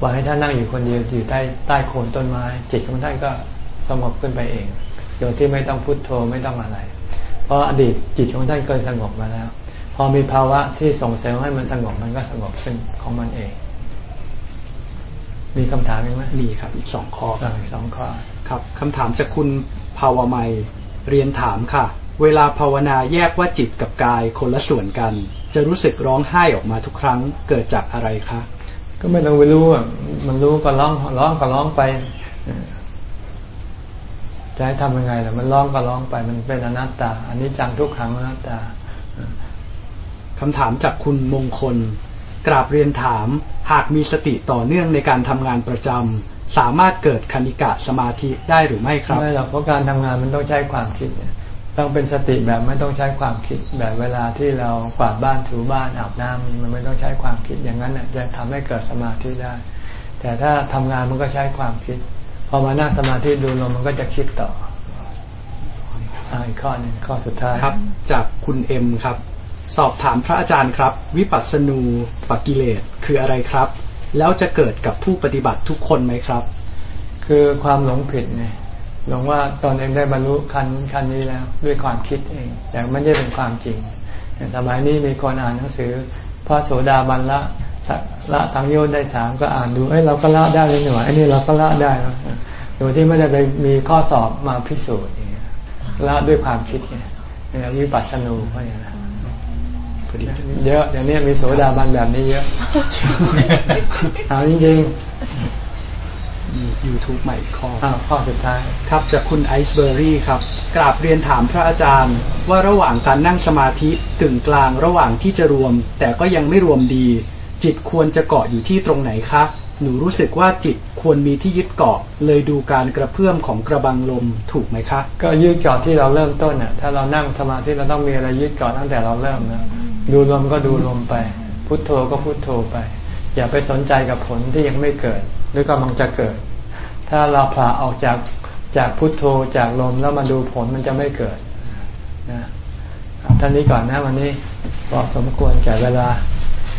บอกให้ท่านนั่งอยู่คนเดียวอยู่ใต้ใต้โคนต้นไม้ จิตของท่านก็สงบขึ้นไปเอง โดยที่ไม่ต้องพุโทโธไม่ต้องอะไร เพราะอดีตจิตของท่านเคยสงบมาแล้ว พอมีภาวะที่ส่งเสริมให้มันสงบมันก็สงบขึ้นของมันเอง มีคำถามไหมมีครับอีกสองข้ออีกสองข้อครับคำถามจากคุณภาวไมเรียนถามค่ะ เวลาภาวนาแยกว่าจิตกับกายคนละส่วนกัน จะรู้สึกร้องไห้ออกมาทุกครั้งเกิดจากอะไรคะ ก็ไม่ต้องไปรู้อะมันรู้ก็ร้องร้องก็ร้องไปจะให้ทำยังไงล่ะมันร้องก็ร้องไป มันเป็นอนัตตา อันนี้จังทุกครั้งอนัตตาคำถามจากคุณมงคล กราบเรียนถาม หากมีสติต่อเนื่องในการทำงานประจำสามารถเกิดคณิกะสมาธิได้หรือไม่ครับไม่หรอกเพราะการทำงานมันต้องใช้ความคิดเนี่ย ต้องเป็นสติแบบไม่ต้องใช้ความคิดแบบเวลาที่เรากวาดบ้านถูบ้านอาบน้ำมันไม่ต้องใช้ความคิดอย่างนั้นจะทำให้เกิดสมาธิได้ แต่ถ้าทำงานมันก็ใช้ความคิด พอมานั่งสมาธิดูลมมันก็จะคิดต่ออีกข้อหนึ่งข้อสุดท้ายครับ จากคุณเอ็มครับ สอบถามพระอาจารย์ครับ วิปัสสนูปกิเลสคืออะไรครับ แล้วจะเกิดกับผู้ปฏิบัติทุกคนไหมครับ คือความหลงผิดไง หลงว่าตนเองได้บรรลุคันคันนี้แล้ว ด้วยความคิดเองแต่ไม่ได้เป็นความจริงสมัยนี้มีคนอ่านหนังสือพระโสดาบันละละสังโยชน์ได้สามก็อ่านดูเอ้ยเราก็ละได้เลยหน่อยไอ้นี่เราก็ละได้แล้วโดยที่ไม่ได้ไปมีข้อสอบมาพิสูจน์ละด้วยความคิดเนี่ยวิปัสสนูเพราะอย่างนั้นเยอะอย่างนี้มีโสดาบันแบบนี้เยอะเอาจริงๆ มี YouTube ใหม่ข้ออ้าวข้อสุดท้ายครับจากคุณไอซ์เบอร์รี่ครับ กราบเรียนถามพระอาจารย์ ว่าระหว่างการนั่งสมาธิกึ่งกลางระหว่างที่จะรวม แต่ก็ยังไม่รวมดี จิตควรจะเกาะอยู่ที่ตรงไหนคะหนูรู้สึกว่าจิตควรมีที่ยึดเกาะ เลยดูการกระเพื่อมของกระบังลมถูกไหมคะ ก็ยึดเกาะที่เราเริ่มต้นน่ะถ้าเรานั่งสมาธิเราต้องมีอะไรยึดเกาะตั้งแต่เราเริ่มนะดูลมก็ดูลมไป พุทโธก็พุทโธไป อย่าไปสนใจกับผลที่ยังไม่เกิดห รือกำลังจะเกิด ถ้าเราผ่าออกจากจากพุทโธจากลมแล้วมาดูผลมันจะไม่เกิดนะท่านนี้ก่อนนะวันนี้พอสมควรแก่เวลา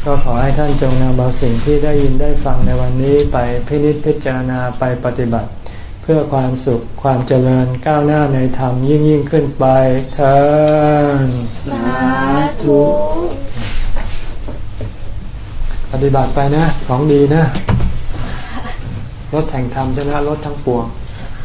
ก็ขอให้ท่านจงนำเอาสิ่งที่ได้ยินได้ฟังในวันนี้ไปพินิจพิจารณาไปปฏิบัติ เพื่อความสุขความเจริญก้าวหน้าในธรรมยิ่งยิ่งขึ้นไปเถิดสาธุปฏิบัติไปนะ ของดีนะ รถแห่งธรรมชนะรถทั้งปวง